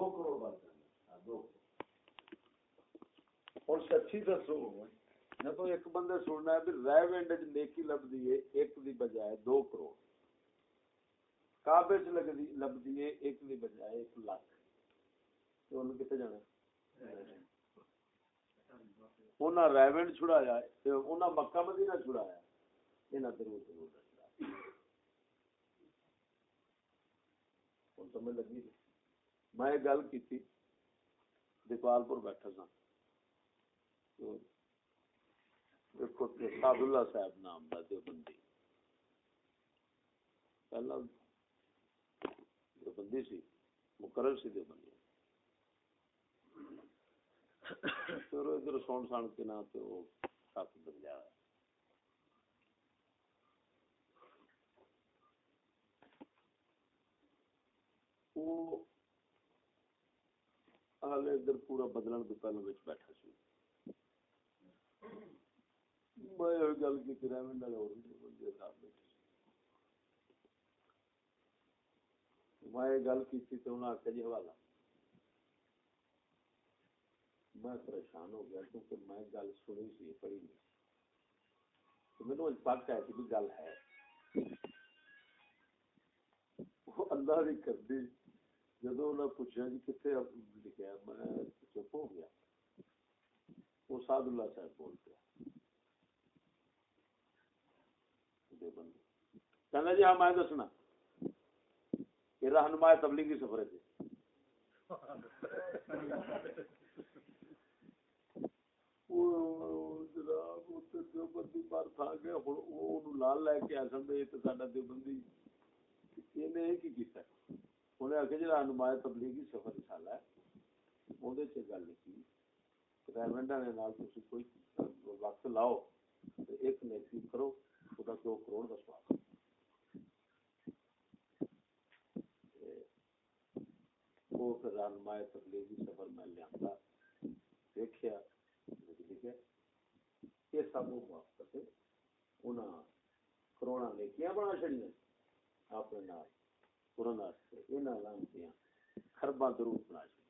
دو کروڑ بن جانا ہاں، دو ہوں سچی دسو جب ایک بندے سننا ہے بھی ریونڈ نیکی لبدی ہے، ایک دی بجائے دو کروڑ۔ کعبے چ لگدی لبدی ہے، ایک دی بجائے ایک لاکھ۔ تو انہوں کتے جانا انہاں ریونڈ چھڑایا تے انہاں مکہ مدینہ چھڑایا انہاں درود درود۔ چھڑایا ہن سمجھ لگی؟ میں گل کیتی، دیپال پور بیٹھا سا دیکھو اللہ صاحب نام دا دیوبندی۔ پہلا دیوبندی سی، مقرر سی دیوبندی۔ پھر ادھر سون سن کے نہ تو وہ سات بجا۔ وہ حالے ادھر پورا بدلن تو پہلے بیٹھا سی۔ میں گل کی رحمن والے اور بندے صاحب بیٹھے میں گل کی تو انہوں نے جی حوالہ۔ میں پریشان ہو گیا کیونکہ میں گل سنی سی، پڑھی نہیں تو مینو پک ہے کہ گل ہے۔ وہ اللہ کی کردی جدو انہیں پوچھا جی کتنے لکھا میں چپ ہو گیا وہ سعد اللہ صاحب بول پیا کہنا جی ہاں میں دسنا یہ رہنما تبلیغی سفر ہے لال لے کے دیوبندی یہ کی کیا انہیں آخیا جی رہنما تبلیغی سفر رسالہ ہے وہ گل لکھی ریمنڈا نے کوئی وقت لاؤ ایک نیکی کرو خدا دو کروڑ کا سواب وہ پھر تبلیغی سفر میں لیا دیکھا لکھے یہ سب انہاں کروڑا نیکیاں بنا چڑیا اپنے نال قرآن یہاں لانتی خربا درود بنا چڑیا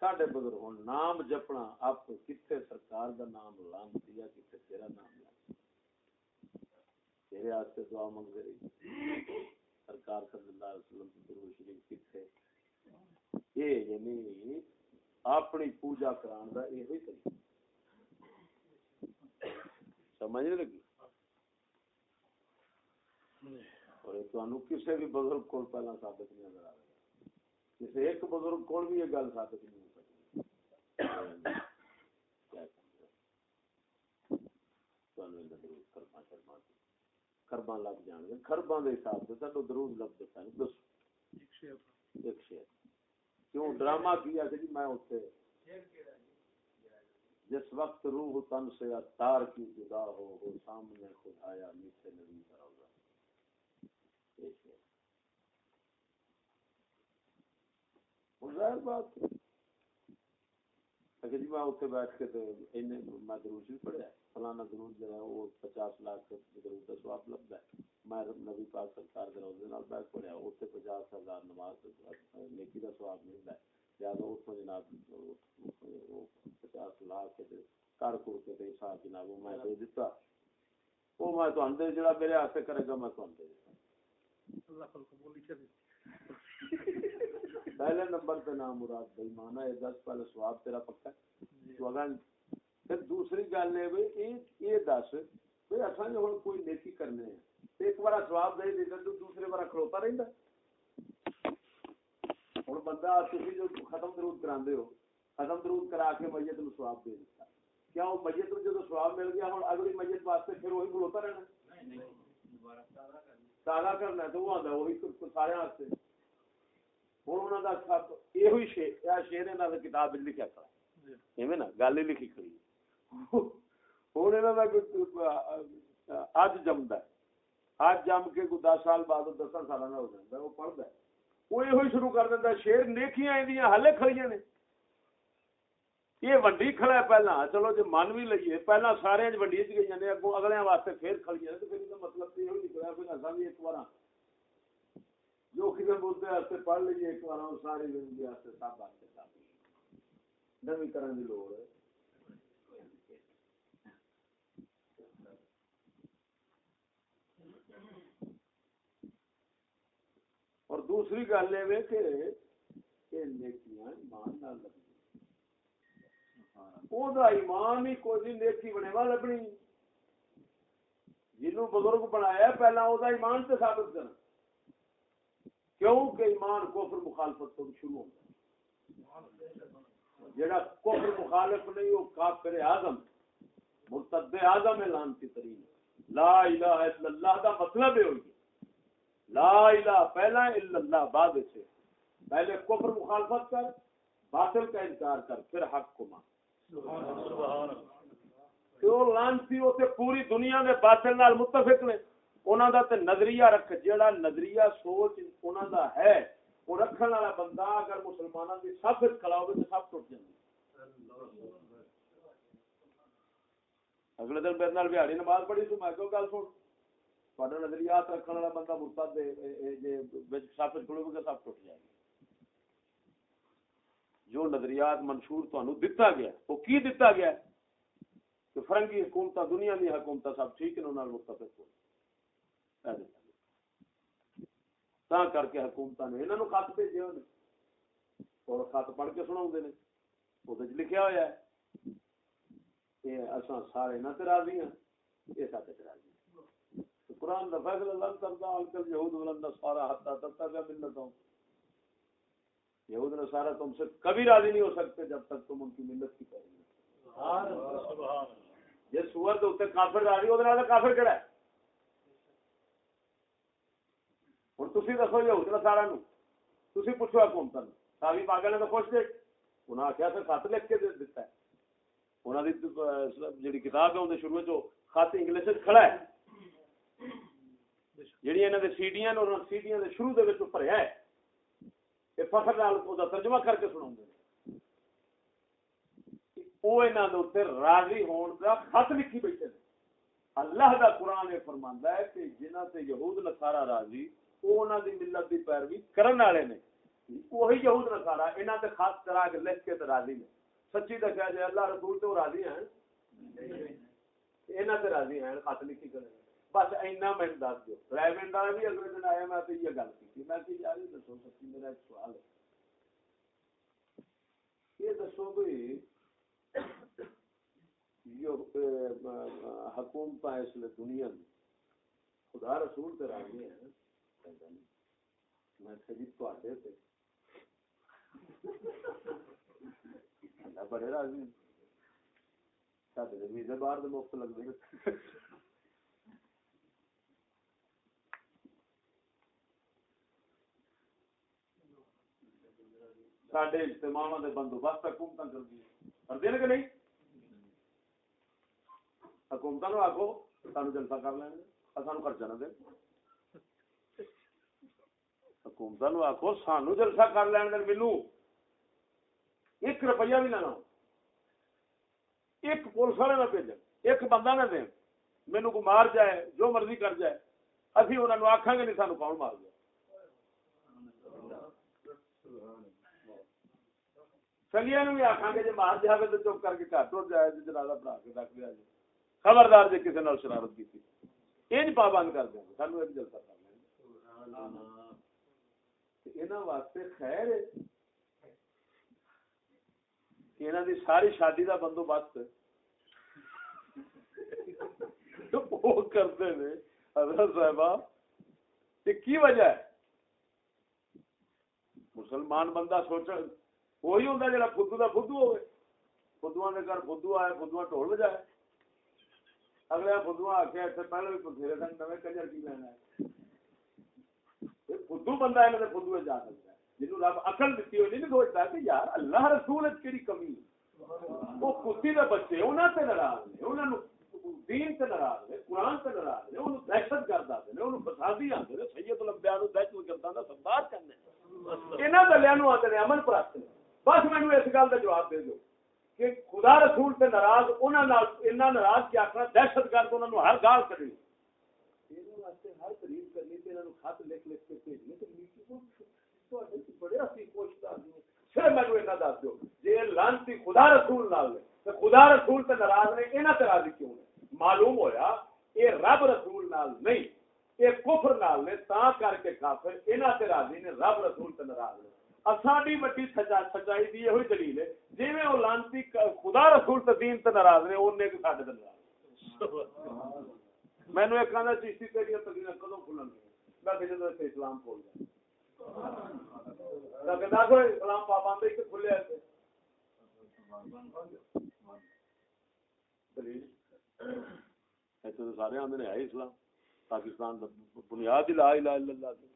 سڈے بزرگ ہوں نام جپنا، آپ کتنے سرکار دا نام لانتی ہے کتنے تیرا نام لانتی؟ تیرے واسطے دعا منگ رہی۔ سرکار صلی اللہ علیہ وسلم کی درود شریف کتنے یہ یعنی اپنی پوجا کران دا یہ ہی طریقہ۔ سمجھ نہیں لگی؟ اور تمہیں کسی بھی بزرگ کو پہلا ثابت نہیں نظر آ رہا۔ کسی ایک بزرگ کو بھی یہ گل ثابت نہیں ہو سکتی۔ لگ جان گے۔ حساب سے درود لگ دیتا ہے ایک کیوں؟ ڈرامہ کیا کہ جی میں جس وقت روح تن سے تار کی جدا ہو ہو سامنے خدایا میٹھے نبی کا روزہ۔ ظاہر بات اگر جی میں اتنے بیٹھ کے تو میں دروج بھی پڑھیا فلانا دروج جو ہے وہ پچاس لاکھ دروج کا سواب لگتا ہے۔ میں نبی پاک سرکار کے روزے نال بیٹھ پڑھیا اتنے پچاس ہزار نماز نیکی کا سواب ملتا ہے۔ اس میں جناب پچاس لاکھ کر کر کے حساب جناب میں دے دیتا وہ میں تو اندر جڑا میرے ہاتھ کرے گا میں تو اندر پہلے نمبر پہ نام مراد بھائی مانا ہے دس پہلے سواب تیرا پکا پھر دوسری گل ہے بھائی یہ دس بھائی اصل جو کوئی نیکی کرنے ہیں۔ ایک بار سواب دے دیتا تو دوسرے بار کھلوتا رہتا ہوں بندہ تھی جو ختم درود کرا ہو ختم درود کرا کے میت نو سواب دے دیتا کیا وہ میت نو جب سواب مل گیا ہوں اگلی میت واسطے پھر وہی کھلوتا رہنا تازہ کرنا تو وہ آتا وہی سارے واسطے۔ ہوں انہوں کا یہ شیر یہاں نے کتاب لکھا کرا ایویں نا گل ہی لکھی کھڑی ہوں یہاں اج جمد اج جم کے کوئی دس سال بعد دس سال ہو جاتا وہ پڑھتا ہے وہ یہ شروع کر دیتا شیر نیکیاں ہلے کھڑی نے یہ ونڈی کھڑا ہے پہلا چلو جی من بھی لئیے پہلا سارے ونڈی چ گئی نے اگوں اگلے واسطے پھر کھڑی ہے تو پھر مطلب یہ نکلا پھر اصل بھی ایک بار جو کسی مدے واسطے پڑھ لیجیے ایک بار ساری زندگی واسطے سب واسطے سب۔ نوی کرنے کی لوڑ ہے۔ اور دوسری گل یہ کہ نیکیاں ایمان نہ لگی ایمان ہی کوئی نیکی بنے لبنی۔ جنوں بزرگ بنایا پہلا وہ ایمان سے ثابت کرنا۔ کیوں کہ ایمان کفر مخالفت تو شروع ہوتا جڑا کفر مخالف نہیں وہ کافر اعظم مرتد اعظم اعلان کی ترین۔ لا الہ الا اللہ دا مطلب ہے ہوئی لا الہ پہلا الا اللہ بعد سے۔ پہلے کفر مخالفت کر باطل کا انکار کر پھر حق کو مان۔ سبحان اللہ۔ لانتی پوری دنیا میں باطل نال متفق نے۔ انہوں دا تے نظریہ رکھ جیڑا نظریہ سوچ انہوں دا ہے وہ رکھن والا بندہ اگر مسلمانوں کی سب کھڑا ہوگی تو سب ٹوٹ جائے اگلے دن میرے نال بہاڑی نماز پڑھی تو میں کیوں گل سن تھوڑا نظریات رکھنے والا بندہ مرتد سب کھڑو گے سب ٹوٹ جائے جو نظریات منشور تمہیں دتا گیا وہ کی دتا گیا کہ فرنگی حکومت دنیا کی حکومت سب ٹھیک نے متفق ہو تا کر کے حکومت نے یہاں خط بھیجے ہونے اور خط پڑھ کے سنا نے۔ وہ لکھا ہوا ہے۔ کہ اصا سارے نہ راضی ہاں یہ سارے راضی قرآن کا فیصلہ لن کرتا کل یہود بلند سارا ہتھا تتا کا ملت ہوں یہود نے سارا تم سے کبھی راضی نہیں ہو سکتے جب تک تم ان کی ملت کی کرو جس سور کے کافر راضی وہ کافر کہڑا ہے؟ ہوں تھی دسو یہود نے سارا تھی پوچھو حکومت ساوی پاگل نے تو خوش دے انہیں آخیا سر خط لکھ کے دتا ہے انہوں نے جی کتاب ہے اندر شروع چ خط انگلش کھڑا ہے جہی انہوں نے سیڈیاں سیڈیاں شروع کے بھریا ہے فخر ترجمہ کر کے سنا راضی ہون کا خط لکھی بیٹھے اللہ دا قرآن یہ فرماندا ہے کہ جنہ سے یہود نصارا راضی وہ انہاں دی ملت دی پیروی کرن والے نے وہی یہود نصارا انہاں تے خاص کرا کے لکھ کے تے راضی نے سچی دسیا جائے اللہ رسول تو راضی ہیں انہاں تے راضی ہیں خط لکھی کرے بس اینا میں دس دو ریمنڈ والا بھی اگلے دن آیا میں تو یہ گل کی میں کہ یار یہ دسو سچی میرا ایک سوال ہے یہ دسو بھائی حکومت اس لیے دنیا میں خدا رسول تے راضی ہیں میں تے بڑے راضی ویزے باہر مفت لگتے اجتماع بندوبست حکومت کر دی کر دیں کہ نہیں؟ حکومت نو آگو سانو جلسہ کر لیں سانو خرچہ نہ دیں حکومت نو آخو سانو جلسہ کر لین دین مینو ایک روپیہ بھی نہ لو۔ ایک پولیس والے نہ بھیجن۔ ایک بندہ نہ دیں مینو کو مار جائے، جو مرضی کر جائے۔ ابھی انہوں نے آخان گے نہیں سانو کون مار جائے سنگیا بھی آخان گے جی مار جائے تو چپ کر کے گھر ٹر جائے جی جنازہ بنا کے رکھ لیا جی خبردار جی کسی نے شرارت کی یہ پابند کر دیں سانو ایک جلسہ کر لیں واسطے خیر یہاں دی ساری شادی دا بندوبست وہ کرتے ہیں حضرت صاحبہ۔ کی وجہ ہے؟ مسلمان بندہ سوچ وہی ہوں جا فدو کا فدو ہوئے۔ فدو کے گھر فدو آئے فدو ٹول بجائے اگلے فدو آ کے اتنے پہلے بھی بتھیرے سن نئے کنجر کی لینا ہے فدو بندہ ہے فدو جا سکتا ہے۔ جنوب رب اقل دیتی ہوئی نہیں سوچتا کہ یار، اللہ رسول کی کمی وہ کتی کے بچے انہوں سے ناراض نے انہوں دین سے ناراض نے قرآن سے ناراض نے انہوں دہشت گرد آتے ہیں انہوں فسادی آتے ہیں۔ سید الانبیاء دہشت گردوں کا سردار کرنے انہوں دلیا آتے ہیں امن پرست نے۔ بس مینو اس گل کا جواب دے دو کہ خدا رسول سے ناراض انہوں ناراض کیا آخنا دہشت گرد انہوں ہر گال کرنی۔ ہر تقریر کرنی تے انہاں نوں خط لکھ لکھ کے بھیجنے تے میٹنگ کو تواڈے تے بڑے اسی کوشش آدمی ہیں۔ صرف مینوں اتنا دس دیو جے لعنتی خدا رسول نال نے تے خدا رسول تے ناراض نے، انہاں تے راضی کیوں نے؟ معلوم ہویا اے رب رسول نال نہیں اے کفر نال نے تا کر کے کافر انہاں تے راضی نے، رب رسول تے ناراض نے۔ اساڈی وڈی سچا سچائی دی یہ دلیل ہے جویں او لعنتی خدا رسول تے دین تے ناراض نے اونے کہ ساڈے تے ناراض مینو ایک آدھا چیشتی تیری تقریر کدو کھلن گیا میں کہ جدو اسلام کھول گیا۔ کہ دس ہوئے اسلام پابند ایک کھلے ایسے ایسے تو سارے آدھے ہے اسلام۔ پاکستان بنیاد لا الہ الا اللہ دی۔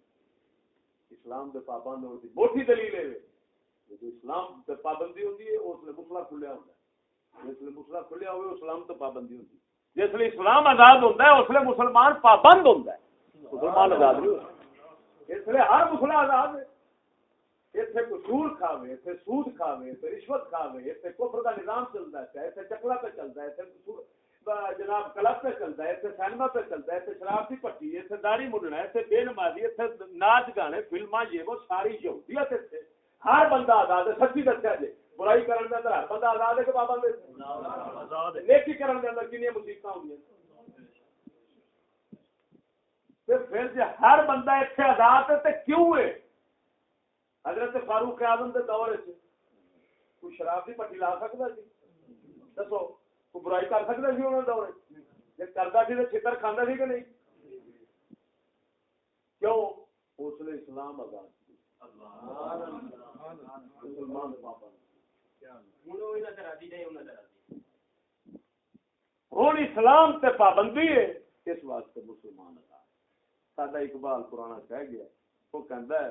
اسلام دے پابند ہوتی موٹی دلیل ہے۔ جو اسلام تے پابندی ہوتی ہے، اس نے مسئلہ کھلیا ہوتا ہے۔ جس نے مسئلہ کھلیا ہوئے، اسلام تے پابندی ہوتی ہے۔ جس لیے اسلام آزاد ہوتا ہے، اس لیے مسلمان پابند ہوتا ہے۔ مسلمان آزاد نہیں ہوتا۔ اس لیے ہر مسلم آزاد ہے۔ اتنے قصور کھاوے اتنے سود کھاوے اتنے رشوت کھاوے اتنے کفر کا نظام چلتا ہے اتنے چکلا پہ چلتا ہے اتنے جناب کلب پہ چلتا ہے اتنے سینما پہ چلتا ہے اتنے شراب کی پٹی اتنے داڑھی مڈنا ہے اتنے بے نمازی اتنے ناچ گانے فلما یہ وہ ساری یہودیت اتنے ہر بندہ آزاد ہے، سچی دسیا جی۔ برائی کرنے کے اندر ہر بندہ آزاد ہے کہ پابند ہے؟ نیکی کرنے کے اندر کنیا مصیبت ہوئی پھر جی ہر بندہ اتنے آزاد ہے تو کیوں ہے؟ حضرت فاروق اعظم کے دور کوئی شراب کی پٹی لا سکتا جی؟ دسو کوئی برائی کر سکتا سی انہوں دور جی کرتا سی تو چھتر کھانا سی کہ نہیں؟ کیوں؟ اس نے اسلام آزاد مسلمان ہوں اسلام تے پابندی ہے اس واسطے مسلمان سڈا اقبال پرانا کہہ گیا وہ کہندا ہے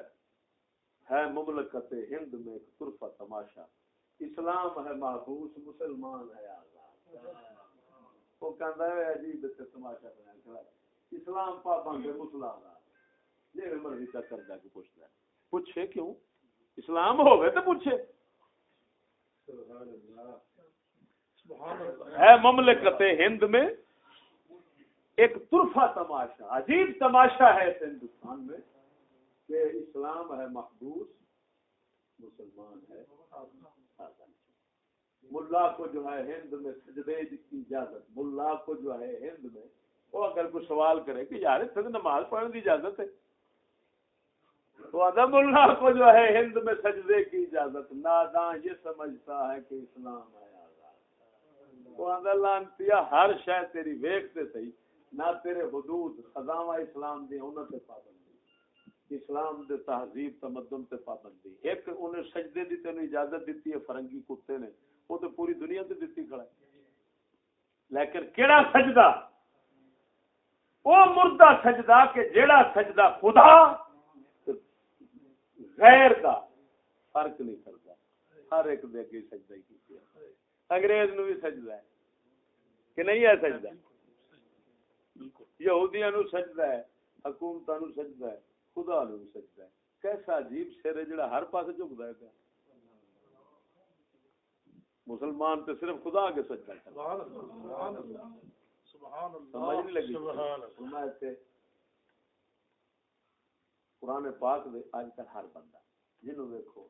ہے مملکت ہند میں ایک طرفہ تماشا۔ اسلام ہے محبوس مسلمان ہے آزاد۔ وہ کہندا ہے عجیب تے تماشا بنا کھڑا اسلام پابند ہے مسلمان آزاد یہ مرضی کا کر جا کے پوچھتا ہے۔ پوچھے کیوں؟ اسلام ہوئے تو پوچھے۔ ہے مملکت ہند میں ایک طرفہ تماشا، عجیب تماشا ہے اس ہندوستان میں کہ اسلام ہے محبوس، مسلمان ہے ملا کو جو ہے ہند میں سجدے کی اجازت، ملا کو جو ہے ہند میں، وہ اگر کوئی سوال کرے کہ یار سد نماز پڑھنے کی اجازت ہے۔ تو ادب اللہ کو جو ہے ہند میں سجدے کی اجازت، ناداں یہ سمجھتا ہے کہ اسلام ہے آزاد۔ لانتیا ہر شہ تیری ویختے صحیح نہ تیرے حدود خزاں اسلام دی انہوں تے پابندی۔ اسلام دے تہذیب، تمدن تے پابندی۔ ایک انہیں سجدے دی تینوں اجازت دیتی ہے، فرنگی کتے نے۔ وہ تو پوری دنیا تے دیتی کھڑا ہے۔ لیکن کیڑا سجدہ؟ وہ مردہ سجدہ کہ جیڑا سجدہ خدا غیر دا فرق نہیں کرتا۔ ہر ایک دے کے سجدہ ہی کی انگریز نو بھی سجدہ ہے۔ کہ نہیں ہے سجدہ؟ یہودیاں نو سجدہ ہے حکومت نو سجدہ ہے خدا نو بھی سجدہ ہے۔ کیسا عجیب شیر ہے جڑا ہر پاس جھکدا ہے پیا۔ مسلمان تے صرف خدا کے سجدہ کرتا سبحان اللہ سبحان اللہ سمجھ نہیں لگی۔ سبحان اللہ۔ قرآن پاک دے اج کل ہر بندہ جنوں دیکھو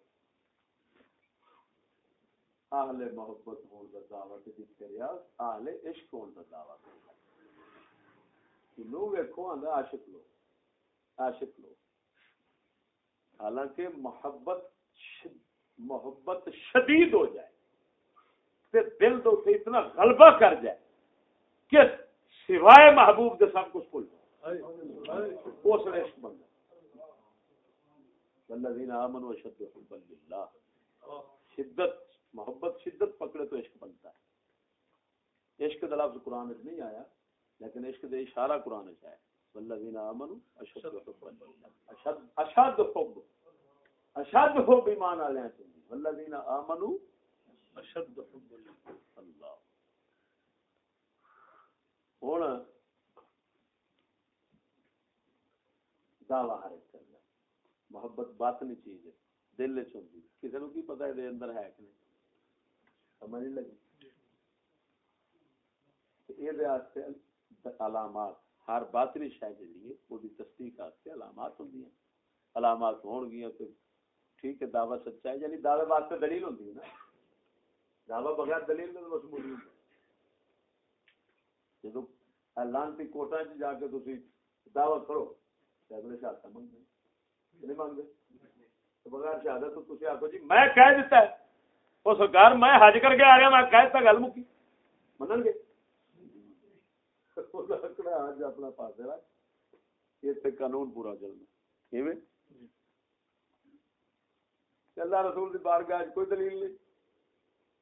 اہل محبت ہون دا دعوت دتے رہیا اہل عشق ہون دا دعوت لو ویکھو آندا عاشق لو عاشق لو حالانکہ محبت شد محبت شدید ہو جائے تے دل تو تے اتنا غلبہ کر جائے کہ سوائے محبوب دے سب کچھ بھول جائے۔ اس نے عشق بننا والذین آمنوا اشد حبا للہ۔ شدت، محبت، شدت پکڑے تو عشق بنتا ہے۔ عشق کا لفظ قرآن میں نہیں آیا، لیکن عشق دے اشارہ قرآن میں ہے والذین آمنوا اشد حبا للہ۔ اشد اشد حب اشد حب ایمان والے ہیں والذین آمنوا اشد حب اللہ ہن، دعوی ہر ایک کرنا محبت باطنی چیز ہے، دل چ چی کسی نو کی پتا ہے اندر ہے کہ نہیں؟ سمجھ نہیں لگی؟ یہ علامات، ہر باطنی شے جڑی ہے وہ تصدیق واسطے علامات ہوندی ہیں۔ علامات ہون گیاں تے ٹھیک ہے، دعوی سچا ہے یعنی دعوے واسطے دلیل ہوندی ہے نا۔ دعوی بغیر دلیل تو مضمون نہیں جدو لانتی کوٹا چ جا کے تسی دعوی کرو تے اگلے شہادت منگتے نہیں منگتے بغیر شہادت تو تسی آکھو جی میں کہہ دیتا ہے۔ میں حج کر کے آ میں کہہ دیتا گل مکی۔ منن گے؟ اپنا پاس رکھ یہ قانون پورا چلنا اللہ رسول بارگاہ کوئی دلیل نہیں۔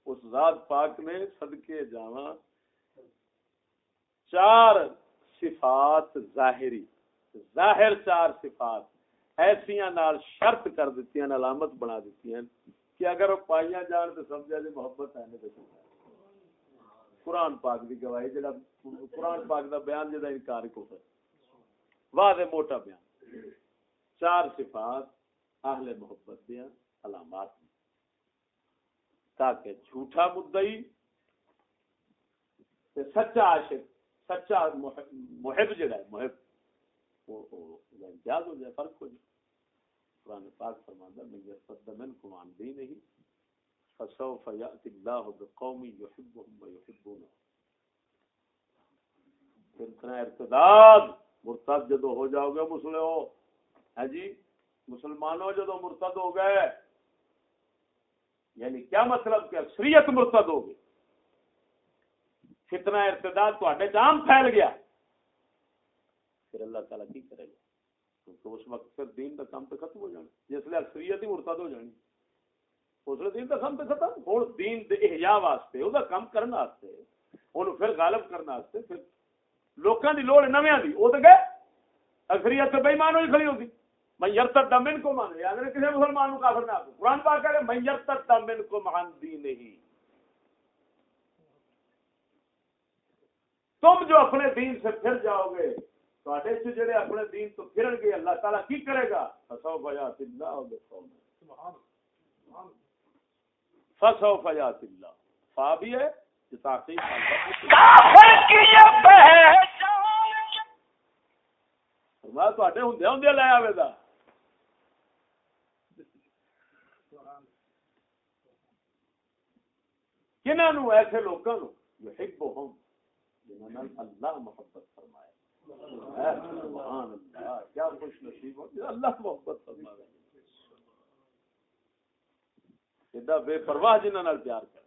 اس ذات پاک نے صدقے جاوا چار صفات ظاہری۔ ظاہر چار صفات۔ ایسیا نال شرط کر دیتی ہیں، علامت بنا دیتی ہیں کہ اگر وہ پائیاں جان تو سمجھا جی محبت ہے، نہیں تو قرآن پاک کی گواہی، جڑا قرآن پاک دا بیان جدا انکار کو ہے۔ واضح موٹا بیان۔ چار صفات اہل محبت دیا علامات تاکہ جھوٹا مدعی سچا عاشق، سچا محب جڑا ہے، محب، وہ امتیاز ہو جائے، فرق ہو جائے۔ قرآن پاک فرماتا میں یہ صدمن کمان دی نہیں فسوف یأتی اللہ بقوم یحبهم و یحبونه اتنا ارتداد، مرتد جدو ہو جاؤ گے مسلم ہو ہے جی؟ مسلمانوں جدو مرتد ہو گئے یعنی کیا مطلب کہ اکثریت مرتد ہو گئی فتنہ ارتداد تو عام پھیل گیا۔ پھر اللہ تعالیٰ کی کرے گا؟ کیونکہ اس وقت پھر دین کا کام تو ختم ہو جانا جس لیے اکثریت ہی مرتد ہو جانی اس لیے دین کا کام تو ختم۔ ہوں دین دے احیا واسطے وہ کام کرنے واسطے انہوں پھر غالب کرنے واسطے، پھر لوکاں دی لوڑ نویاں دی۔ وہ تو گئے۔ اکثریت تو بےمان ہوئی کھڑی ہوگی میں یرتد من کو مان یاد رہے کسی مسلمان کو کافر نہ قرآن پاک کہہ رہے میں یرتد من کو مان دی نہیں تم جو اپنے دین سے پھر جاؤ گے تو جڑے اپنے دین تو پھرن گے اللہ تعالیٰ کی کرے گا فسو فیات اللہ فسو فیات اللہ فا بھی ہے لے گا کنہوں ایسے لوگوں اللہ محبت فرمایا کیا خوش نصیب اللہ محبت فرمایا بے پرواہ جنہوں پیار کر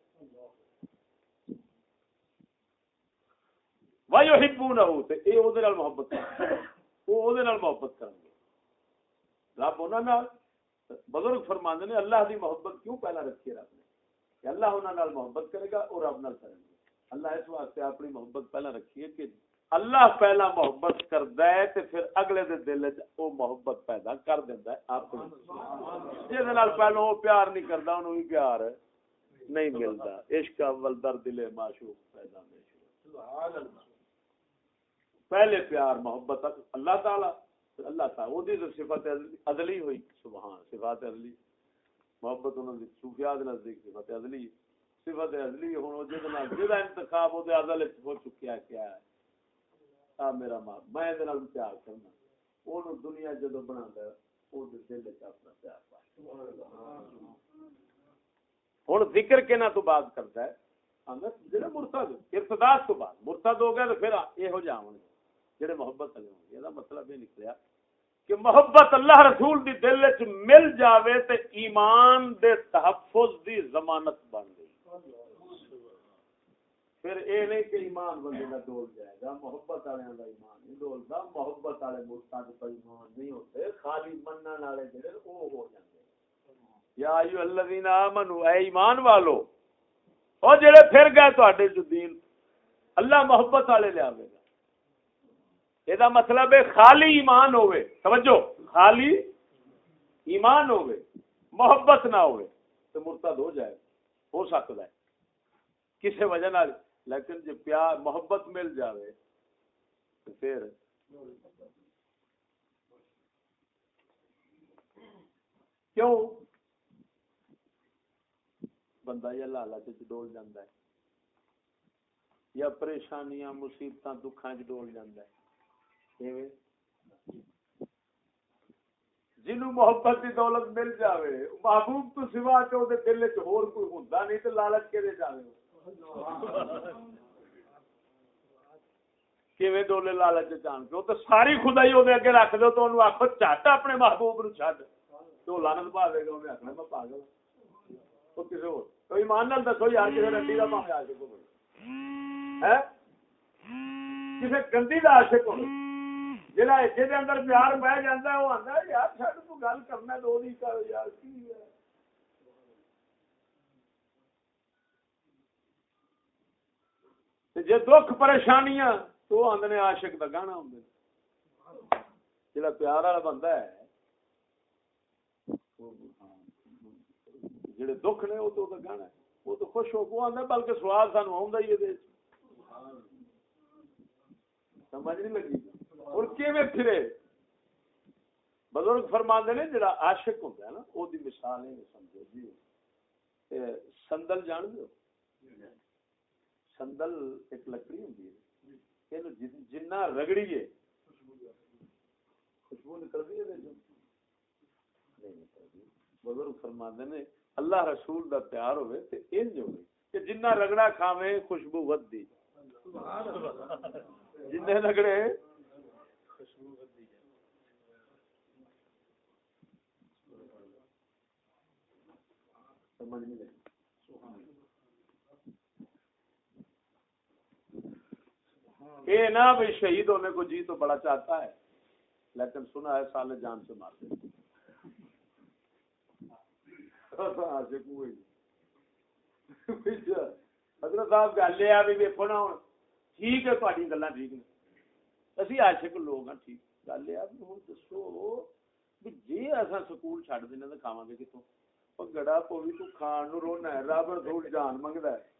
وایو ہبو نہ ہو یہ وہ محبت وہ محبت کریں گے رب انہوں بزرگ فرماند نے اللہ کی محبت کیوں پہلا رکھی رب نے کہ اللہ انہوں محبت کرے گا اور رب نال کریں گے اللہ اس واسطے اپنی محبت پہلا رکھی ہے کہ اللہ پہلا محبت کردا ہے تے پھر اگلے دے دل وچ او محبت پیدا کر دیندا ہے، آپ جس نال پہلو او پیار نہیں کردا اونوں بھی پیار نہیں ملدا عشق اول در دل معشوق پیدا میں سبحان اللہ پہلے پیار، محبت، اللہ تعالی۔ اللہ تعالی، وہ دی صفت ازلی ہوئی۔ سبحان، صفات ازلی محبت انہوں دی، صوفیاء دے نزدیک صفت ازلی صفت ازلی ہوں جس جہاں انتخاب، وہ ازل ہو چکیا کیا ہے۔ آ میرا ماں میں پیار کرنا۔ وہ دنیا جدو بنا وہ دل اپنا پیار پا۔ ہوں ذکر کے تو بات کرتا ہے۔ مرتد ارتداد تو بعد۔ مرتد ہو گیا تو پھر یہ جا جڑے محبت والے ہوں یہ مطلب یہ نکلیا کہ محبت اللہ رسول دی دل چ مل جاوے تے ایمان دے تحفظ دی ضمانت بن گئی پھر اے نہیں کہ ایمان بندے کا ڈول جائے گا، محبت والے کا ایمان نہیں ڈولتا محبت والے مستق پر ایمان نہیں ہوتے، خالی منن والے جڑے وہ ہو جاتے یا ایو الذین آمنو اے ایمان والو، او جڑے پھر گئے تواڈے جو دین، اللہ محبت والے لے آوے گا۔ یہ مطلب ہے خالی ایمان ہوئے توجہ، خالی ایمان ہوئے محبت نہ ہوئے تو مرتد ہو جائے، ہو سکتا ہے۔ کسی وجہ نہ لیکن جب پیار محبت مل جاوے، تو پھر کیوں؟ بندہ یا لالچ ڈول جاندہ ہے، یا پریشانیاں، مصیبتاں، دکھاں چ ڈول جاندہ ہے۔ جنوں محبت کی دولت مل جاوے، محبوب تو سوا کے وہ دل چ ہور کوئی ہوندا نہیں، تے لالچ کے دے جاوے؟ کیویں ڈولے لالچ جان کے تو ساری خدائی وہ اگے رکھ دو تو انہوں آخو چٹ اپنے محبوب نو چڈ تو لانت پا دے گا انہیں آخنا میں پاگل تو کسی ہو تو ایمان نال دسو یار کسی رنڈی کا پاوے عاشق ہو کسی گندی کا عاشق ہو جہاں اندر پیار بہ جاتا وہ آتا یار چڈ تو گل کرنا دو یار کی ہے جی دکھ پریشانیاں تو آدھے عاشق کا گانا ہوں جا پیار والا بندہ ہے جڑے دکھ نے وہ تو گانا وہ تو خوش ہو کو آدھا بلکہ سواد سان آ ہی سمجھ نہیں لگی۔ اور کیویں پھرے؟ بزرگ فرما نے جڑا عاشق ہوتا ہے نا وہ مثال ہے، سمجھو جی۔ سندل جان دو سندل ایک لکڑی ہوں جنا رگڑیے خوشبو نکلتی ہے بزرگ فرما نے، اللہ رسول دا پیار ہوئے تے انج ہوئے۔ کہ جنہ رگڑا کھاوے، خوشبو ود دی جن رگڑے خوشبو ود دی سمجھ نہیں لگی یہ نہ بھی شہید ہونے کو جی تو بڑا چاہتا ہے، لیکن سنا ہے سال جان سے مارتے حضرت صاحب گل یہ بھی ویکو نا ہوں ٹھیک ہے تاری گلا ٹھیک نے۔ اسی عاشق لوگ ہاں ٹھیک۔ گل یہ بھی ہوں دسو بھی جی اصا سکول چڈ دینا تو کھاوا گے کتوں گڑا پوی تو کھان نو رونا ہے، رابر رب جان منگتا ہے۔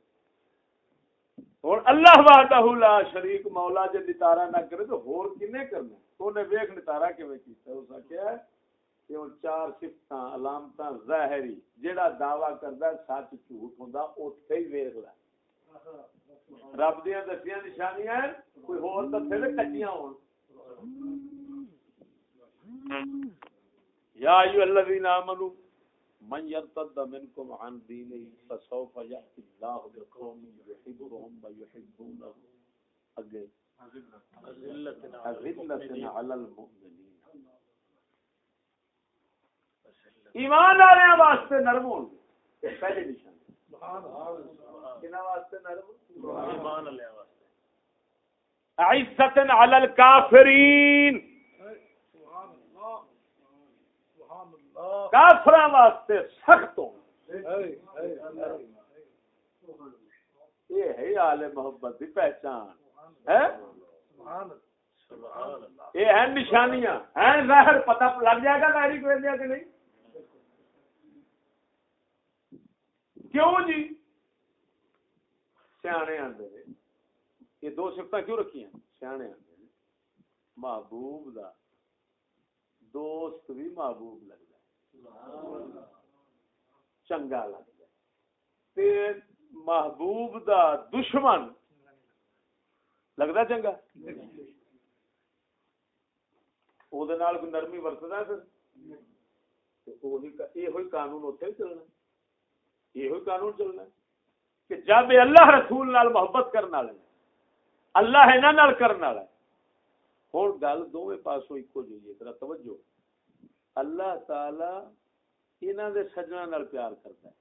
ہوں۔ اللہ وحدہ لا شریک، مولا جے نتارا نہ کرے تو ہور کنے کرنا اونے ویکھ نتارا کیویں کیتا اس کیا کہ ہن چار صفتاں، علامتاں ظاہری، جیڑا دعویٰ کردا سچ جھوٹ ہوندا، اوتھے ہی ویکھ لے۔ رب دیاں دسیاں نشانیاں کوئی ہور تے پھر کٹیاں ہون۔ یا ایھا الذین آمنو من يرتد منكم عن دينه فسوف يأتي الله بقوم يحبهم ويحبونه. على المؤمنين. ایمان والے واسطے نرم ہو پہلے نشان. واسطے نرم ایمان والے واسطے عزت کافر واسطے سخت ہو۔ یہ ہے آل محبت کی پہچان۔ ہے؟ یہ ہے نشانیاں۔ ہیں پتہ لگ جائے گا کو دیا کہ نہیں؟ کیوں جی؟ سیانے آتے یہ دو سفت کیوں رکھی ہیں؟ سیانے محبوب دا۔ دوست بھی محبوب لگتا چنگا لگتا محبوب دا دشمن لگتا چنگا نرمی ورتنا یہ قانون اتنے چلنا یہ قانون چلنا کہ جب اللہ رسول نال محبت کرنے والے اللہ یہاں کرنے والا ہوں گل دونوں پاسوں ایک جی ہے توجہ اللہ تعالی انہاں دے سجنا نال پیار کرتا ہے۔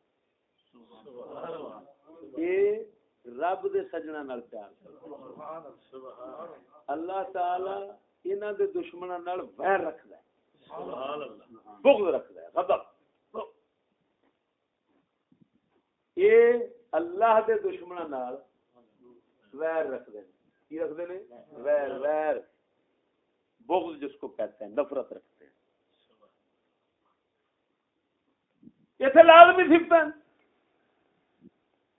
اے رب دے سجنا نال پیار کرتا ہے۔ اللہ۔ تعالی انہاں دے دشمناں نال ویر رکھدا ہے۔ سبحان اللہ۔ بغض رکھدا ہے غضب۔ اے اللہ دے دشمناں نال ویر رکھدے ہیں کی رکھدے نے ویر۔ ویر بغض جس کو کہتے ہیں نفرت رکھتے ہیں اتنے لازمی سفت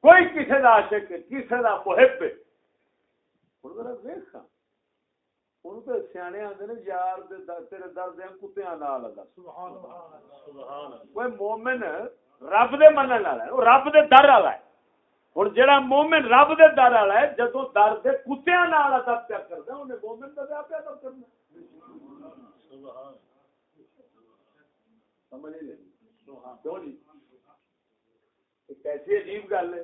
کوئی کسی کا عاشق کسی کا محب سیانے آتے نے یار تیرے درد کتیا نال کوئی مومن رب دے من والا ہے وہ رب دے در والا ہے ہوں جہاں مومن رب دے در والا ہے جدو در دے کتیا نال ادب پیا کرتا انہیں مومن کا پیا ادب کرنا سمجھ نہیں کیوں ہاں، عجیب گل ہے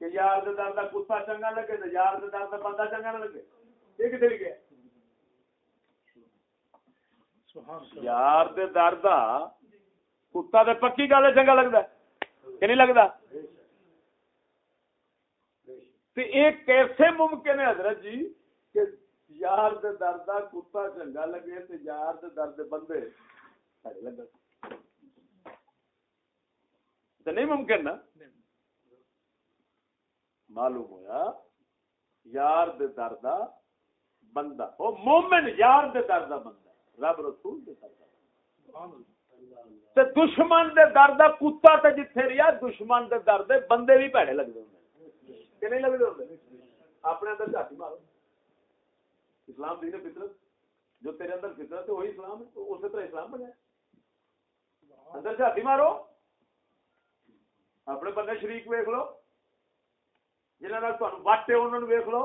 کہ یار دے در کا کتا چنگا لگے تو یار دے در کا بندہ چنگا نہ لگے۔ یہ کتنے گیا؟ یار دے در دا کتا تے پکی گل چنگا لگتا کہ نہیں لگتا؟ ایک کیسے ممکن ہے حضرت جی کہ یار دے در دا کتا چنگا لگے تے یار دے در دے بندے۔ لگ تو نہیں ممکن نا؟ معلوم ہویا؟ یار دے در دا بندہ۔ او مومن یار دے در دا بندہ رب رسول دے در دا تے دشمن دے در دا کتا تے جتھے ریا دشمن دے در دے بندے بھی پیڑے لگ دے کہ نہیں لگتے ہوتے اپنے اندر جاتی مارو۔ اسلام دین فطرت جو تیرے اندر فطرت ہے وہی اسلام ہے اسی طرح اسلام بنے اندر جاتی مارو۔ اپنے بندے شریک ویک لو جنہوں نے وٹ ہے انہوں ویک لو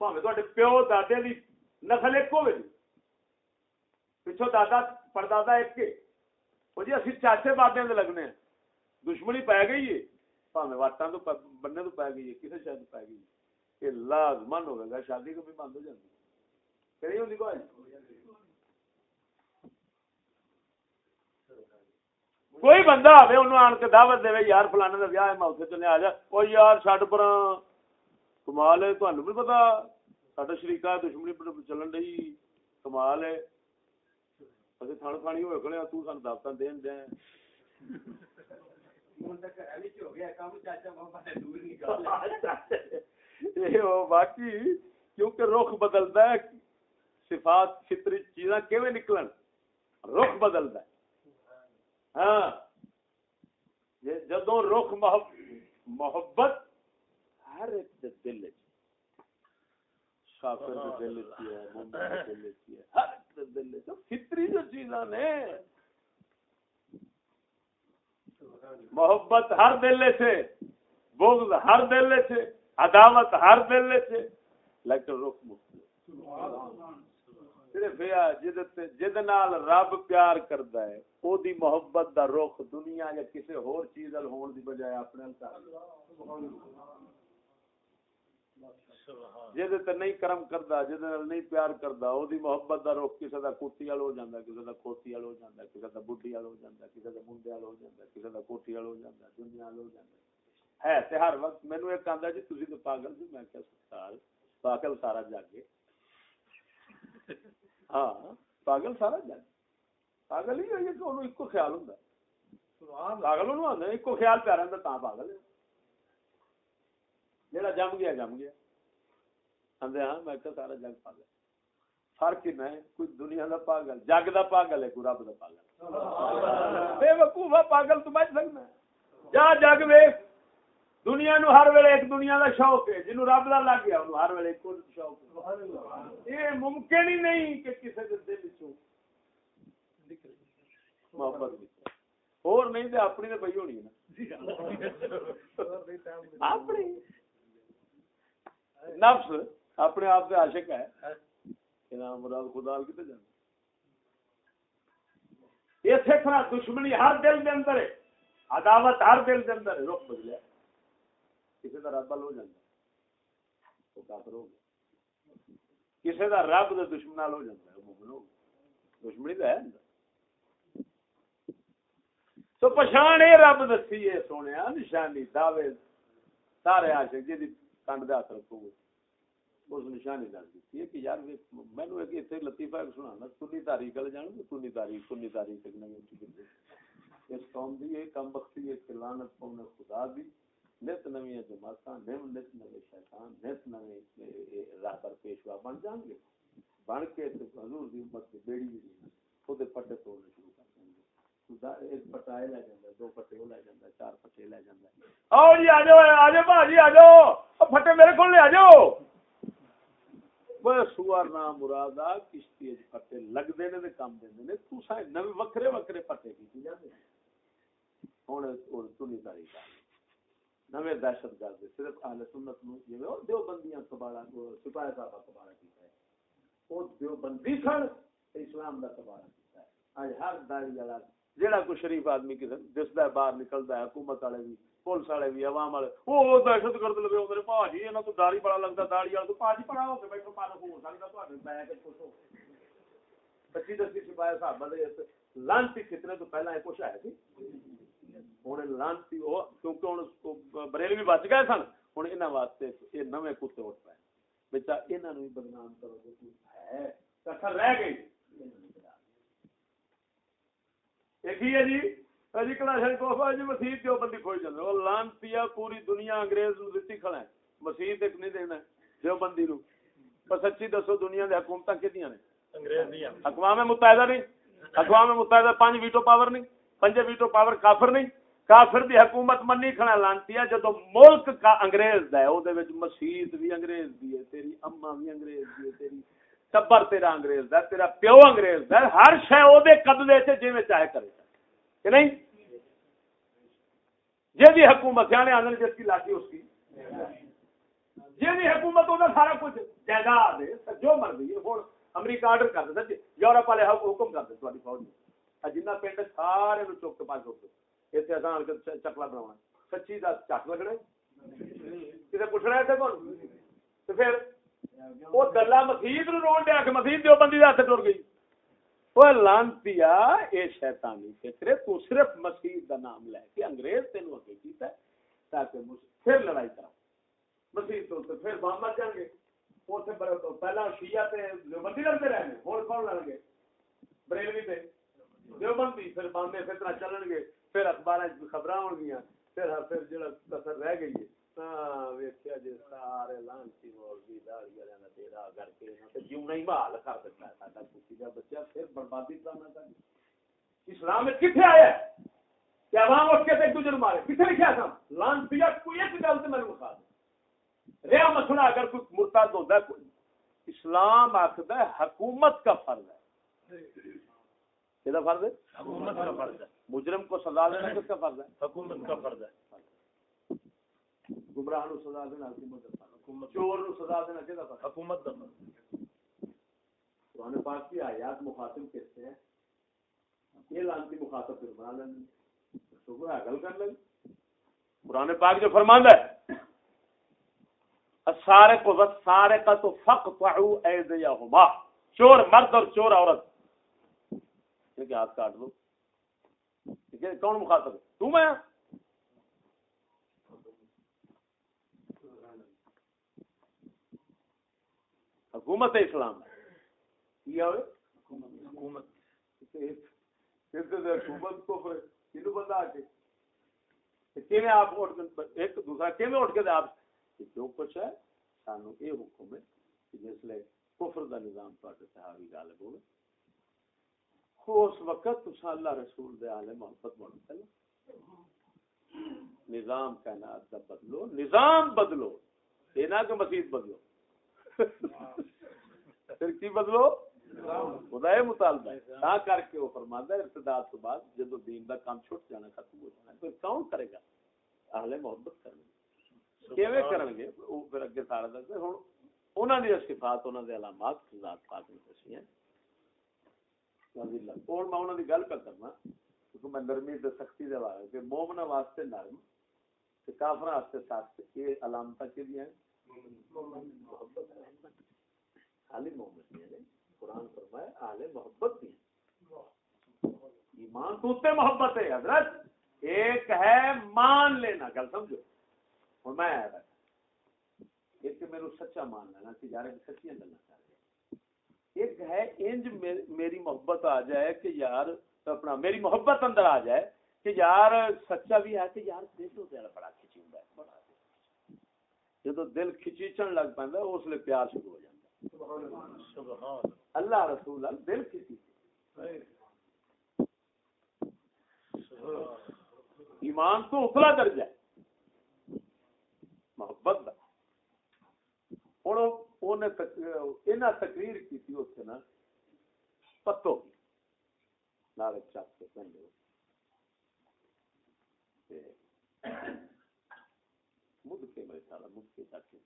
پاوے پیو دادے کی نسل ایک ہوگی پچھو دادا پردادا ایک کے وہ جی اسی چاچے بابے کے لگنے دشمنی پی گئی ہے پاوے واٹان تو بننے تو پی گئی ہے کسی شاید پی گئی یہ لازمن ہوگا گا شادی کبھی بند ہو جاتی کہی ہوتی کوئی کوئی بندہ آئے انہوں آن کے دعوت دے یار فلانے کا ویاہ میں اتنے چلے آ جا وہ یار چڈ پر کمال ہے تمہیں بھی پتا سا شریقا دشمنی چلن ڈی کمال ہے ابھی تھان کھانی ہوئے کھڑے تو سان دعوت دین دیں باقی کیونکہ رخ بدلتا ہے صفات فطری چیزاں کیویں نکلن رخ بدلتا ہے ہاں۔ جدو رخ محبت، ہر ایک دل فطری جو چیزاں نے۔ محبت ہر دل سے بغض ہر دل سے عداوت ہر دل سے لیکن رخ مختلف صرف یہ جد نال رب پیار کردا ہے، او دی محبت دا رخ دنیا یا کسی ہور چیز ال ہون دی بجائے اپنے ال کر جد تے نہیں کرم کردا جد نال نہیں پیار کردا، او دی محبت دا رخ کسی دا کوٹھی وال ہو جاندا کسی دا کھوتی وال ہو جاندا کسی دا بڈھی وال ہو جاندا کسی دا منڈے وال ہو جاندا کسی دا کوٹھی وال ہو جاندا، دنیا وال ہو جاندا۔ ہے تے ہر وقت مینوں ایک آندا جی تسی تے پاگل جی میں کہ سال ہاں، پاگل سارا جاگے۔ ہاں پاگل سارا جان۔ پاگل ہی ہوئی کہ انہوں ایک خیال ہوں پاگل انہوں آدھے ایک خیال پہ رہتا تا پاگل ہے۔ جڑا جم گیا جم گیا۔ آدھے ہاں میں کہ سارا جگ پاگل فرق ہی نہیں کوئی دنیا دا پاگل جگ دا پاگل ہے کوئی رب دا پاگل۔ بے وقوفا پاگل تو بچ سکنا جا جگ ویخ دنیا نو ہر ویلے ایک دنیا دا شوق ہے جنوں رب دا لگ گیا، انہوں ہر ویلے ایک شوق ہے؟ یہ ممکن ہی نہیں کہ کسی دے دل وچوں محبت اور نہیں تے اپنی تے پئی ہونی نا۔ اپنی۔ نفس اپنے آپ سے عاشق ہے۔ کہ نام مراد خدا کتے جانا اسی طرح دشمنی ہر دل دے اندر ہے۔ عداوت ہر دل دے اندر ہے۔ رخ بدلیا۔ کسی کا رب ہو جاتا وہ کافر ہو گیا کسی کا رب کا دشمن ہو جاتا ہے مومن ہو دشمنی تو ہے تو پچھان یہ رب دسی ہے سونے نشانی دعوے سارے عاشق جی کنڈ دے ہاتھ رکھو گے اس نشانی دس دیتی ہے کہ یار مینو ایک اتنے لطیفہ سنا سنی تاریخ والے جان گے سنی تاریخ سنی تاریخ اس قوم کی یہ کم بختی ہے کہ لانت قوم خدا دی نت نوی جماعت نم نت نوے شیطان، نت نوے راہبر پیشوا بن جان گے۔ بن کے حضور دی امت کی بیڑی بھی خود پٹے توڑنے شروع کر دیں گے۔ ایک پٹائے لے جاندہ، دو پٹے وہ لے جاندہ، چار پٹے لے جاندہ۔ آؤ جی آ جاؤ آ جاؤ بھاجی، آ جاؤ۔ پھٹے میرے کو لے، آ جاؤ۔ وہ سوار نام مراد کشتی پٹے لگتے نے کام دے تو سائیں نویں وکھرے وکھرے پٹے کی جاتے ہوں تنی تاریخ نویں دہشت گرد صرف اہل سنت نو جی دیو بندیاں کباڑا سپاہی صاحب کباڑا کیتا ہے۔ وہ دیو بندی سن، اسلام دا کباڑا کیتا ہے۔ اج ہر داڑی والا، جیڑا کوئی شریف آدمی کسی دستا ہے باہر نکلتا ہے، حکومت والے بھی، پولیس والے بھی، عوام والے، وہ دہشت گرد لگے ہوتے پاجی یہاں تو داڑی بڑا لگتا داڑی والا تو پاجی پڑا ہو کے بیٹھو پانا ہو سکتا بیٹھ خوش ہو پچی دسی سپاہی صاحب لانتی کتنے تو پہلے کچھ آیا سی ہوں لانتی کیونکہ ہوں بریل بھی بچ گئے سن ہوں یہاں واسطے یہ نویں کتے اٹھ پائے بچا یہاں بھی بدنام کرو ہے۔ کسر رہ گئی۔ دیکھیے جی اجی کلاشن کوفا جی مسیح جو بندی کھوئی جاندے۔ وہ لان پیا پوری دنیا انگریز نو دتی کھڑا ہے۔ مسیح ایک نہیں دینا جو بندی نو سچی دسو دنیا دے حکومتاں کدیاں نے؟ انگریز دی اقوام متحدہ نہیں اقوام متحدہ پانچ ویٹو پاور نہیں۔ پنج ویٹو پاور کافر نہیں۔ کافر دی حکومت منی کھڑا لانتی ہے، جدو ملک کا انگریز دا ہے، او دے وچ مسجد بھی انگریز دی ہے، تیری اما بھی انگریز دی ہے، تیری ٹبر تیرا انگریز دا تیرا پیو انگریز دا ہر شے او دے قبضے سے جویں چاہے کرے۔ کہ نہیں؟ جی بھی حکومت یعنی آنند جس کی لاٹھی اس کی۔ جی بھی حکومت ہوتا سارا کچھ جائیداد ہے جو مرضی ہے ہوں امریکہ آرڈر کر دیتا جی یورپ والے حکم کر دے تاری فوج جنہ پنڈ سارے چوک کے پاس چوک اتنے اصل چکلا بنا سچی کا چک لگنا کسی پوچھنا اتنے کون پھر وہ گلا مسیح رو دیا کہ مسیح دیو بندی ہاتھ ٹر گئی۔ وہ لانتی اے شیطانی فکرے تو صرف مسیح دا نام لے کے انگریز تین اگے کیتا ہے تاکہ پھر لڑائی کرا مسیح تو پھر بام مر جان گے۔ پہلا شیعہ تے دیوبندی لڑتے رہے ہیں ہوں کون لڑ گئے؟ بریلوی تے۔ دیوبندی پھر باندے پھر طرح چلن گے پھر اخبار خبر ہو گیا پھر پھر جڑا کسر رہ گئی ہے۔ ہاں ویکھیا سارے مولوی داڑھی والے تیرا کر کے تے بحال کر دیتا ہے۔ ساڈا کسی دا بچہ پھر بربادی اسلام آیا؟ ہے کہ عوام اٹھ کے مارے۔ کتنے لکھا تھا لان کوئی ایک گل بتا رہا مسئلہ اگر کوئی مرتد ہوتا ہے اسلام آخد حکومت کا فرض ہے۔ یہ فرض ہے۔ حکومت کا فرض ہے۔ مجرم کو سزا دینا کس کا فرض ہے؟ حکومت کا فرض ہے۔ گمراہ نو سزا دینا حکومت چور نو سزا دینا فرض حکومت دا فرض قرآن پاک کی آیات مخاطب کہتے ہیں؟ یہ لانتی مخاطب پھر بنا لیں کو گل کر لیں قرآن پاک جو فرماندا ہے سارے کو سارے کا تو فقطعوا ایدیہما چور مرد اور چور عورت۔ یہ کہ ہاتھ کاٹ دو۔ کون مخاطب تو میں۔ حکومت اسلام حکومت۔ حکومت کو بندہ آ کے آپ ایک دوسرا اٹھ کے آپ؟ جو کچھ ہے؟ سانو یہ حکم ہے جس لیے کفر دا نظام پاتے صحابی غالب ہوئے۔ اس وقت تو اللہ رسول دے آلے محبت بڑھ چلو نظام کائنات دا بدلو نظام بدلو نہ کہ مسیح بدلو پھر کی بدلو خدا مطالبہ ہے کر کے وہ فرماندا ہے ارتداد تو بعد جب دین دا کام چھٹ جانا ختم ہو جانا پھر کون کرے گا اہل محبت کرنے کیویں کرن گے وہ پھر اگے سارا دسے ہن انہاں دی صفات انہاں دے علامات ذات پاک میں دسی ہیں ہن میں انہاں دی گل کر کرنا کیونکہ میں نرمی تے سختی دے بارے کہ مومنا واسطے نرم تے کافر واسطے سخت یہ علامتاں کی ہیں خالی محبت نہیں قرآن فرمائے آل محبت بھی ہیں ایمان تو تے محبت ہے حضرت ایک ہے مان لینا گل سمجھو اور میں آیا بیٹھا ایک میرے سچا مان لینا تجارے کی سچیاں گلا کر ایک ہے انج میری محبت آ جائے کہ یار اپنا میری محبت اندر آ جائے کہ یار سچا بھی ہے کہ یار دیکھو تیرا بڑا کھچی ہوں بڑا جب دل کھچیچن لگ پہ اس لیے پیار شروع ہو جاتا اللہ۔ رسول دل کسی ایمان تو اتلا درجہ ہے۔ محبت دا۔ ہوں انہیں تقریر کی اتنے نا پتو نال چک کے مد کے میرے مد کے کے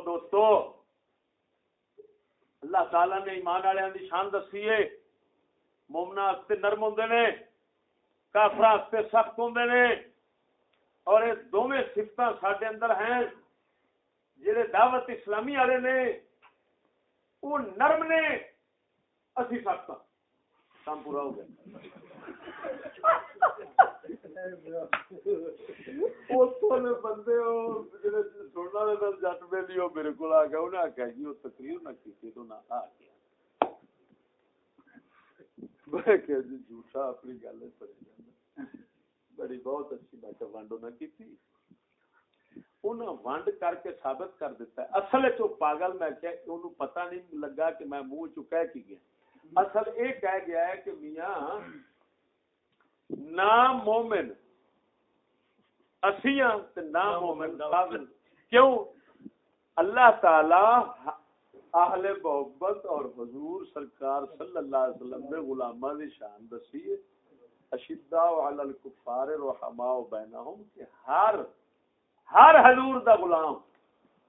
دوستو، اللہ تعالی نے ایمان والوں کی شان دسی ہے۔ مومنا نرم ہوں نے کافر سخت ہوں نے۔ اور یہ دونوں سفت سڈے اندر ہیں۔ جہے دعوت اسلامی والے نے وہ نرم نے، اسی سخت کام پورا ہو گیا۔ بندے جٹ میرے کو آ گیا انہیں آخیا جی وہ تقریر نہ کی تو نہ آ گیا۔ جی جھوٹا اپنی گل بڑی بہت اچھی میں ونڈ انہیں کی ونڈ کر کے ثابت کر دیتا ہے۔ اصل چ پاگل میں کیا پتا نہیں لگا کہ میں منہ چ کہہ کی گیا۔ اصل یہ کہہ گیا ہے کہ میاں نام مومن اسیاں نام مومن پاگل کیوں؟ اللہ تعالی اہل محبت اور حضور سرکار صلی اللہ علیہ وسلم نے غلامہ دی شان دسی ہے۔ اشداء علی الکفار رحماء بینہم، کہ ہر ہر حضور دا غلام،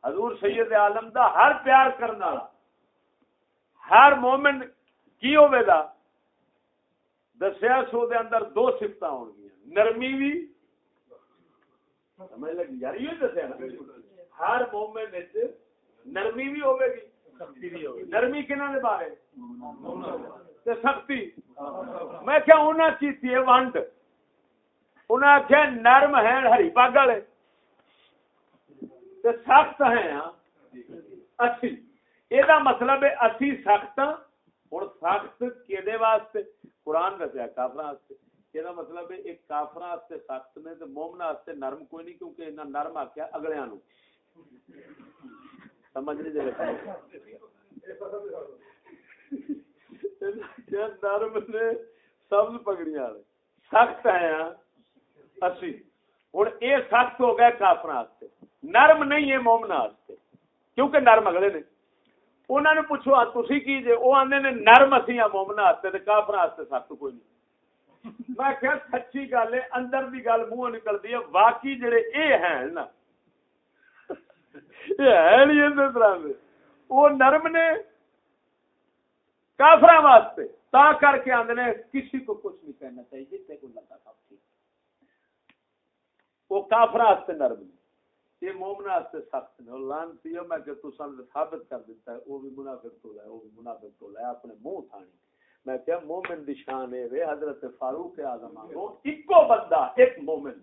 حضور سید عالم دا ہر پیار کرنا ہر مومن کی ہوے دا؟ دسیا سو دے اندر دو صفتاں ہون گیا نرمی بھی سمجھ لگی؟ یار یہ دسیا ہر مومن وچ نرمی بھی ہوے گی۔ نرمی کنہ دے بارے تے سختی۔ میں کیا انہاں کیتی ہے ونڈ۔ انہاں آخیا نرم ہیں ہری پگ والے۔ تے سخت ہیں ہاں۔ اسی۔ یہ مطلب ہے اسی سخت ہاں ہوں سخت کہ واسطے؟ قرآن دسیا کافر واسطے۔ یہ مطلب ہے ایک کافر واسطے سخت نے تو مومنا واسطے نرم کوئی نہیں، کیونکہ انہیں نرم آخیا اگلے سمجھ نہیں دے نرم نے سبز پگڑیاں سخت ہے اسی ہوں یہ سخت ہو گیا کافر نرم نہیں ہے مومنا کیونکہ نرم اگلے نے انہوں نے پوچھو تھی کی جی وہ آدھے نے نرم اسی ہاں مومنا کافر سخت کوئی نہیں میں کیا سچی گل ہے اندر کی گل منہ نکلتی ہے باقی جڑے اے ہیں نا یہ ہے نہیں طرح وہ نرم نے کافر واسطے۔ تا کر کے آدھے کسی کو کچھ نہیں کہنا چاہیے، جتنے کو لگا سب ٹھیک وہ کافر واسطے نرم نے یہ مومن واسطے سخت نے لانتی میں کہ تو سن ثابت کر دیتا ہے، وہ بھی منافق تو لے وہ بھی منافق تو لے اپنے منہ تھانی میں کیا مومن دی شان ہے وے، حضرت فاروق اعظم وہ اکو بندہ، ایک مومن۔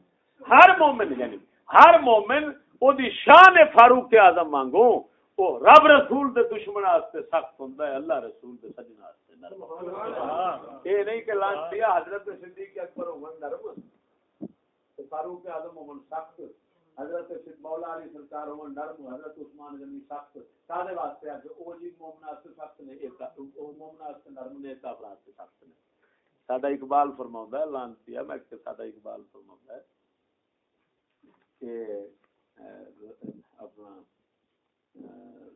ہر مومن یعنی ہر مومن او دی شان فاروق اعظم مانگو او رب رسول دے دشمن واسطے سخت ہوندا ہے اللہ رسول دے سجن واسطے نرم اے نہیں کہ لانتی حضرت صدیق اکبر ہون نرم فاروق اعظم ہون سخت حضرت مولا علی سرکار ہو نرم حضرت عثمان غنی سخت۔ سارے واسطے اج او جی مومن واسطے سخت نے ایک او مومن واسطے نرم نے ایک واسطے سخت نے۔ ساڈا اقبال فرماوندا ہے لانتی ہے میں کہ ساڈا اقبال فرماوندا ہے کہ اپنا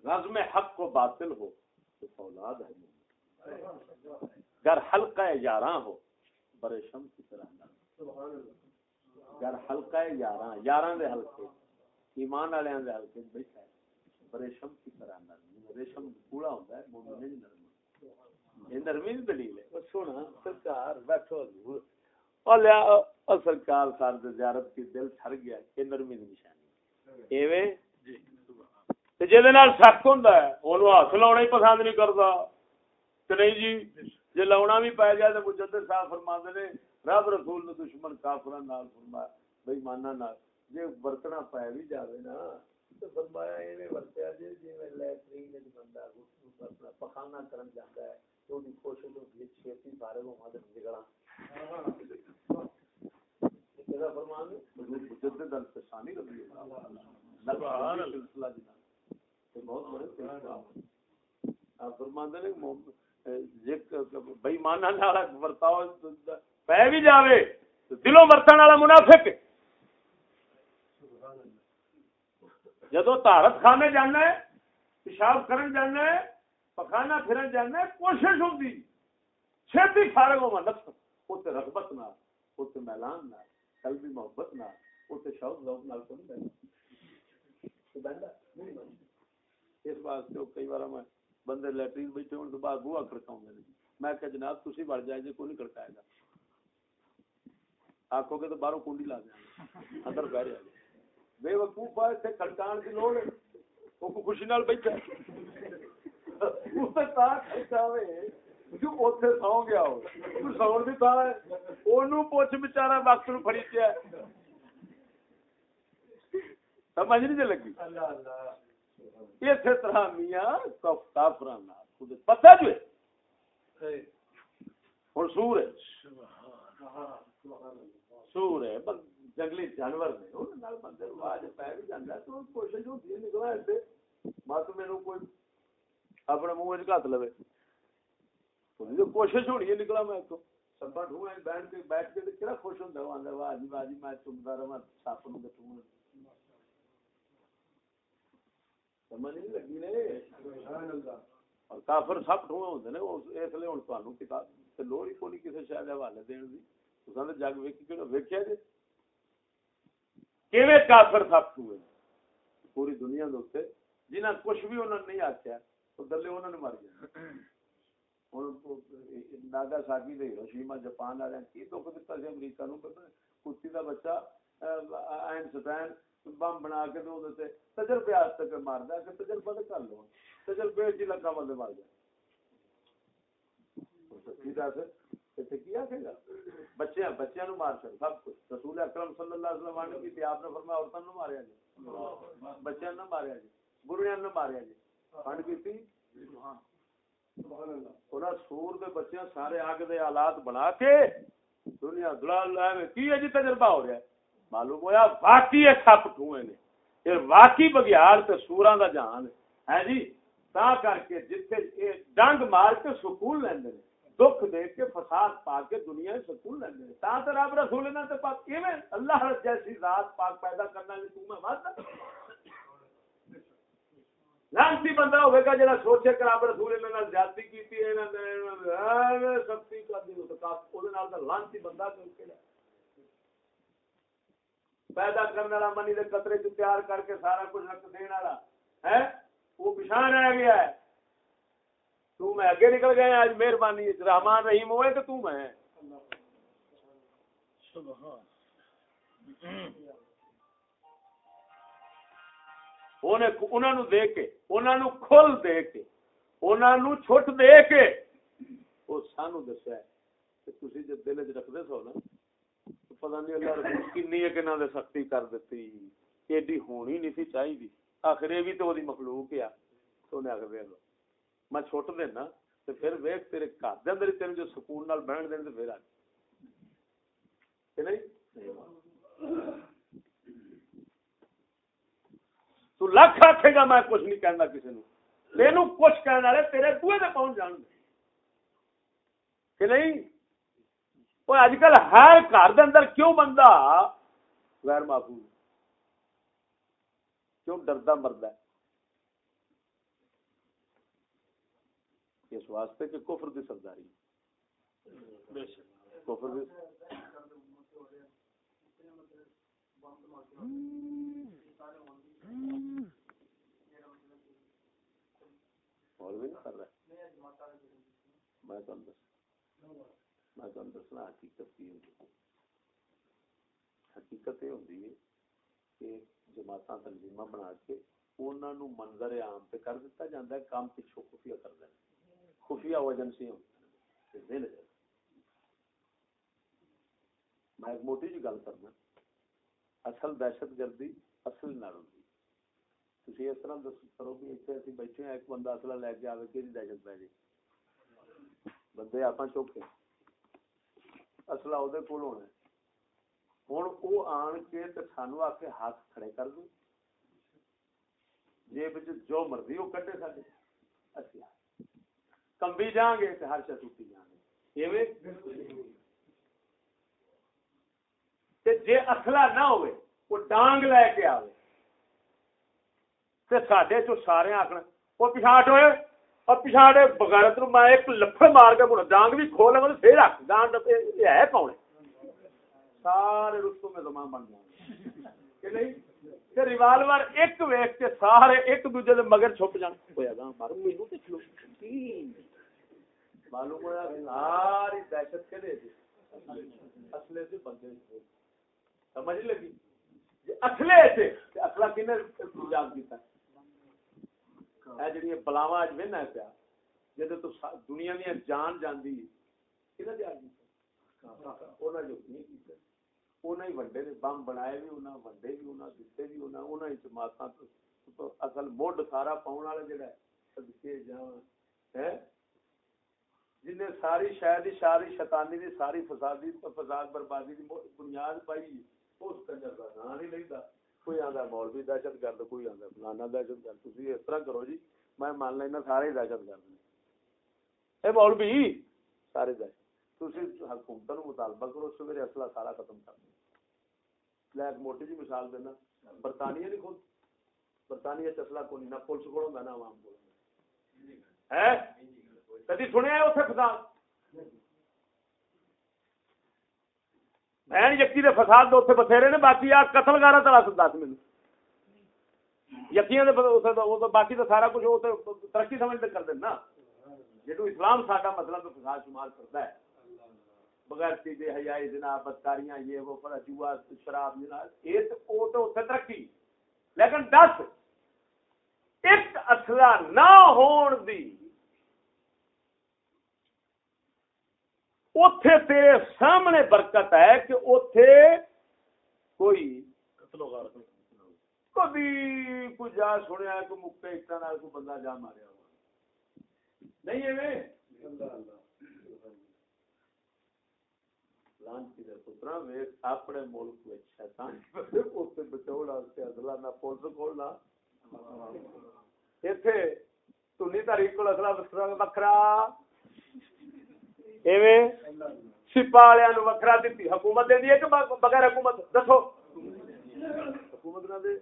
رزم حق کو باطل ہو تو فولاد ہے۔ گر حلقہ یاراں ہو برے شم کی طرح اللہ گر ہے یارہ یارہ دے ہلکے ایمان والے دے ہلکے بیٹھا ہے ریشم کی طرح نرم ریشم پورا ہوتا ہے مومن نہیں نرم یہ نرمی بھی دلیل ہے۔ سونا سرکار بیٹھو حضور۔ اور لیا سرکار سار دے زیارت کی دل ٹھر گیا یہ نرمی دی نشانی۔ ایویں؟ تے نال سخت ہے اونوں ہاتھ لاونا ہی پسند نہیں کردا تے نہیں جی جے لاونا بھی پے جائے تے مجدد صاحب فرماندے نے رب رسول نے دشمن کافر نال فرمایا بھائی مانا نال جی برتنا پی بھی جائے نا تو فرمایا یہ ورتیا جی جی میں لٹرین بندہ پخانا کرن ہے تو دی کوشش ہوتی ہے چھتی سارے کو مدد نکلا فرمان مجدد الفسانی رضی اللہ سلسلہ جنا بہت بڑے آپ فرماندے نے بےمانا ورتاؤ پہ بھی جاوے دلوں مرتن والا منافق۔ جدو تارت خانے جانا ہے پیشاب کرن جانا ہے پخانا پھرن جانا ہے کوشش ہوتی چھتی فارغ ہوا نفس اتنے رغبت نہ اتنے میلان نہ قلبی محبت نہ اتنے شوق ذوق نال کو نہیں بہنا اس واسطے کئی بار میں بندے لیٹرین بیٹھے ہونے تو بعد بوا کھڑکاؤں گے۔ میں کہ جناب تھی بڑھ جائے جی کوئی نہیں کھڑکائے گا۔ آخو گے تو باہروں کنڈی لا دیا اندر بہ رہا بے وقوف اتنے کھڑکان کی لوڑ وہ خوشی نال بیٹھا سو گیا سو بھی تھا پوچھ بچارا وقت نو فری پیا سمجھ نہیں جی لگی؟ اسی طرح میاں کافر پتا جو ہوں سور ہے۔ سور ہے جنگلی جانور نے۔ بندے آواز پی بھی جانا تو کوشش ہوتی ہے نکلا ایسے مت میرے کوئی اپنے منہ چ لو کوشش ہونی ہے نکلا میں تو سبا ڈھو بیٹھ کے بیٹھ کے کہڑا خوش ہوتا ہوں واہ جی واہ جی میں چمتا رہا سپ نو ٹھوں سمجھ نہیں لگی نے کافر سب ٹھوئے ہوتے ہیں اس لیے ہوں تمہیں کتاب لوڑ ہی کونی کسی شاید حوالے دین دی تصا تو جگ ویک ویکیا جی کیویں کافر سب ٹھوئے پوری دنیا کے جنہیں کچھ بھی انہوں نے نہیں آخیا تو دلے انہوں نے مر گیا ناگا ساکی دے ہیروشیما جاپان والے کی دکھ دتا سی امریکہ نو کتی کا بچہ آئنسٹائن بم بنا کے دو دیتے تجربے آج تک مار دیا کہ تجربہ تو کر لو۔ تجربے جی لگا بندے مار گیا بچے بچے مار سکتے سب کچھ۔ رسول اکرم صلی اللہ علیہ وسلم نے کی آپ نے فرمایا عورتوں نے ماریا جی۔ نے ماریا جی۔ ماریا جی۔ کی سور دے سارے آگ دے آلات بنا کے دنیا دلال کی ہے جی تجربہ ہو رہا ہے؟ معلوم ہوا واقعی سپ ٹوئے نے۔ یہ واقعی بگیار تے سوراں دا جان ہے۔ ہاں جی تا کر کے جتھے ڈنگ مار کے سکون لیندے نے، دکھ دے کے فساد پا کے دنیا سکون لیندے نے۔ تا تے رب رسول نے تے پاک ایویں اللہ جیسی ذات پاک پیدا کرنا ہے تو میں مانتا لانتی بندہ ہوے گا جڑا سوچے کہ رب رسول نے نال زیادتی کیتی ہے، انہاں سختی کر دی تو کا اودے نال دا لانتی بندہ کیڑا پیدا کرنے والا منی دے قطرے چ تیار کر کے سارا کچھ رکھ دین والا۔ ہے وہ پچھان رہ گیا ہے۔ تو میں اگے نکل گیا آج مہربانی رحمان رحیم ہوئے کہ تو میں انہوں دے کے انہوں کھل دے کے انہوں چھٹ دے کے، وہ سانو دسیا تھی جب دل چ رکھتے سو نا پتہ نہیں اللہ رسول کنی ہے کہ دے سختی کر دیتی ایڈی ہونی نہیں سی چاہیے آخر یہ بھی تو وہی مخلوق ہے تو انہیں آخر دیکھ لو میں چھوٹ دینا تو پھر ویخ تیرے گھر دے اندر تین جو سکون نال بہن دین تو پھر آ نہیں تو لکھ آکھے گا میں کچھ نہیں کہنا کسی نے تینوں کچھ کہنا والے تیرے دوے تے پہنچ جان گے کہ نہیں اج کل ہر گھر دے اندر کیوں بندہ غیر محفوظ۔ کیوں ڈردا مرد ہے اس واسطے کہ کفر دی سرداری۔ کفر دی اور بھی نہیں کر رہا میں تو میں تمہیں دسنا حقیقت کی ہوں حقیقت یہ ہوتی ہے کہ جماعت تنظیم بنا کے انہوں نے منظر عام پہ کر دیتا جاتا ہے، کام پچھو خفیہ کر دیں خفیہ ایجنسی میں ایک موٹی جی گل کرنا۔ اصل دہشت گردی اصل نہ ہوتی تھی اس طرح دس کرو کہ اتنے ابھی بیٹھے ہیں، ایک بندہ اصلا لے کے آئے کہ دہشت پہ جی؟ بندے آپ چوکھے۔ اصلہ وہ کول ہونا ہوں وہ آن کے تو سانو آ کے ہاتھ کھڑے کر دو جی جو مرضی وہ کٹے سڈے اچھی کمبی جان گے ہر شا ٹوٹی جان گے جی اصلا نہ ہوئے ڈانگ لے کے آئے تو سڈے چ سارے آخر وہ پچھاٹ ہوئے اور پچھاڑے بغیرت نو میں ایک لفڑ مار کے بولا ڈانگ بھی کھول لگا تو پھر رکھ ڈانگ تے یہ ہے کون ہے؟ سارے رستم میں زمان بن گئے کہ نہیں؟ تے ریوالور ایک ویکھ کے سارے ایک دوسرے دے مگر چھپ جان۔ ہویا گا مر مینوں تے چھلو۔ معلوم ہویا ساری دہشت کے دے اصلے دے بندے سمجھ لگی۔ اصلے تے اصلا کنے جواب دیتا۔ ہے جی جڑی بلاواں پیا جدوں تو دنیا دی جان جاندی دی جن ساری شاید شاری شیطانی ساری فسادی فساد بربادی بنیاد پائی اس کنجر دا نام نہیں لیندا کوئی آندا مولوی دہشت گرد کوئی آندا فلانا دہشت گرد۔ تسی اس طرح کرو جی میں مان لینا سارے دہشت گرد نے۔ اے مولوی، سارے دہشت۔ تسی حکومت نو مطالبہ کرو، سویرے اصلہ سارا ختم کر دو۔ لے ایک موٹی جی مثال دینا، برطانیہ نہیں خود برطانیہ چسلا کو نہیں نہ پولیس کو نہ عوام کو ہے کدی سنیا ہے اوتھے فساد؟ این یقی دے فساد دے اتنے بتھیرے نے باقی آ قتل گارا تلا دس مینو یقین باقی تو سارا کچھ ترقی سمجھ کر دینا جدو اسلام سا مطلب فساد شمار کرتا ہے بغیر چیزیں حیائی جناب بدکاریاں یہ وہ پڑا جوا شراب جناب یہ تو اتنے ترقی لیکن دس ایک اصلہ نہ ہون دی اتے تیرے سامنے برکت ہے کہ اتے کوئی کبھی کوئی جا سنیا کوئی مکے اٹا نال کوئی بندہ جا ماریا نہیں اپنے ایویں نو وکھرا دتی۔ حکومت دے دیے کہ بغیر حکومت؟ دسو۔ حکومت نہ دے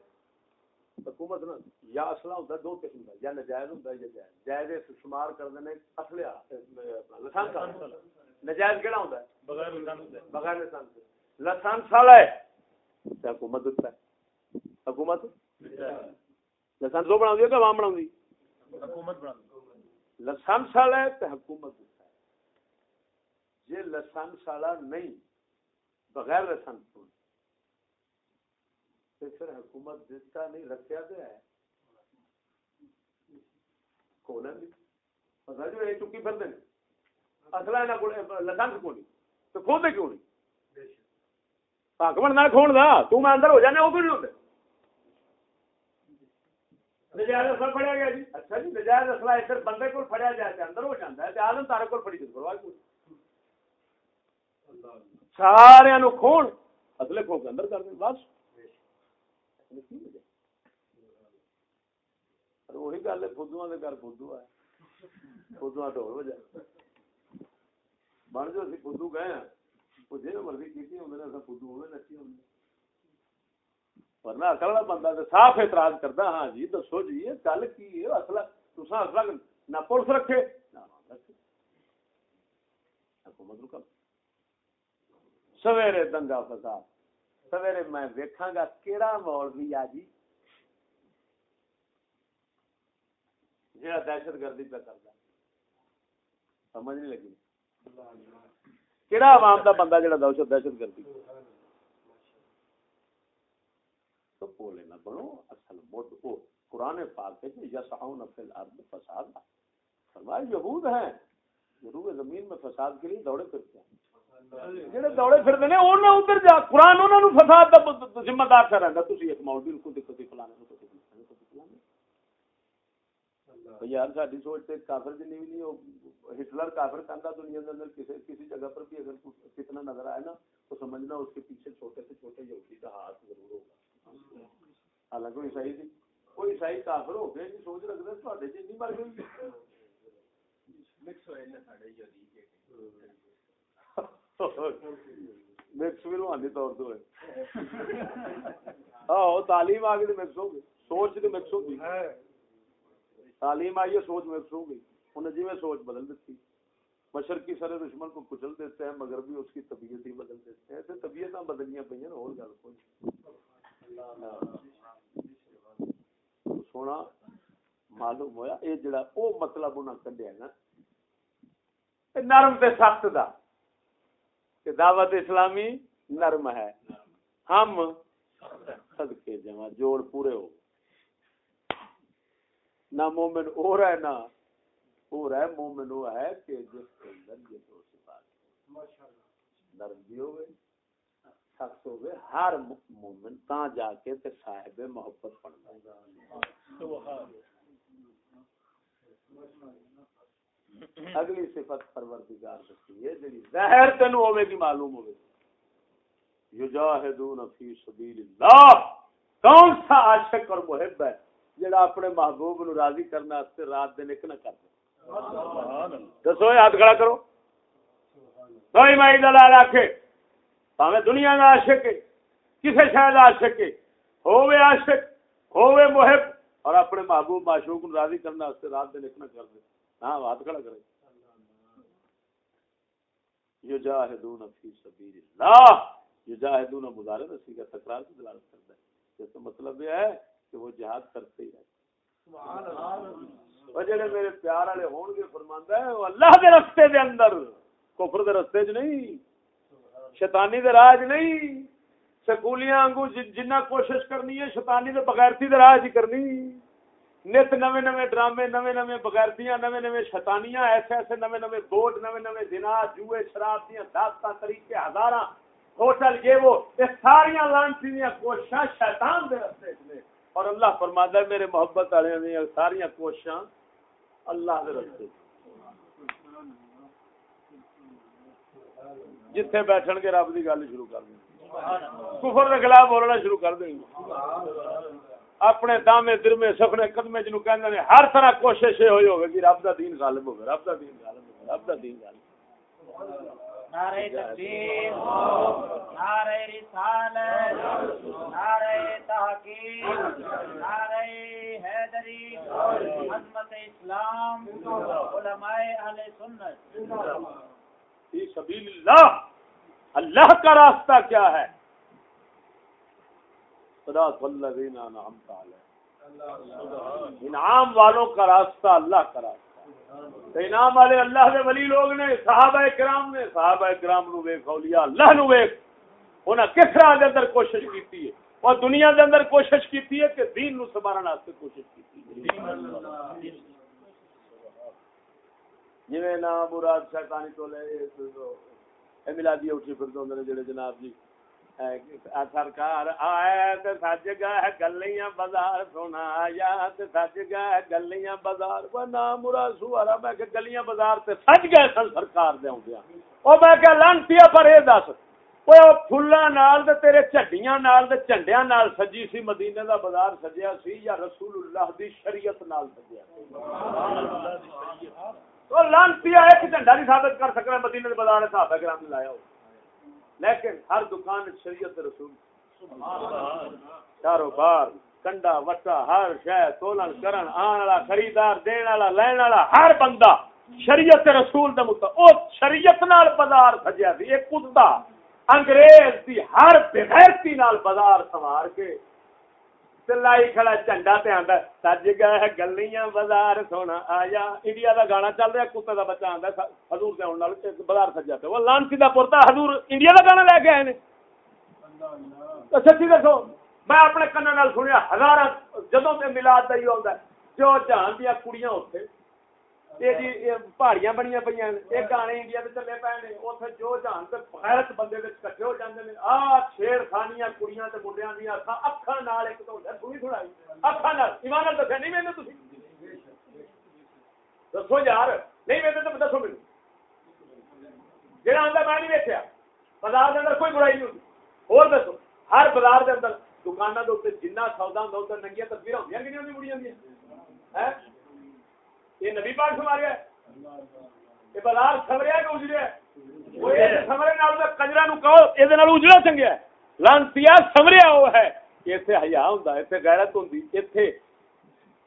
حکومت نہ یا اصلہ ہوندا دو قسم دا یا ناجائز ہوندا یا جائز۔ جائز شمار کر دینے اصلہ لسان کا ناجائز کیڑا ہوندا ہے؟ بغیر لسان بغیر لسان لسان سالا ہے۔ حکومت دتا ہے۔ حکومت؟ لسان سو بناؤ دی کہ عوام بناؤ دی حکومت بناؤ لسان سالا ہے تے حکومت۔ جی لسنس والا نہیں بغیر لسنس تو پھر حکومت دیتا نہیں رکھیا گیا ہے۔ کیوں نہیں؟ حاکمن نہ کھون ہو جانا وہ نجائز اصلا پڑیا جی۔ اچھا جی نجائز اصلا بندے کو پڑیا جاتا ہے اندر ہو جاتا ہے تے تارے کو پڑی جاتا سارے نو کھون۔ اصلے کے اندر کر دیں۔ بس۔ وہی گل ہے فدو کے گھر فدو ہے۔ فدو ڈول ہو بن جو اسی گئے ہیں۔ وہ مرضی کی ہونے اصل ہوئے نچی ہونے ورنہ اکل بندہ تو صاف اعتراض کرتا ہاں جی دسو جی گل کی ہے؟ اصل تسا اصل نہ پولیس رکھے۔ نہ حکومت نو سویرے دنگا فساد۔ سویرے میں ویکھاں گا کیڑا مولوی آ جی۔ جڑا دہشت گردی پہ کردا۔ سمجھ نہیں لگی۔ کیڑا عوام دا بندہ جڑا دہشت دہشت گردی۔ تو بولے نہ بنو، اصل مد کو قرآن پاک کہ یسعون فی الارض فساد فرمایا یہود ہیں روح زمین میں فساد کے لیے دوڑے پھرتے ہیں۔ جہاں دوڑے پھر ادھر جا قرآن فساد ذمہ دار کر رہا تھی ایک ماحول بھی خود دیکھو فلانا یار ساری سوچ سے کافر جن بھی نہیں ہٹلر کافر کرتا دنیا کے اندر کسی جگہ پر بھی اگر کتنا نظر آئے نا تو سمجھنا اس کے پیچھے چھوٹے سے چھوٹے یہودی کا ہاتھ ضرور ہوگا حالانکہ عیسائی جی وہ عیسائی کافر ہو گئے جی سوچ رکھ رہے تھے جی نہیں مر گئے مکس ہوئے نا سارے یہودی کے تعلیم آگے تو مکس ہو گئی سوچ تو مکس ہو گئی تعلیم آئی سوچ مکس ہو گئی انہیں جی میں سوچ بدل دیتی مشرقی سارے دشمن کو کچل دیتے ہیں مگر بھی اس کی طبیعت ہی بدل دیتے ہیں ایسے طبیعت بدلیاں پہ اور گل کوئی سونا معلوم ہوا یہ جڑا او مطلب انہاں کڈیا نا نرم تے سخت کا کہ دعوت اسلامی نرم ہے۔ ہم صدقے جمع، جوڑ پورے ہو۔ نہ مومن اور ہے نہ اور ہے مومن وہ ہے کہ جس کے اندر یہ دو صفات نرم بھی ہوئے، سخت ہوئے، ہر مومن تا جا کے تے صاحب محبت بنتا اگلی صفت پروردگار دسی ہے جڑی ظاہر تینو ہوے گی معلوم ہوے یجاہدون فی سبیل اللہ۔ کون سا عاشق اور محب ہے جڑا اپنے محبوب نو راضی کرنے واسطے رات دن ایک نہ کرتا دسو ہاتھ کھڑا کرو۔ کوئی مائی دلال آکھے پاوے دنیا کا عاشق ہے کسے شاید عاشق ہے؟ ہووے عاشق ہووے محب اور اپنے محبوب معشوق نو راضی کرنے واسطے رات دن ایک نہ کر دے۔ ہاں ہاتھ کھڑا کرے یجاہدون فی سبیل اللہ یجاہدون مضارع اسی کا تکرار کی دلالت کرتا ہے۔ اس کا مطلب یہ ہے کہ وہ جہاد کرتے ہی رہتے وہ جڑے میرے پیار والے ہون گے فرماندا ہے وہ اللہ دے دے اندر۔ کفر دے نہیں شیطانی دے راہ نہیں۔ سکولیاں وانگو جنہ کوشش کرنی ہے شیطانی دے بغیرتی دے راہ کرنی۔ نت نوے نوے ڈرامے نوے نوے بغیرتیاں نوے نوے شیطانیاں ایسے ایسے نوے نوے بوٹ نوے نوے جنا جوئے شراب دیاں داستاں طریقے ہزاراں ہوٹل یہ وہ یہ ساریاں لانچی دیاں کوششاں شیطان دے رستے چ اور اللہ فرماتا ہے میرے محبت والے نے ساری کوششاں اللہ دے رستے جتھے بیٹھن گے رب کی گل شروع کر دیں کفر کے خلاف بولنا شروع کر دیں اپنے دامے درمے سپنے قدمے جنو کہندے نے ہر طرح کوشش یہ ہوئی ہوگی رب دا دین غالب ہوگا رب دا دین غالب ہوگا رب دا دین غالب نعرہ تکبیر نعرہ رسالت نعرہ تحقیق نعرہ حیدری عظمت اسلام علماء اہل سنت۔ فی سبیل اللہ اللہ کا راستہ کیا ہے؟ صراط والذین انعمت علیہم۔ انعام والوں کا راستہ اللہ کا راستہ۔ انعام والے اللہ دے ولی لوگ نے، صحابہ کرام نے، صحابہ کرام نو ویکھ، اولیاء اللہ نو ویکھ۔ انہاں کس طرح دے اندر کوشش کیتی ہے؟ اور دنیا دے اندر کوشش کیتی ہے کہ دین نو سنبھالنے واسطے کوشش کیتی ہے۔ جویں نا مراد شیطانی تو لے اے ملادی اٹھی پھر دے جڑے جناب جی۔ سرکار آیا تے سج گئے گلیاں بازار سونا آیا تے سج گئے گلیاں بازار وہ نام مرا سوارا میں کہ گلیاں بازار تے سج گئے سن سرکار دے اوندے او میں کہ لانتیا پر اے دس اوے او پھلاں نال تے تیرے چڈیاں نال تے جھنڈیاں نال سجی سی مدینے دا بازار سجیا سی یا رسول اللہ دی شریعت نال سجیا سبحان اللہ دی شریعت تو لانتیا ایک جھنڈا نہیں ثابت کر سکنا مدینے دے بازار صحابہ کرام نے لایا ہو لیکن ہر دکان شریعت رسول کاروبار کنڈا وٹا ہر شہ تولن کرن آن والا خریدار دین والا لین والا ہر بندہ شریعت رسول دے مطابق او شریعت نال بازار سجیا سی ایک کتا انگریز دی ہر بغیرتی نال بازار سوار کے لائی کھڑا جھنڈا تے آندا سج گیا ہے گلیاں بازار سونا آیا انڈیا دا گانا چل رہا کتے دا بچہ آندا حضور دے نال بازار سجا تے وہ لانسی دا پورتا حضور انڈیا دا گانا لے کے آئے نے سچی دسو میں اپنے کنا نال سنیا ہزار جدوں تے میلاد دا ہی ہوندا جو جہان دیا کڑیاں اوتھے جی پہاڑیاں بنیا پہ یہ گانے انڈیا کے چلے پے نے اتنے جو جان تک غیرت بندے کٹھے ہو جاتے ہیں آ چھیڑ خانیاں کڑیاں تے منڈیاں دی اکھاں اکھاں نال ایک تو سنی تھوڑائی اکھاں نال ایمان نال دسیا نہیں ویندے تسی دسو یار نہیں ویندے تے دسو مینوں جڑا آندا میں نہیں ویکھیا بازار دے اندر کوئی برائی نہیں ہوندی اور دسو ہر بازار دے اندر دکاناں دے اوپر جنہ سودا ہوندا اوتے ننگیاں تصویراں ہوندیاں کہ نہیں ہوندی بڑیاں دی ہیں یہ نبی پاک سماریا یہ بلال سمریا کہ اجڑیا وہ سمرے نال دا کجرا نو کہو اے دے نال اجڑا چنگیا لانتیا سمریا او ہے۔ ایتھے حیا ہوندا ایتھے غیرت ہوندی ایتھے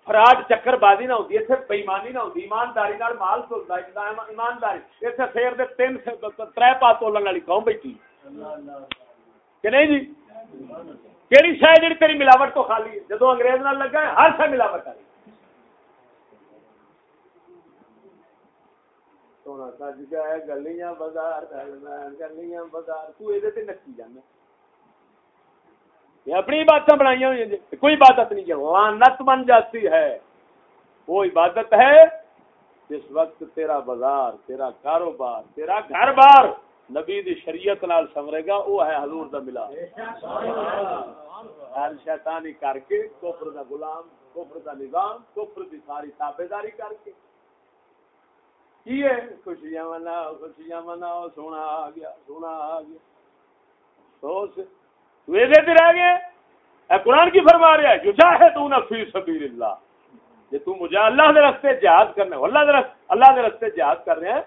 فراڈ چکر بازی نہ نہ ایمانداری نال مال سلتا ایمانداری۔ اتنے سیر دے تین تر پاس تولن والی قوم بیٹھی۔ کہ نہیں جی؟ تیری ملاوٹ تو خالی ہے؟ جدو انگریز نال لگا ہے ہر شہ ملاوٹ آئی سونا سج گیا گلیاں بازار گلیاں بازار تو تے نکی جانا اپنی عبادت بنائی ہوئی ہیں کوئی عبادت نہیں ہے لانت بن جاتی ہے وہ عبادت ہے جس وقت تیرا بازار تیرا کاروبار تیرا گھر بار نبی دی شریعت نال سمرے گا وہ ہے حضور دا ملا ہر شیطانی کر کے کفر دا غلام کفر دا نظام کفر دی ساری تابعداری کر کے کی ہے؟ خوشیاں مناؤ خوشیاں مناؤ سونا آ گیا، سونا آ گیا۔ سوچ رہ گئے۔ اے قرآن کی فرما رہا ہے جو چاہے تو فی سبیل اللہ یہ تو مجھے اللہ دے رستے جہاد کرنے اللہ دے اللہ دے رستے جہاد کر رہے ہیں،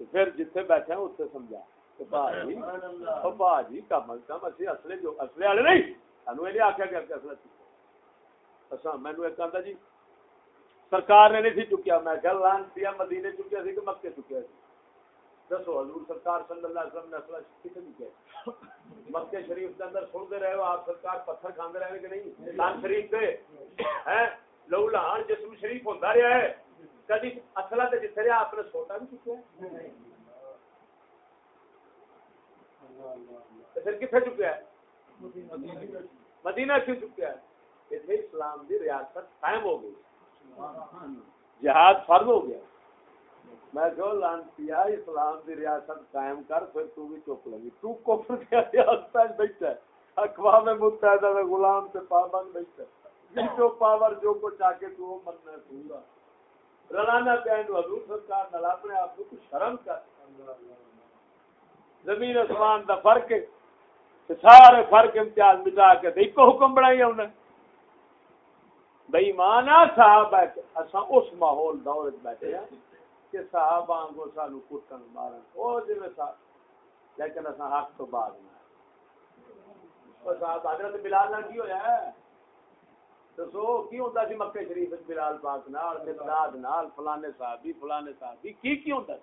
تو پھر جتنے بیٹھے ہیں اس سے سمجھا او کم از کم اسی اصلے جو، اصلے والے نہیں، سانو یہ کہ ایک جی سرکار نے نہیں سی چکیا۔ میں کہ لانتی مدینے چکیا سی کہ مکے چکیا سی۔ دسو حضور، سرکار صلی اللہ علیہ وسلم نے اصلا کتنی کیا مکے شریف کے اندر سنتے رہے ہو، آپ سرکار پتھر کھاندے رہے کہ نہیں؟ لان شریف سے ہیں؟ لہو لہان جسم شریف ہوتا رہا ہے۔ کدی اصلا تے جتھے رہا آپ نے سوٹا بھی چکیا؟ ہے پھر کتنے چکیا؟ ہے مدینہ کیوں چکیا؟ ہے اسلام دی ریاست قائم ہو گئی۔ جہاد فرض ہو گیا۔ میں جو لانتیا اسلام دی ریاست قائم کر، پھر تو بھی چپ لگی۔ تو کفر کے ریاست وچ بیٹھا ہے۔ اقوام متحدہ میں غلام سے پابند بیٹھا ہے۔ جو پاور جو کو چاہ کے تو مننا ہے پورا رلانا پہن حضور سرکار نال اپنے آپ کو کچھ شرم کر۔ زمین آسمان دا فرق ہے۔ سارے فرق امتیاز مٹا کے تے ایک حکم بنائی انہیں بے ایمانا صاحب اساں اس ماحول دور بیٹھے ہیں کہ صحابہ آنگو سانو کٹن مارن او صاحب لیکن اساں حق تو بعد میں صاحب، حضرت بلال نال کی ہویا ہے؟ دسو، کی ہوندا سی مکہ شریف وچ بلال پاک نال، مقداد نال، فلانے صحابی فلانے صحابی، کی کی ہوندا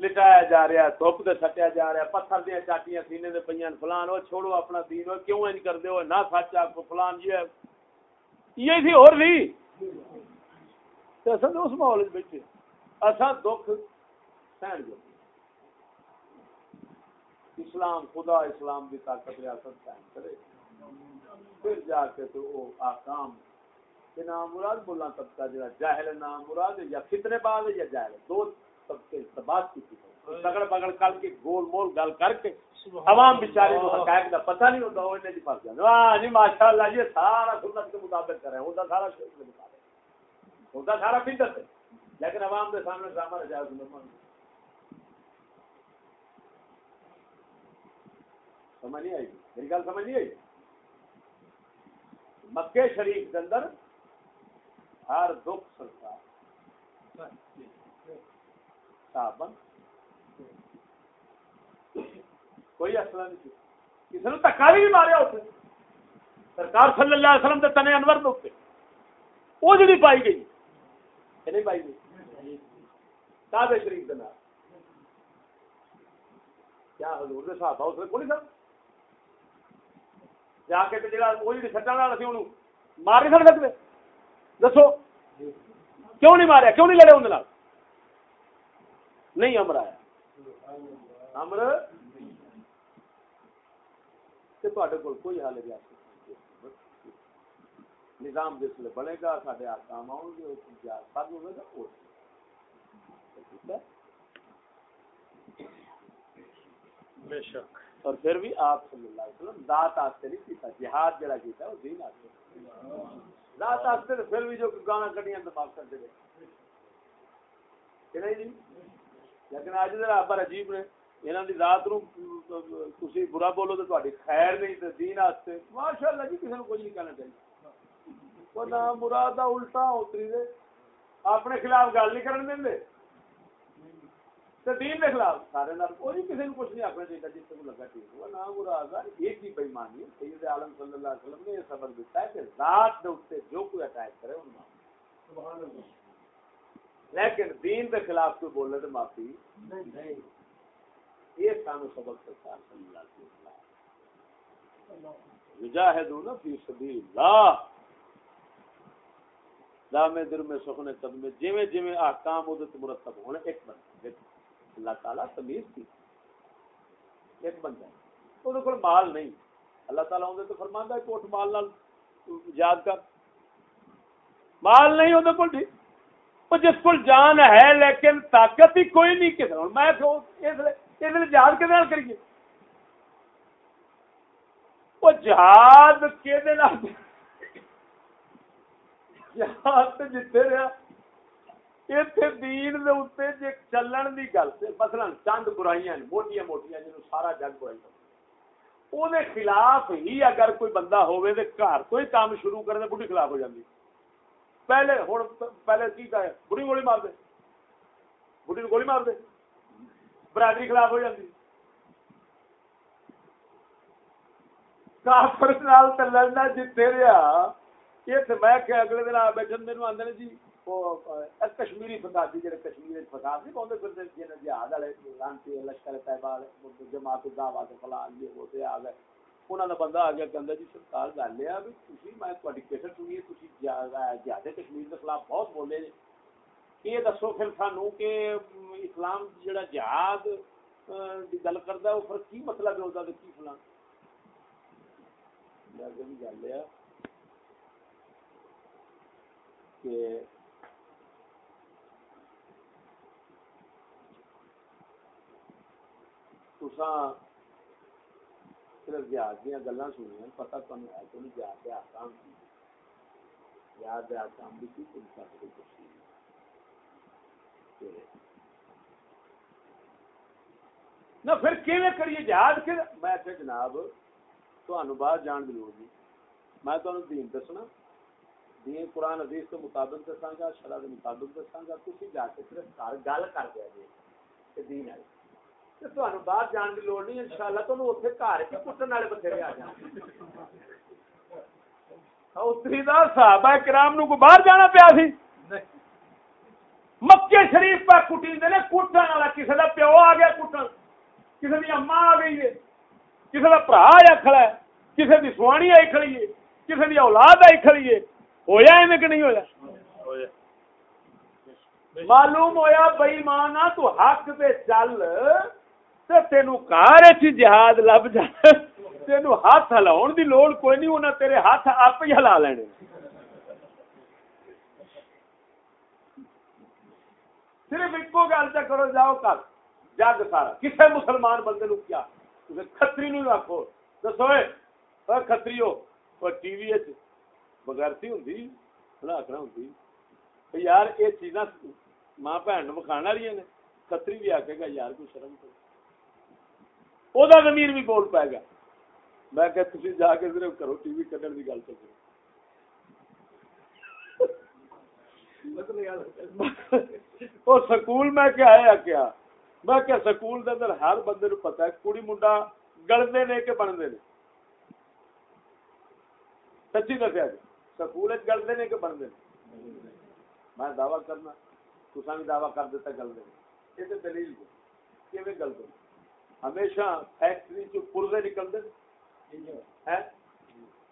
لٹایا جا رہا ہے، دھوپ دے سٹیا جا رہا ہے، پتھر دیا چاٹیاں سینے دے پیاں فلان وہ چھوڑو اپنا دین وہ کیوں انج کر دے نہ سچ آپ فلان یہ ہے۔ یہ تھی اور بھی۔ تے اساں تے اس ماحول وچ بیٹھے اساں دکھ سہن جو اسلام، خدا اسلام دی طاقت ریاست قائم کرے۔ پھر جا کے تو وہ آکام، کہ نام مراد بولا طبقہ جڑا جاہل نام مراد یا فتنے باز یا جاہل۔ دو طبقے استباد کی تھی تگڑ بگڑ کر کے گول مول گل کر کے عوام بیچارے کو حقائق کا پتہ نہیں ہوتا، وہ انہیں جی پھنس جاتے واہ جی ماشاءاللہ جی، یہ سارا سنت کے مطابق کر ہوتا سارا شریف کے مطابق۔ ہوتا سارا بدت ہے۔ لیکن عوام کے سامنے ڈرامہ رہ سمجھ نہیں آئی؟ میری گل سمجھ نہیں آئی؟ مکے شریف کے اندر ہر دکھ سرکار۔ صاحب کوئی اصلہ نہیں سی کسی نے دکا بھی ماریا اسے۔ سرکار صلی اللہ علیہ وسلم کے تنے انور دے اتنے وہ جی پائی گئی۔ نہیں پائی گئی۔ کعبے شریف کے نام کیا حضور دے صحابہ اس نے کوئی سر جا کے تے جڑا وہ جی سٹا نال اسی اونوں مار نہیں سکتے دسو۔ کیوں نہیں ماریا؟ کیوں نہیں لڑے اندر نہیں امر آیا۔ امر تے تواڈے کول کوئی حال ریاست نظام جس لیے بنے گا سارے آکام آؤ گے اس کی جہاز فرض ہوگا گا ہے؟ بے شک۔ اور پھر بھی آپ صلی اللہ علیہ وسلم ذات آستے نہیں کیتا جہاد جڑا کیتا وہ دین آستے ذات آستے تو پھر بھی جو گانا کٹیاں دماغ کر دے کہ نہیں جی؟ لیکن اج دے رابر عجیب نے انہاں دی ذات نو تسی برا بولو تے تہاڈی خیر نہیں تے دین واسطے ماشاءاللہ جی کسی نو کوئی نہیں کہنا چاہیے وہ نہ مراد الٹا اتری دے اپنے خلاف گل نہیں کرن دیں دین کے خلاف سارے نال کوئی کسی نے کچھ نہیں آخنا چاہیے جس کو لگا ٹھیک ہوا نہ مراد ایک ہی بےمانی سید عالم صلی اللہ علیہ وسلم نے یہ سبق دیتا ہے کہ ذات کے اتنے جو کوئی اٹیک کرے ان لیکن دین کے خلاف کوئی بولے تو معافی نہیں یہ سانو سبق سرکار صلی اللہ علیہ وسلم۔ یجاہدون فی سبیل اللہ دامے در میں سخنے قدمے جویں جویں احکام مرتب ہونے، ایک بندہ اللہ تعالیٰ تمیز تھی۔ ایک بندہ۔ وہ کو مال نہیں۔ اللہ تعالیٰ اندر تو فرماندا ہے مال نال یاد کر۔ مال نہیں اندر کو جس کو جان ہے لیکن طاقت ہی کوئی نہیں کس میں اس جہاد کے کریے وہ جہاد کے جہاد تو جتنے رہا دین دے اتنے جے چلن دی گل تے، مثلا چند برائیاں موٹیاں موٹیاں جنوں سارا جگ برائی او دے خلاف ہی اگر کوئی بندہ ہوے تے گھر تو ہی کام شروع کرے تے بڈھی خلاف ہو جاندی۔ پہلے ہن، پہلے کی کہے؟ بڈھی گولی مار دے۔ بڈھی گولی مار دے۔ برادری خلاف ہو جاندی کافر نال تے لڑنا جتے رہیا یہ میں کہ اگلے دن آ بیٹھن دے نو آندے جی کشمیری فسادی جڑے کشمیر فساد نہیں پاؤں پھر جنہیں جہاد والے، لانتی، لشکر طیبہ جماعت دعوا کے فلان یہ وہ آ گئے۔ انہوں نے بندہ آ گیا کہ جی سرکار گل ہے بھی تھی میں تھوڑی کیسٹ سنی تھی جہاد کشمیر کے خلاف بہت بولے جی۔ یہ دسو پھر سانو کہ اسلام جڑا جہاد کی گل کرتا ہے وہ پھر کی مطلب ہے وہ کی فلان گل ہے کہ تساں صرف جہاد دیا گلا سنیا پتا تمہیں ہے تو نہیں جہاد دیا آسام کی۔ جہاد دیا آسام بھی کی تم سب کو کچھ نہ پھر کیویں کریے جہاد کے؟ میں کہ جناب باہر جان لوڑ نہیں میں دین دسنا۔ دین قرآن حدیث کے مطابق دساں گا کے مطابق دساں گا۔ تھی جا کے صرف گل کر دیا جی دین ہے باہر جان کی لوڑ نہیں ان شاء اللہ تمہیں اتنے گھر کے کٹن والے بتھیرے آ جان صحابہ کرام نو کو باہر جانا پیا سی۔ مکے شریف پہ کٹی نے کٹن والا کسی کا پیو آ گیا کٹن کسی کی اما آ گئی ہے کسی کا برا آیا کھڑا ہے کسی کی سوانی آئی کھڑی ہے کسی کی اولاد آئی کھڑی ہے۔ ہویا ایویں کہ نہیں ہویا؟ معلوم ہویا بئی مانا تو حق پہ چل تینو کار جہاد لب جائے تینو ہاتھ ہلاؤ دی لوڑ کوئی نہیں انہیں تیرے ہاتھ آپ ہی ہلا لینے۔ صرف ایک گل تو کرو، جاؤ کر۔ جگ سارا۔ کسے مسلمان بندے نو کیا؟ کتری نو آخو دسو کتری ہو۔ ٹی وی بغیرتی ہوں ہلاکنا ہوں یار یہ چیزاں ماں بھن وکھا رہی نے۔ کتری بھی آکے گا، یار کوئی شرم کرو وہ زمین بھی بول پائے گا۔ میں کہ تھی جا کے صرف کرو، ٹی وی کٹن کی گل تو کرو مطلب وہ سکول میں کیا ہے کیا میں کیا سکول دے اندر ہر بندے نو پتا ہے کڑی منڈا گلتے نے کہ بنتے نے سچی دسیا جی سکول گلتے نے کہ بنتے میں دعوی کرنا تصا بھی دعوی کر دیتا گلتے یہ تو دلیل گلتے ہمیشہ فیکٹری چ پورزے نکلتے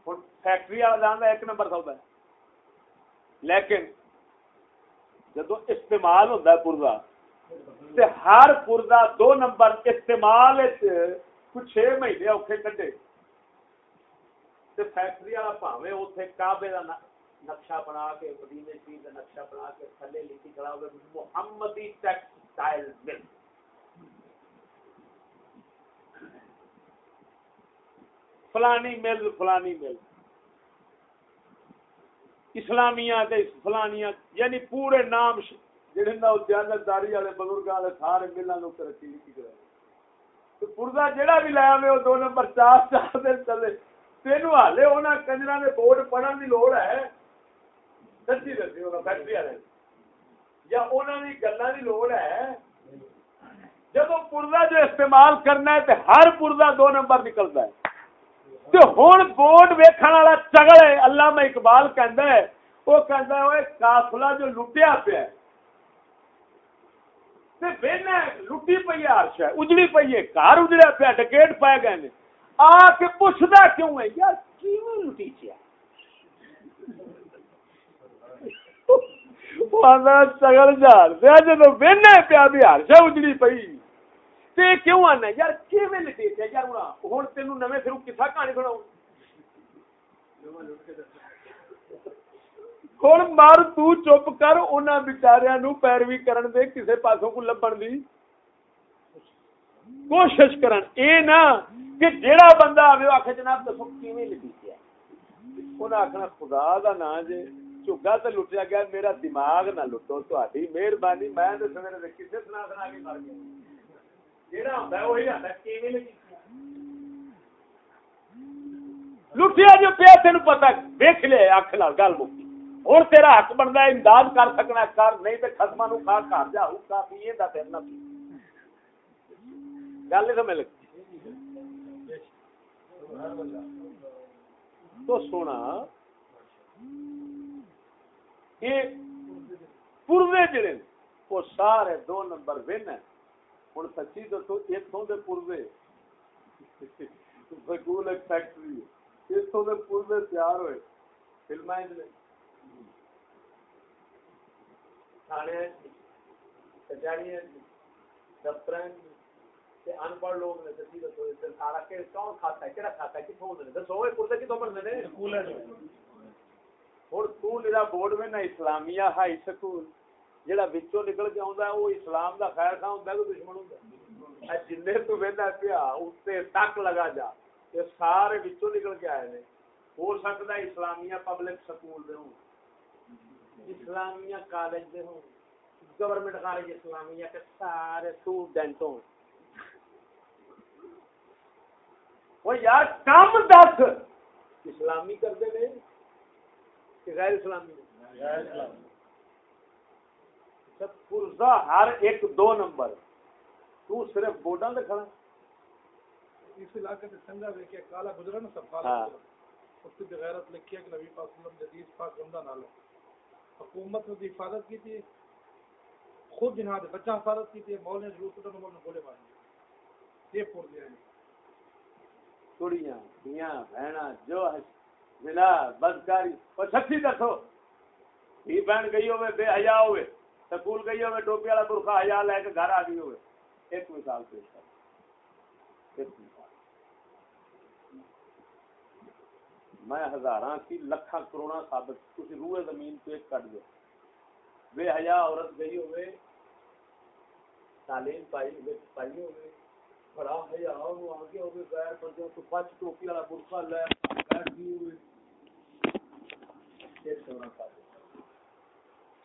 فیکٹری والا ایک نمبر سودا ہے لیکن جدو استعمال ہوتا ہے پورزا تے ہر پورزا دو نمبر استعمال کچھ چھ مہینے اوکھے کٹے تے فیکٹری والا پاوے اتنے کعبے کا نقشہ بنا کے، مدینے شریف کا نقشہ بنا کے تھلے لکھی کھڑا ہوگا محمدی ٹیکسٹائل مل فلانی مل فلانی مل۔ اسلامیہ فلانیاں یعنی پورے نام جڑے نا دیانت داری والے بزرگ والے سارے ملنا نو ترقی کی کرے تو پردا جڑا بھی لایا وے او دو نمبر چار چار دے چلے۔ تینو حالے اونا کنجرا دے بورڈ پڑھن دی لوڑ ہے۔ سچی دسی ہونا فیکٹری والے۔ یا اونا دی گلاں دی لوڑ ہے۔ جب پردا جو استعمال کرنا ہے تو ہر پردا دو نمبر نکلتا ہے۔ تے ہن بورڈ ویکھن والا چگل ہے، علامہ اقبال کہندا ہے، او کہندا ہے اوے قافلہ جو لٹیا پیا تے وینا لٹی پئی ہے ہے، اجڑی پئی ہے، گھر اجڑیا پیا ڈکیٹ پائے گئے نے۔ آ کے پوچھدا کیوں ہے، یار کیویں لٹی چیا چگل جہاز پیا جدو وہنا پیا بھی ہر شا اجڑی پئی۔ تے کیوں آنا یار کیویں لٹیٹیا یار ہن تینوں نویں پھر کسا کہانی سناؤں ہن مار تو چپ کر انہاں بیچاریاں نو پیروی کرن دے کسے پاسوں کو لبن دی کوشش کرن اے نا کہ جیڑا بندہ آوے آکھے جناب دسو کیویں لٹیٹیا انہاں آکھنا خدا دا نا جے چوگا تے لٹیا گیا میرا دماغ نہ لٹو تہاڈی مہربانی میں دسنے کسے سنا سنا کے مر گیا لٹیا جو پیا تینو پتہ ویکھ لے اکھ لال گل مکی ہن تیرا حق بندا ہے امداد کر سکنا کر نہیں تے خصماں نو کھا کھا جا ہو کا پی نہ گل نہیں سمجھ لگتی تو سونا یہ پورے جڑے وہ سارے دو نمبر ون ہیں ہوں سچی دسو اتوں کے پورے سکول ایک فیکٹری ہے اتوں کے پورے تیار ہوئے film board Islamia high school جڑا وچوں نکل کے آندا ہے، وہ اسلام دا خیر خواہ ہوندا ہے کہ دشمن ہوندا ہے؟ جننے تو ویندا پیا اس تک لگا جا یہ سارے وچوں نکل کے آئے نے۔ ہو سکدا اسلامیہ پبلک سکول دے ہوں، اسلامیہ کالج دے ہوں گورنمنٹ کالج اسلامیہ کے سارے اسٹوڈنٹ ہوں۔ وہ یار کم دس۔ اسلامی کرتے ہیں کہ غیر اسلامی غیر اسلامی۔ اچھا، ہر ایک دو نمبر۔ تو صرف اس علاقے سنگا کالا گزرا سب کالا ہاں۔ اس کہ نبی پاک وسلم جدید پاک حکومت نے حفاظت کی تھی۔ خود دے بچہ حفاظت کی تھی مارے۔ یہ پور دیا دیاں بہنا جو بدکاری۔ اور سچی دسو بہن گئی ہوئے بے حیا ہوئے۔ سکول گئی ہوئے ٹوپی والا برخا ہزار لے کے گھر آ گئی ہوئے ایک مثال پیش کر میں ہزاراں کی لکھاں کروڑا ثابت کسی روئے زمین پہ ایک کٹ دو بے حیا عورت گئی ہوئے، تعلیم پائی پائی ہوئے۔ بڑا حیا وہ آگے ہوئے غیر بندوں کو پچ ٹوپی والا برخا لے بیٹھ گئی ہوئے۔ ایک سونا ثابت۔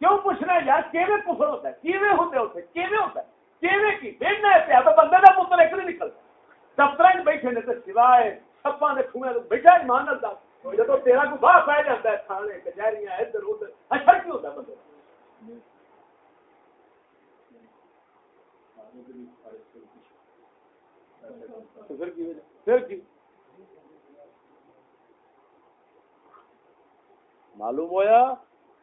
کیوں پوچھنا یار؟ کیوے کفر ہوتا ہے؟ کیوے ہوتے ہوتے کیوے ہوتا ہے؟ کیوے کی؟ بہنا ہے پیا تو بندے دا پتر ایک نہیں نکلتا دفتر میں بیٹھے نے تے سوائے سپاں دے کھویں تو بیٹھا ایمان نال دس۔ جدو تیرا کو باہر پہ جاتا ہے، تھانے، کچہریاں، ادھر ادھر۔ اچھا کیوں ہوتا ہے بندے معلوم ہوا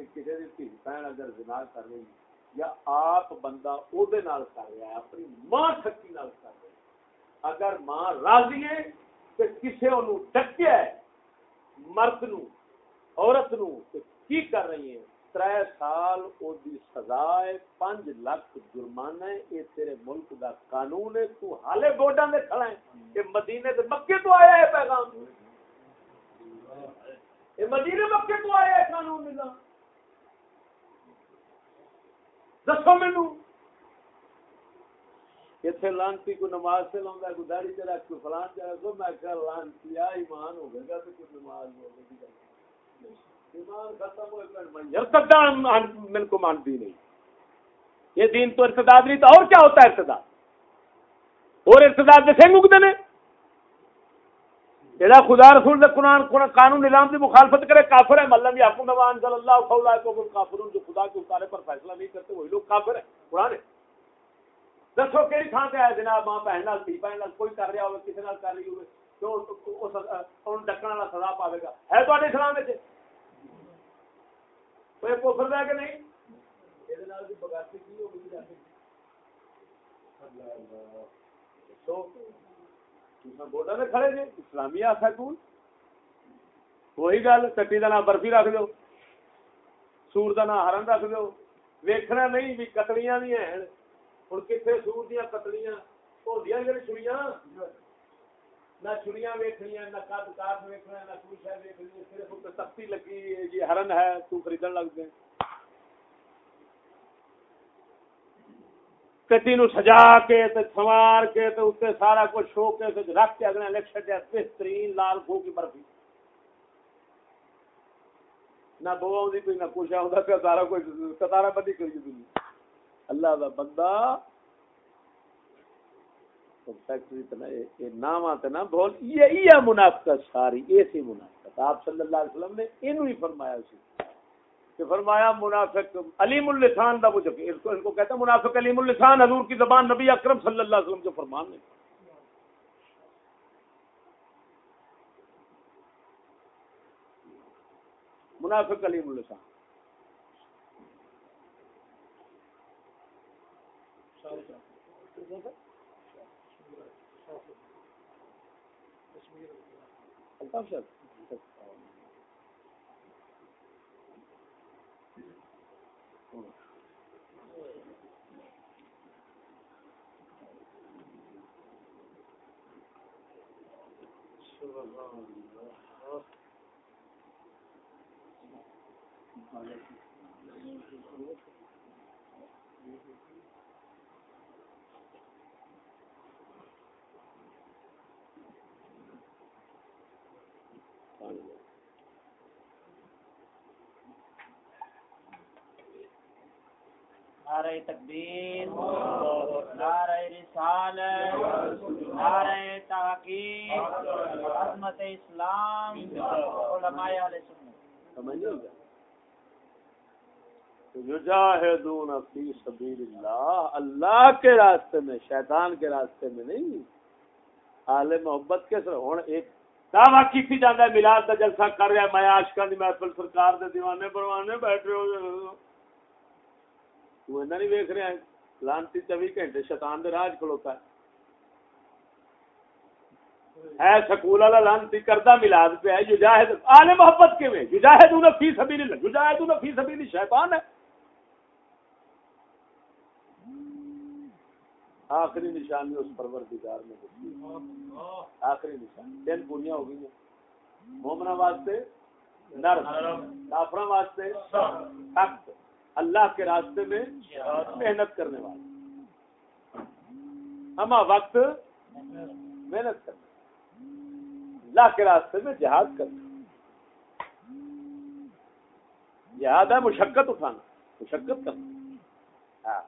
کہ کسی دی تھی بہن اگر زنا کر رہی یا آپ بندہ او کر رہا ہے، اپنی ماں تھکی نال کر رہی ہے۔ اگر ماں راضی ہے تو کسی ڈکیا مرد نو عورت نو کی کر رہی ہے تر سال دی سزا ہے پانچ لاکھ جرمانہ ہے یہ تیرے ملک دا قانون ہے، تو حالے گوڈاں دے کھڑا ہے اے مدینے تے مکے تو آیا ہے پیغام۔ اے مدینے مکے تو آیا ہے قانون نظام۔ دسو مینو اتنے لانتی کو نماز سے لاؤں کوئی داڑھی چلا کوئی فلان چلا تو میں کہ لانتی ایمان ہو گئے گا تو کوئی نماز ہو گئی ایمان ختم ہوئے پھر میں من کو مانتی نہیں یہ دین تو ارتداد نہیں تو اور کیا ہوتا ہے ارتداد اور ارتداد میں سنگ اگتے ہیں یہ خدا رسول دے قرآن قانون نظام کی مخالفت کرے، کافر ہے ملم یا حکم نوان صلی اللہ فولا کو کافر جو خدا کے اتارے پر فیصلہ نہیں کرتے، وہی لوگ کافر ہے قرآن ہے۔ دسو کہڑی تھان سے آئے جناب، ماں بہن نال تھی بہن نال، کوئی کر رہا ہوگا کسی نال کر رہی ہوگی تو ڈکن والا سزا پاوے گا۔ ہے تو اسلام میں کوئی کوفر ہے کہ نہیں؟ یہ بغاتی کی ہو گئی اللہ اللہ۔ ہوگی بورڈا میں کھڑے جی اسلامی آخا کون؟ وہی گل چٹی کا نام برفی رکھ دو، سور کا نام ہرن رکھ دو۔ ویکھنا نہیں بھی کتلیاں بھی ہیں۔ ہوں کتنے سور دیا کتلیاں ہوتی جی چڑیاں نہ چڑیاں ویکنیاں نہ کد کاٹ ویکنا نہ کوئی شاید ویکنی صرف تختی لگی جی ہرن ہے، تو خریدن لگ گئے۔ کٹی نو سجا کے تے سوار کے تے اتنے سارا کچھ شو کے تے رکھ کے اگلے لکھ چڈیا بہترین لال گو کی برفی۔ نہ بو آؤں کوئی، نہ کچھ آؤں پہ سارا کچھ کتارا بندی کری دنیا اللہ دا بندہ فیکٹری تے نا نام آتے نا بول یہ یہ منافقت ساری، ایسی منافقت۔ آپ صلی اللہ علیہ وسلم نے اینو ہی فرمایا اسی کہ فرمایا منافق علیم اللسان دا وہ جو اس کو ان کو کہتا ہے منافق علیم اللسان، حضور کی زبان نبی اکرم صلی اللہ علیہ وسلم کے فرمان نے۔ منافق علیم اللسان۔ الطاف شاید نعرہ تکبیر، نعرہ رسالت، نعرہ تحقیق، عظمت اسلام، علماء اہل سنت۔ یجاہدون فی سبیل اللہ اللہ کے راستے میں، شیطان کے راستے میں نہیں۔ آل محبت کے سر ہوں، ایک دعویٰ کی جاتا ہے، ملاد کا جلسہ کر رہا ہے، میں آشکا دی محفل سرکار دے دیوانے پروانے بیٹھے ہو تو اینا نہیں ویکھ رہا ہے لانتی چوی گھنٹے شیطان دے راج کھلوتا ہے۔ ہے سکول والا لانتی کردہ ملاد پہ ہے، یجاہد، آل محبت کے میں یجاہدون فی سبیل اللہ یجاہدون فی سبیل شیطان ہے۔ آخری نشانی اس پروردگار میں ہوتی آخری نشانی، تین پوریاں ہو گئی ہیں مومنا واسطے نرم کافرا واسطے سخت۔ اللہ کے راستے میں محنت کرنے والے ہما وقت محنت کرنا اللہ کے راستے میں جہاد کرنا جہاد ہے مشقت اٹھانا مشقت کرنا۔ ہاں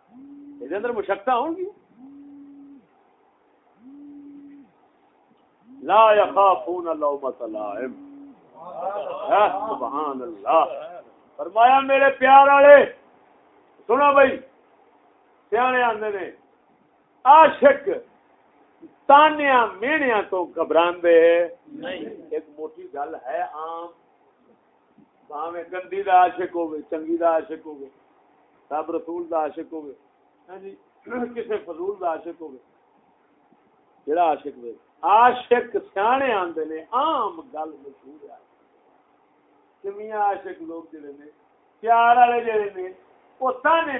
اس اندر مشقت ہوں گی۔ لا يخافون لائم۔ سبحان اللہ۔ فرمایا میرے پیار والے سنو بھائی سیانے آندے نے عاشق تانیا میڑیا تو گھبراندے نہیں ایک موٹی گل ہے عام بھاویں گندی دا عاشق ہوے چنگی دا عاشق ہوے سب رسول دا عاشق ہوے ہاں جی کسے فضول دا عاشق ہوے جڑا عاشق وے عاشق سیانے آندے نے عام گل مشہور ہے کہ میاں عاشق لوگ جڑے نے پیار والے جڑے نے وہ تانے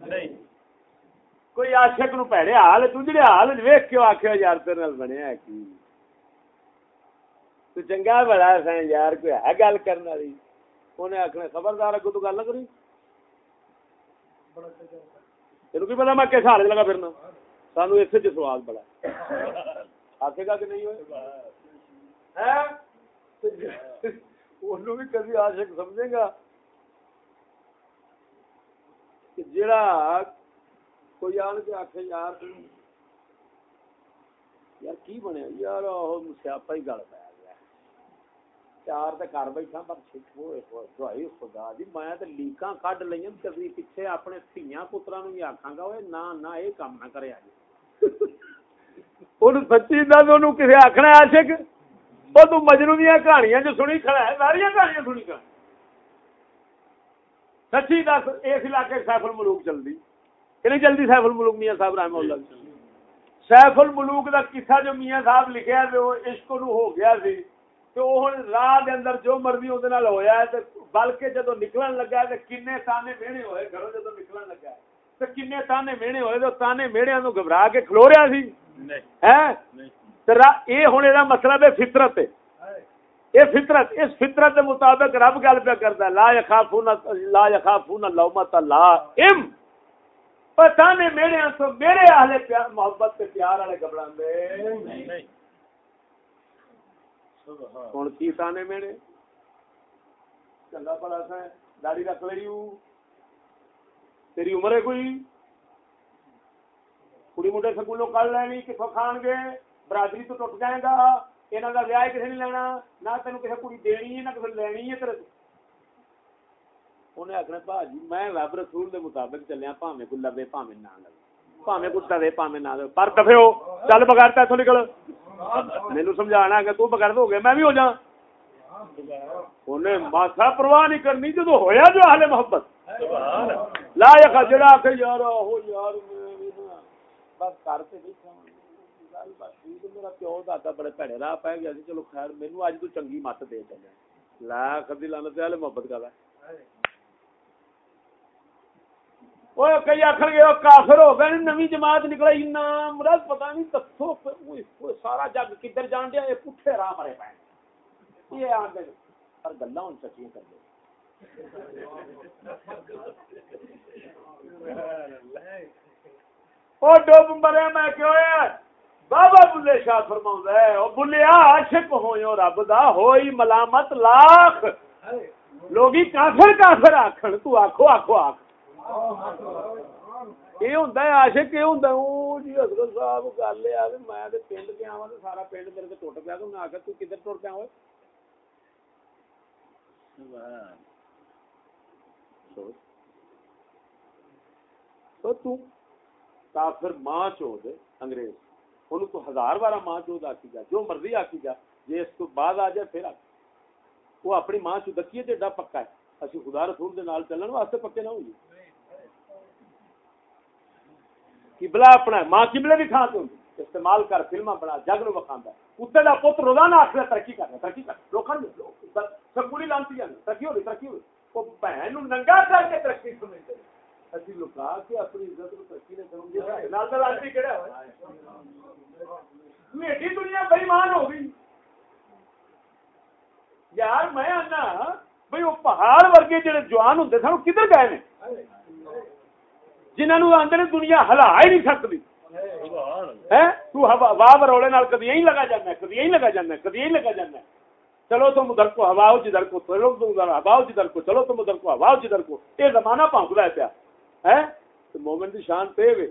نہیں۔ کوئی عاشق نو پیڑے حال تو جڑے حال ویکھ کے آکھیا یار تیرے نال بنیا ہے کی؟ تو چنگا بڑا سائیں یار کوئی ہے گل کرن والی؟ اونے آکھنا خبردار اگوں تو گل نہ کری۔ تینوں کی پتا میں کس حال لگا پھرنا؟ سانو اس سوال بڑا آکھے گا کہ نہیں ہوئے؟ بھی کبھی عاشق سمجھے گا؟ کہ جڑا کوئی آن کے آخے یار یار کی بنیا یار سیاپا ہی گل پی گیا۔ چار بیٹھا پر دوائی خدا دی۔ میں لیکاں کڈ کبھی پیچھے اپنے دھیاں پتراں نوں بھی آکھاں گا اوے نہ نہ، اے کام نہ کرے اج اون سچی دس اونوں کسے آکھنا عاشق او تو دیاں کہانیاں جو سنی کھڑا ہے ساری کہانیاں سنی کھڑا سچی دس اس علاقے سیف الملوک چلدی کہ نہیں چلدی سیف الملوک؟ میاں صاحب رحمہ اللہ سیف الملوک دا قصہ جو میاں صاحب لکھیا تے وہ عشق نو ہو گیا سی۔ تے او ہن راہ دے اندر جو مرضی اودے نال ہویا ہے تے بلکہ جدوں نکلن لگا ہے تے کنے تانے مہنے ہوئے گھروں جدوں نکلن لگا ہے۔ تے کنے تانے مہنے ہوئے تے تانے مہنیاں نو گھبرا کے کھلو رہا سی۔ نہیں۔ ہیں؟ تے اے ہن دا مطلب ہے فطرت ہے یہ فطرت اس فطرت کے مطابق رب گل پہ کرتا ہے لا یخافون لا یخافون لومت لائم پتہ نہیں میرے تو میرے اہل پیار محبت کے پیار والے گھبراندے نہیں۔ سبحان۔ ہن کی تانے میرے؟ چنگا بڑا سا داڑھی رکھ لئی تیری عمر ہے کوئی؟ کڑی منڈے سکولوں کل لینی کتوں کھان گے؟ برادری تو ٹوٹ جائے گا۔ یہاں کا ویاہ کسی نے لینا نہ تین کسی کڑی دینی ہے نہ کسی لینی ہے تیرے انہیں آخنا بھاجی میں ویب رسول دے مطابق چلیا پاوے کوئی لوے پاوے نہ لوے پاوے کوئی دے پاوے نہ دے پر دفے ہو چل بغیر تے اتوں نکل مینو سمجھانا کہ تو بغیر ہو گیا میں بھی ہو جا انہیں ماسا پرواہ نہیں کرنی جدو ہویا جو اہل محبت لا یا جڑا کہ یار بس کر کے ہوں گل بس ٹھیک ہے، میرا پیو دادا بڑے راہ پہ گیا سی چلو خیر مینوں اج تو چنگی مت دے چلے لا لعنت محبت اوے کئی آخر کافر ہو گئے نویں جماعت نکلا اینا مراد پتہ نہیں دسو سارا جگ کدھر جان دیا یہ پٹھے راہ مرے پے یہ پر گلاں ہن سچیاں کر دے او ڈوب مرے میں کیوں ہے بابا بلے شاہ فرماؤں ہے او بلیا عاشق ہوئیو رب دا ہوئی ملامت لاکھ۔ لوگی کافر کافر آکھن تو آکھو آکھو آکھ۔ یہ ہوندا ہے عاشق یہ ہوندا ہے، او جی حضرت صاحب گل ہے بھی میں تے پنڈ گیا واں تے سارا پنڈ میرے تے ٹوٹ پیا تو میں آکھیا تو کدھر ٹوٹ پیا ہوئے سبحان تو تو کافر ماں چود انگریز۔ انہوں تو ہزار بارہ ماں چود آکی جا، جو مرضی آکی جا جی اس تو بعد آ جائے پھر آ وہ اپنی ماں چودکی ہے جیڈا پکا ہے۔ اسی خدا رسول دے نال چلن واسطے پکے نہ ہوئی قبلہ اپنا ہے، ماں قبلے بھی کھان تو استعمال کر فلما بنا، جگ نو بخاندا ہے۔ دا پتر روزانہ آخر ترقی کر ترقی کر لوکاں نو سکولی لانتی جانے ترقی ہو رہی، ترقی ہو رہی۔ وہ بہن نو ننگا کر کے ترقی سمجھتے اسی لکا کے اپنی عزت نو ترقی نے سمجھے نال دا لانتی کہڑا ہوئے میٹھی دنیا بے ایمان ہو گئی یار میں آنا بھئی وہ پہاڑ ورگے جڑے جوان ہوندے سن کدھر گئے نے جنہاں نو آندے نے دنیا ہلا ہی نہیں سکتی سبحان ہے تو ہوا بروڑے نال کدی یہی لگا جانا ہے کدی یہی لگا جانا ہے کدی یہی لگا جانا ہے چلو تم ادھر کو ہواؤ جدھر کو چلو تم ادھر ہواؤ جدھر کو چلو تم ادھر کو ہواؤ جدھر کو یہ زمانہ پانکدا ہے پیا ہے؟ تو مومن دی شان تے وے۔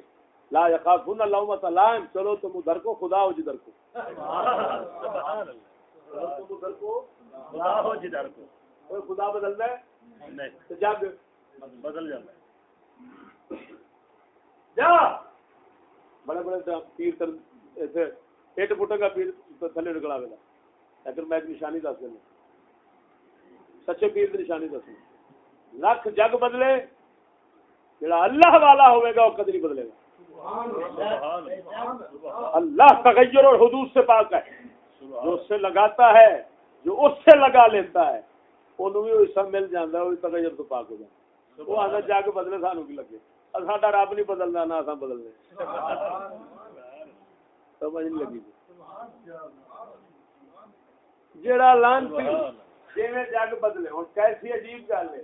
لا یخافون اللومۃ لائم چلو تم ادھر کو خدا ہو جدھر کو۔ سبحان چلو تم ادھر کو۔ خدا ہو جدھر کو۔ کوئی خدا بدلنا ہے نہیں۔ تو جگ بدل جاتا ہے جا۔ بڑے بڑے پیر تر ایسے پیر تھلے گا۔ لیکن میں ایک نشانی دس دینا۔ سچے پیر کی نشانی دس لکھ جگ بدلے۔ جڑا اللہ والا ہوئے گا، وہ کدی نہیں بدلے گا۔ اللہ تغیر اور حدود سے پاک ہے۔ جو اس سے لگاتا ہے، جو اس سے لگا لیتا ہے، انہوں بھی حصہ مل جاتا ہے وہ تغیر تو پاک ہو جاتا وہ آدھا جا کے بدلے سانو کی لگے۔ ساڈا رب نہیں بدلنا، نہ اصا بدلنے۔ سمجھ نہیں لگی۔ جڑا لانتی، جیویں جگ بدلے۔ ہوں کیسی عجیب گل ہے۔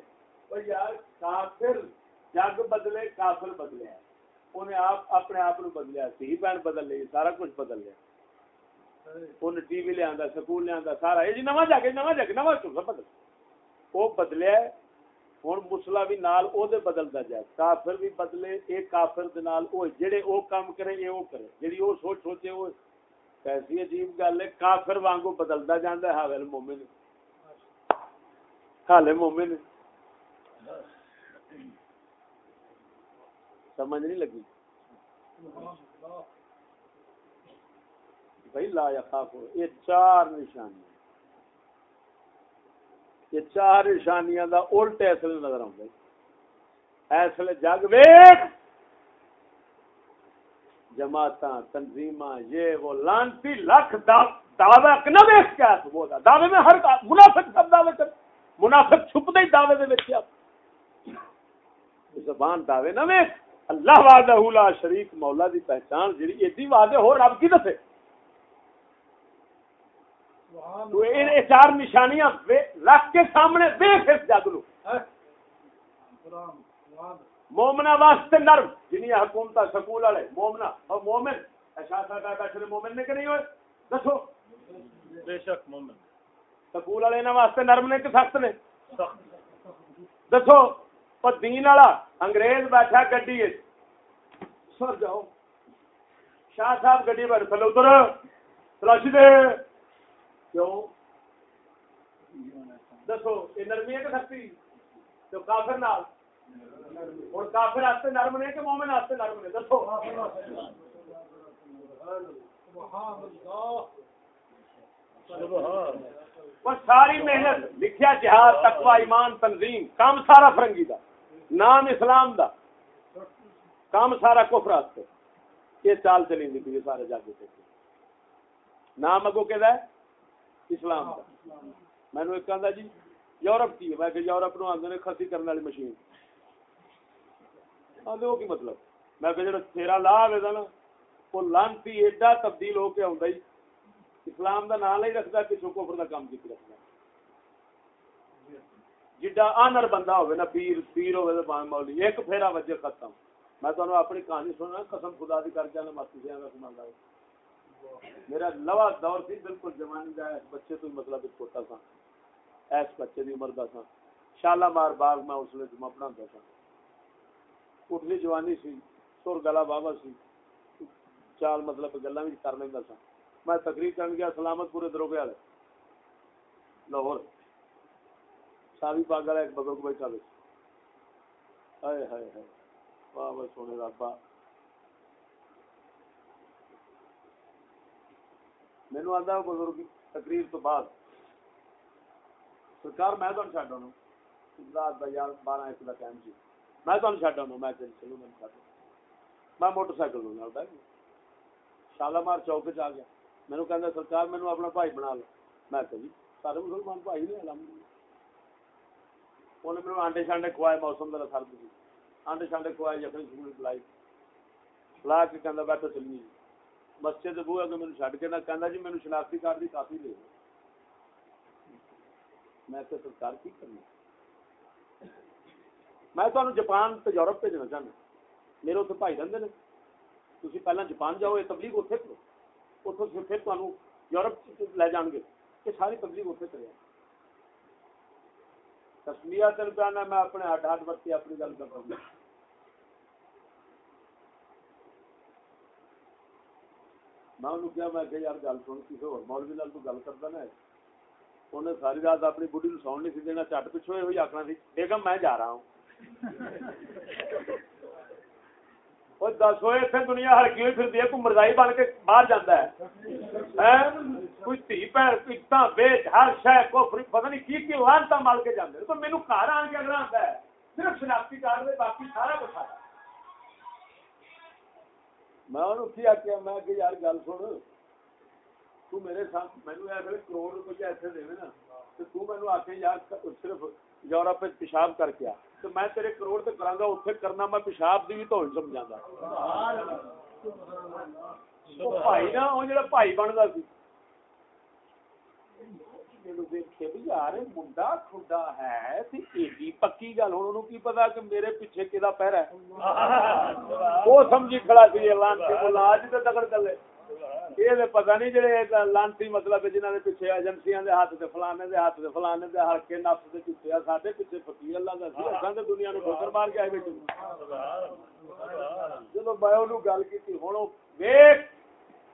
یار، کافر جگ بدلے، کافر بدلے انہیں آپ اپنے آپ بدلیا سی بہن بدل لی سارا کچھ بدل لیا۔ ان ٹی وی لیا سکول لیا سارا۔ یہ جی نواں جگ نواں جگ نواں چوسا بدل۔ وہ بدلیا ہوں مسلا بھی نال او دے بدلتا جائے کافر بھی بدلے، اے کافر دے نال او، جڑے او کام کرے اے او کرے جڑی او سوچ سوچے او کیسی عجیب گل ہے۔ کافر وانگو بدلتا جاندا ہے حاوی مومن۔ حالے مومن۔ سمجھ نہیں لگی۔ بھائی لا یخاف، یہ چار نشانی یہ چار نشانیاں دا الٹ ایسے نظر آؤں ایسے جگ ویک۔ جماعت تنظیم یہ وہ لانتی لکھ دعوی نہ ویس کیا وہ دعوے میں ہر منافق سب دعوے کر منافق چھپ دے دعوے دے وچ زبان دعوے نہ ویس اللہ وحدہ لا شریک مولا دی پہچان جڑی ایڈی واضح ہو رب کی دسے۔ تو یہ چار نشانیاں رکھ کے سامنے دیکھ اس جگ لو۔ مومنا واسطے نرم جنیا حکومت سکول والے مومنا اور مومن۔ بیٹھے مومن نے کہ نہیں ہوئے؟ دسو۔ بے شک مومن۔ سکول والے انہوں واسطے نرم نے کہ سخت نے؟ دسو۔ پر دین والا انگریز بیٹھا گڈی سر جاؤ شاہ صاحب گڈی بیٹھ تھلے اتر تلاشی دے کیوں دسو یہ نرمی ہے کہ سختی تو کافر نال ہوں کافر واسطے نرم نے کہ مومن واسطے نرم نے دسو ساری محنت لکھیا جہاد تقوی ایمان تنظیم کام سارا فرنگی دا نام اسلام دا۔ کام سارا کفر واسطے۔ یہ چال چلی نکلی سارے جاگے نام اگو کہ اسلام دا۔ میں نے ایک کہا جی یورپ کی ہے۔ میں کہ یورپ نو آدھے خسی کرنے والی مشین۔ آدھے وہ کی مطلب؟ میں کہ جڑا تیرا لا آئے نا، وہ لانتی ایڈا تبدیل ہو کے آتا ہی۔ اسلام دا نام ہی رکھتا کسی کفر دا کام کی رکھتا جڈا آنر بندہ ہوئے نا، پیر پیر ہوئے تو مولی ایک پھیرا وجہ ختم۔ میں تو اپنی کہانی سننا قسم خدا دی کر کے آنا ماسی جی، سے آنا سنا میرا لوا دور سی، بالکل جوانی کا اس بچے تو مطلب ایک چھوٹا سا۔ ایس بچے دی عمر دا سا۔ شالا مار باغ میں اس لیے جمع پڑھا سا۔ اٹھلی جوانی سی، سر گلا بابا سی۔ چال مطلب گلا بھی کر لینا سا۔ میں تقریر کر گیا، سلامت پورے دروگے والے۔ لاہور۔ ساوی پاگ والا ایک بزرگ بیٹھا بے ہائے ہائے ہائے۔ واہ واہ، سونے رابا مینو آتا بزرگ، تقریر تو بعد۔ سرکار، میں تمہیں چڈ آنا رات کا یار، بارہ ایک کا ٹائم سی میں تمہیں چڈ آنا میں چل چلو میں چڈ میں موٹر سائیکل لوں گا شالامار چوک چ آ گیا۔ مینو کہ سرکار مینو اپنا بھائی بنا لو۔ میں کہ جی سارے مسلمان بھائی نے الحمد انہیں میرے آنڈے شانڈے کھوائے موسم میرا سرد سی آنڈے شانڈے کھوائے یخنی سکول پلائی لا کے کہہ بیٹھو چلیے جی مسجد بو ہے میرے چڈ کے نہ کہہ جی میرے شناختی کارڈ کی کافی لے میں کہ سرکار کی کرنا میں تو جاپان تو یورپ بھیجنا چاہنا میرے اتنے بھائی رہتے ہیں تھی پہلے جاپان جاؤ یہ تبلیغ اتنے کرو اتوں پھر تمہیں یورپ لے جان گے یہ ساری تبلیغ اتنے کرے تسمیہ تین پہنا میں اپنے ہٹ ہٹ بتی اپنی گل کر رہا میں انہوں کیا میں کہ یار گل سن، کسی اور مولوی نال تو گل کرتا نا انہیں ساری رات اپنی بڑھی نو ساؤنڈ نہیں سی دینا، چٹ پچھو یہ آخنا سی۔ بیگم میں جا رہا ہوں۔ دس ہوئے اتنے دنیا ہلکی ہوئی پھر کوئی مردائی بن کے باہر جانا ہے کوئی تھی بھن ویچ ہر شہ کو پتہ نہیں کی کی لانتا مل کے جانے تو مینو گھر آن کے اگر آتا ہے صرف شناختی کارڈ باقی سارا کچھ آتا میں انہوں کی آخیا میں کہ یار گل سن تو میرے ساتھ مینو ایسے کروڑ روپیہ ایسے دے نا تو تو مینو آخ یار صرف یورپ پیشاب کر کے تو میں تیرے کروڑ تے کراں گا اوتھے کرنا میں پیشاب دی بھی تو سمجھاں گا پکی گل کی پتا کہ میرے پیچھے کیدا پیرا وہ سمجھی کھڑا سی اعلان بولا اج تے تگڑ کر یہ پتہ نہیں جڑے لانتی مطلب پیچھے ایجنسیاں ہاتھ فلانے دے ہاتھ فلانے دے ہر کے نفس دے پیچھے فقیر اللہ سی دنیا مار کے آئے بیٹھے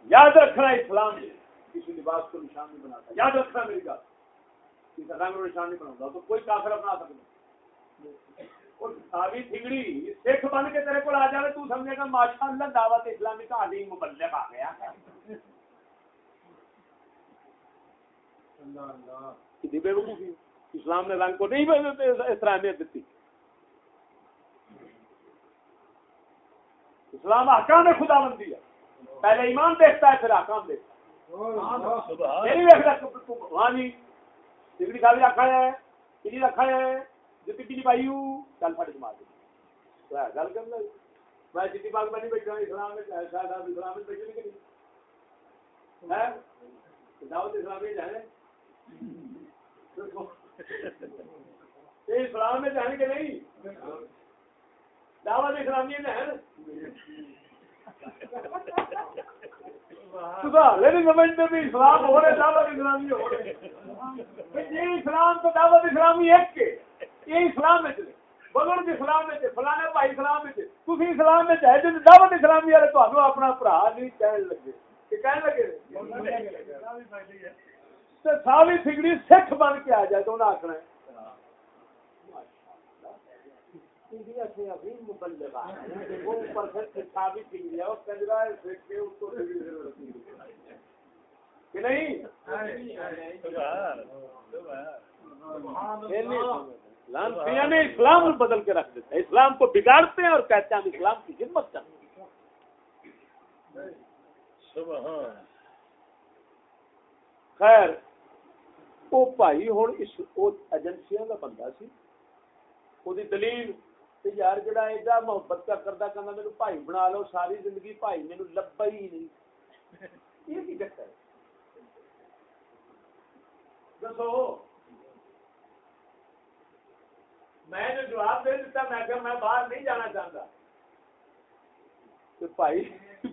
یاد رکھنا اسلام کسی لباس کو نشان نہیں بناتا یاد رکھنا میری کسی رنگ نشان نہیں بناتا تو کوئی کافر اپنا سکتا سکھ بن کے تیرے کو آ جائے تو سمجھے گا ماشاء اللہ دعوت اسلامی کا علیم مبلغ آ گیا۔ کتنی بے وقوفی اسلام نے رنگ کو نہیں اس طرح اہمیت دیتی اسلام احکام خدا بندی ہے پہلے ایمان دیکھتا ہے پھر آکام دیکھتا ہے نہیں دیکھتا وہاں جی ڈگری خالی رکھا ہے کلی رکھا ہے جتی کلی پائی ہوں چل پھٹ مار دے گل کر لیں میں جتی باغ میں نہیں بیٹھا اسلام میں شاید اسلام میں بیٹھے نہیں کری دعوت اسلامی جانے اسلام میں جانے کے نہیں؟ دعوت اسلامی ہے سمجھتے بھی اسلام ہو رہے دعوت اسلامی ہو رہے یہ اسلام تو دعوت اسلامی ایک کے۔ یہ اسلام میں چلے۔ بزرگ اسلام میں فلانے بھائی اسلام میں تھی اسلام میں چاہے جی دعوت اسلامی والے تو اپنا برا نہیں کہنے لگے۔ کہ کہنے لگے؟ سالی سگڑی سکھ بن کے آ جائے تو انہیں آخنا اسلام بدل کے رکھ دیتے ہیں اسلام کو بگاڑتے ہیں اور کہتے ہیں ہم اسلام کی خدمت کرتے ہیں۔ خیر۔ وہ بھائی ہوں اس ایجنسیاں کا بندہ سی وہ دلیل یار جڑا ایڈا محبت کا کردا کہنا میرے بھائی بنا لو ساری زندگی بھائی میرے لبا ہی نہیں یہ کی چکر دسو میں نے جواب دے دیتا میں کہ میں باہر نہیں جانا چاہتا بھائی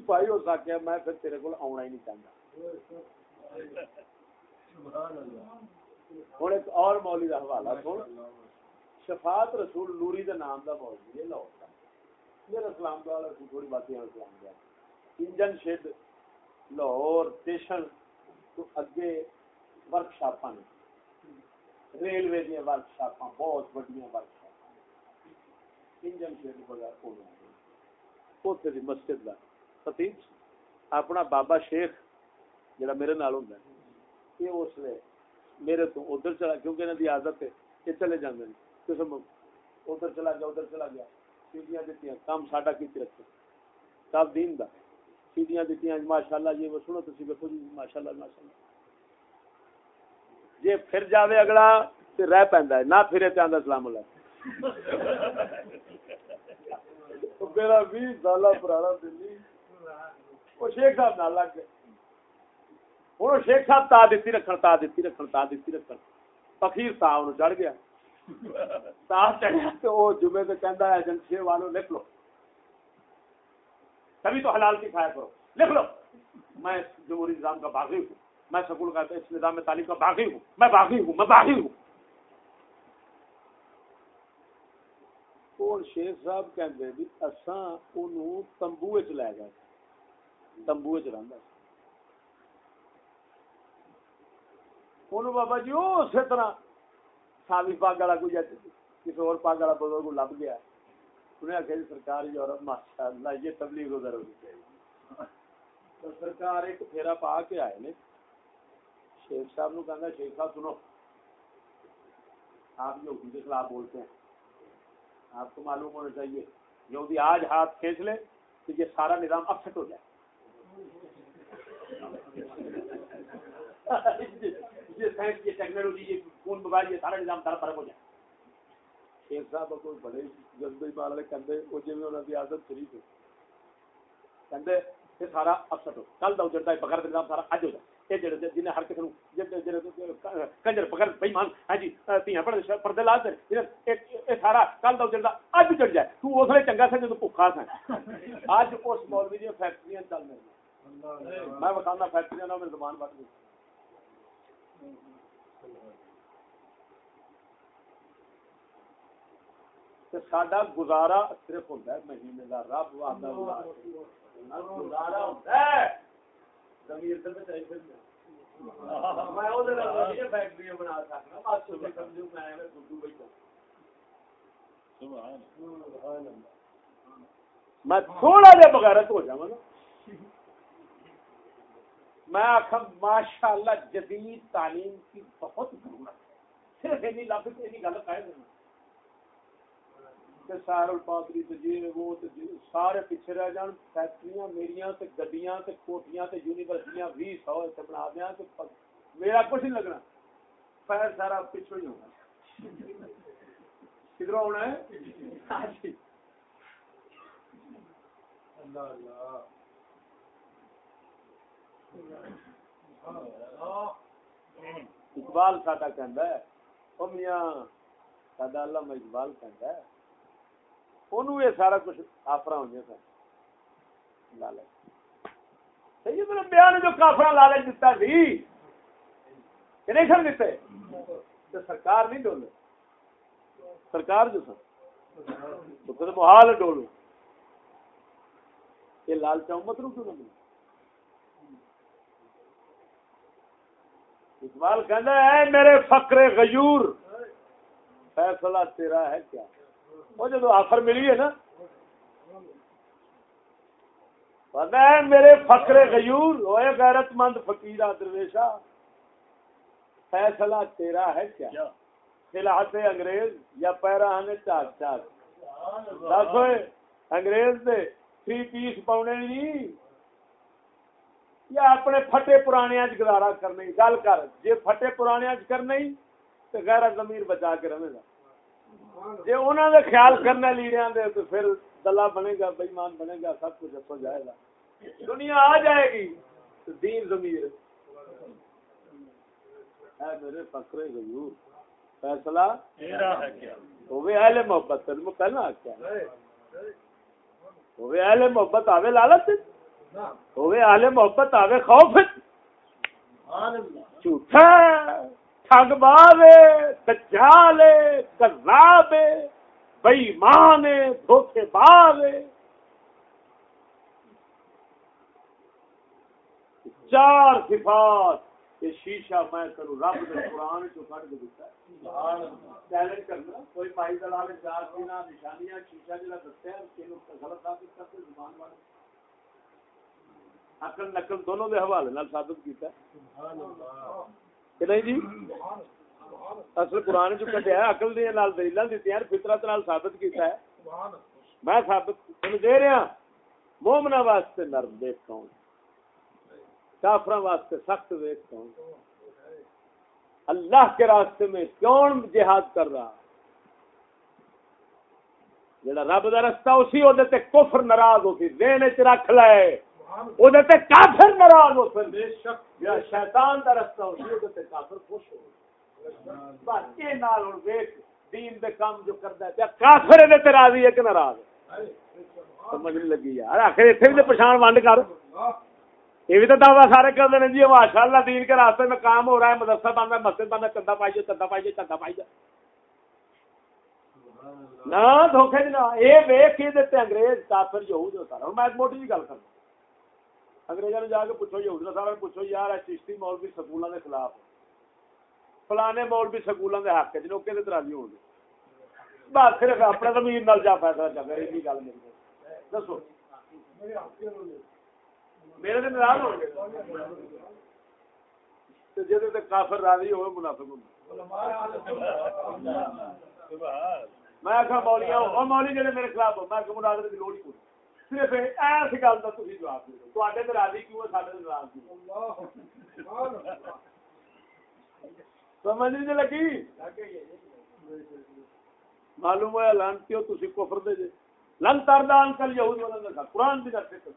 بھائی ہو سکیا میں پھر تیرے کو آنا ہی نہیں چاہتا ہوں ایک اور مولی کا حوالہ سن۔ شفاعت رسول نوری دے نام دا موضوع ہے، لاہور میرا سلام دا والا تھوڑی باتیں ہیں سلام دا انجن شیڈ لاہور اسٹیشن تو اگے ورکشاپاں نے۔ ریلوے دیا ورکشاپاں، بہت بڑی ورکشاپاں۔ انجن شیڈ وغیرہ کو اتنے دی مسجد دا خطیب اپنا بابا شیخ، جڑا میرے نال ہوندا ہے۔ یہ اس لیے میرے تو ادھر چلا، کیونکہ انہاں دی عادت ہے کہ چلے جاندے ہیں۔ قسم، ادھر چلا گیا، ادھر چلا گیا سیدیاں دیتی کام ساڈا کی رکھے۔ سب دین دا۔ سیدیاں دیتی ماشاء اللہ یہ وہ سنو تھی دیکھو جی ماشاء اللہ ماشاء اللہ جی پھر جاوے اگلا تو رہ پہ نہ پھرے تو آدھا سلام میرا بھی سال پرانا دلی۔ وہ شیخ صاحب نہ لگ گئے۔ ہوں شیخ صاحب تا دیتی رکھن، تا دیتی رکھن، تا دیتی رکھن۔ فقیر تا انہوں چڑھ گیا۔ تا چڑھیا تو وہ جمعے سے کہندا ہے ایجنسی والوں لکھ لو۔ تبھی تو حلال کی کھایا کرو۔ لکھ لو۔ میں جمہوری نظام کا باغی ہوں۔ میں سکول کا، اس نظام میں تعلیم کا باغی ہوں۔ میں باغی ہوں، میں باغی ہوں۔ اور شیخ صاحب کہندے بھی اساں اونوں تمبو وچ لے گئے۔ تمبو وچ رہندا اونوں بابا جی او اسی طرح ساوی پاگ والا کوئی کسی اور پاگ والا بزرگ لب گیا انہیں آخیا جی سرکار یورپ ماشاء اللہ یہ تبلیغ ادھر ہونی چاہیے تو سرکار ایک پھیرا پا کے آئے نے شیخ صاحب نو کہنا شیخ صاحب سنو آپ یہودی کے خلاف بولتے ہیں آپ کو معلوم ہونا چاہیے یہودی آج ہاتھ کھینچ لے کہ یہ سارا نظام اپسٹ ہو جائے یہ سائنس یہ ٹیکنالوجی یہ فون موبائل یہ سارا نظام سارا فرق ہو جائے۔ شیخ صاحب کوئی بڑے جذبے مال والے کہتے وہ جی انہوں کی عادت شریف ہے کہتے یہ سارا اپسٹ ہو۔ کل دا اجڑتا ہے بغیر نظام سارا اج ہو جائے۔ یہ جڑے جنہیں ہر کسی نو کنجر پکڑ بئی مان ہاں جی تیاں پڑھ پردے لا دے۔ یہ سارا کل دا اجڑتا اج چڑھ جائے۔ تو اس لیے چنگا سا جب بھوکا سا۔ اج اس مولوی دی فیکٹریاں چل رہی میں بتانا فیکٹریاں نہ میری زبان بڑھ گئی۔ ساڈا گزارا صرف ہوندا ہے مہینے دا رب گزارا ہے۔ بچائی پھرنا۔ میں او دے نال ودی فیکٹری میں آخر ماشاء اللہ جدید تعلیم کی بہت ضرورت ہے۔ صرف اینی لفظ اینی گل کہہ دینا کہ سار الپاتری تے جی وہ تے جی سارے پیچھے رہ جان، فیکٹریاں میریاں تے گڈیاں تے کوٹیاں تے یونیورسٹیاں 20 100 تے بنا دیاں تے میرا کچھ نہیں لگنا۔ پیر سارا پیچھے ہی ہونا۔ کدھر ہونا ہے؟ اللہ اللہ۔ اقبال ساڈا کہندا ہے، او میاں، ساڈا علامہ اقبال کہندا ہے۔ اونوں یہ سارا کچھ آفر ہوندے سن۔ لالچ سید ربیہ نے جو کافر لالچ دیتا سی کہ نہیں سن دیتے۔ تو سرکار نہیں ڈولے۔ سرکار جو سن، تو محال ڈولو۔ یہ لالچ امت نو کیوں نہ ملی اقبال کہنا ہے میرے فقر غیور فیصلہ تیرا ہے کیا؟ وہ جب آفر ملی ہے نا پتا ہے میرے فقر غیور ہوئے غیرت مند فقیر درویشا فیصلہ تیرا ہے کیا؟ خلاحت انگریز یا پیراہنے چاک چاک؟ دس ہوئے انگریز دے تھری پیس پاؤنے نہیں یا اپنے پھٹے پرانے گزارا کرنے گل کر جے پھٹے پرانے اج کرنے تو غیر ضمیر بچا کے رہے گا جے انہوں نے خیال کرنا لیڑیاں دے تو پھر دلہ بنے گا بےمان بنے گا سب کچھ ہو جائے گا۔ دنیا آ جائے گی تو دین ضمیر۔ اے میرے فقرے غیور فیصلہ؟ تیرا ہے کیا؟ ہوئے اہل محبت تیرے میں کہنا کیا ہوئے اہل محبت آوے لالت ہوئے اہل محبت آوے خوف۔ جھوٹا ٹھگ بےمان دھوکے چار صفات یہ شیشہ میں کروں رب دے قرآن چو کٹ کے دیتا ہے۔ چیلنج کرنا۔ کوئی مائی دلال نشانیاں شیشہ جلا دستے ہیں کہ لوگ غلط ثابت کرتے زبان والے۔ عقل نقل دونوں دے حوالے نال ثابت کیتا ہے۔ کہ نہیں جی؟ اصل قرآن چ کٹیا ہے عقل دے نال دلیلاں دتی ہیں فطرت نال ثابت کیتا ہے۔ میں ثابت تینوں دے رہا مومنا واسطے نرم دیکھ کون؟ کافر واسطے سخت دیکھ کون؟ اللہ کے راستے میں کون جہاد کر رہا؟ جڑا رب دا رستہ اسی او تے کفر ناراض ہو سی ذہن وچ رکھ لے۔ او تے کافر ناراض ہو سی شیطان دا رستہ اسی او تے کافر خوش ہو بس یہ نال ہن ویکھ دین دے کام جو کردا ہے کافر دے تے راضی ہے کہ ناراض ہے۔ سمجھ نہیں لگی یار، آخر ایتھے بھی تے پہچان ونڈ کر۔ یہ بھی تو دعویٰ سارے کرتے ہیں جی ماشاء اللہ دین کے راستے میں کام ہو رہا ہے، مدرسہ بند ہے، مسجد بند ہے، چندہ پائیے چندہ پائیے چندہ پائیے نہ دھوکھے نہ یہ ویخ یہ دیتے انگریز کافر یہود ہوتا رہا۔ میں ایک موٹی جی گل کرنا انگریزوں نے جا کے پوچھو یہود نے سارا پوچھو یار چشتی مولوی سکولوں کے خلاف فلانے مولوی سکولوں کے حق چ لوگ راضی ہو گئے بس صرف اپنے زمین نال جا فیصلہ چل رہا یہ گل میری دسو میرے دن ناراض ہو گئے جی کافر راضی ہوئے منافق میں آخا مولی اور مولی جڑے میرے خلاف ہو میں مناظر کی لوڑ ہی کوئی صرف ایس گل کا تھی جواب دو۔ تے راضی کیوں ہے سارے ناراض کیوں سمجھ نہیں لگی؟ معلوم ہوا لانتی ہو تھی کفر دے لن تر دان کل یہ قرآن دی درخت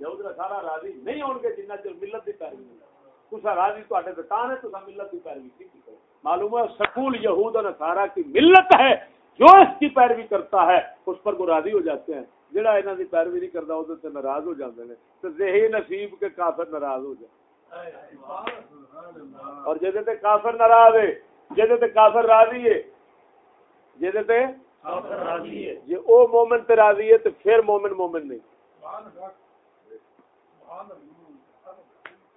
یہود کا سارا راضی نہیں ہون گے جنہ چر ملت کی پیروی نہیں راضی تے دکان ہے تو ملت کی پیروی کی معلوم ہوا سکول یہود اور سارا کی ملت ہے، جو اس کی پیروی کرتا ہے، اس پر وہ راضی ہو جاتے ہیں۔ جڑا انہاں دی پیروی نہیں کردا اودے تے ناراض ہو جاندے نے تے ذہی نصیب کے کافر ناراض ہو جائے۔ اور جدے تے کافر ناراض ہے جدے تے کافر راضی ہے جدے تے جی او مومن تے راضی ہے تے پھر مومن مومن نہیں۔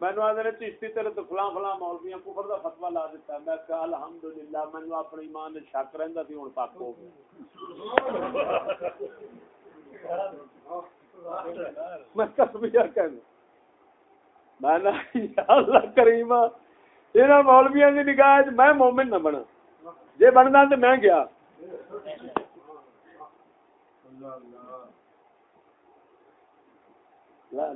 آدھے نے چشتی تیرے تو فلاں فلاں مولویاں کفر دا لا دیتا ہے۔ میں کہا الحمدللہ مینو اپنے ایمان شک رہندا سی ہن پاک ہو گیا۔ میں قسم یا کہنا میں نہ اللہ مولویاں دی نگاہ میں مومن نہ بنا جے بندا تے میں گیا۔ میں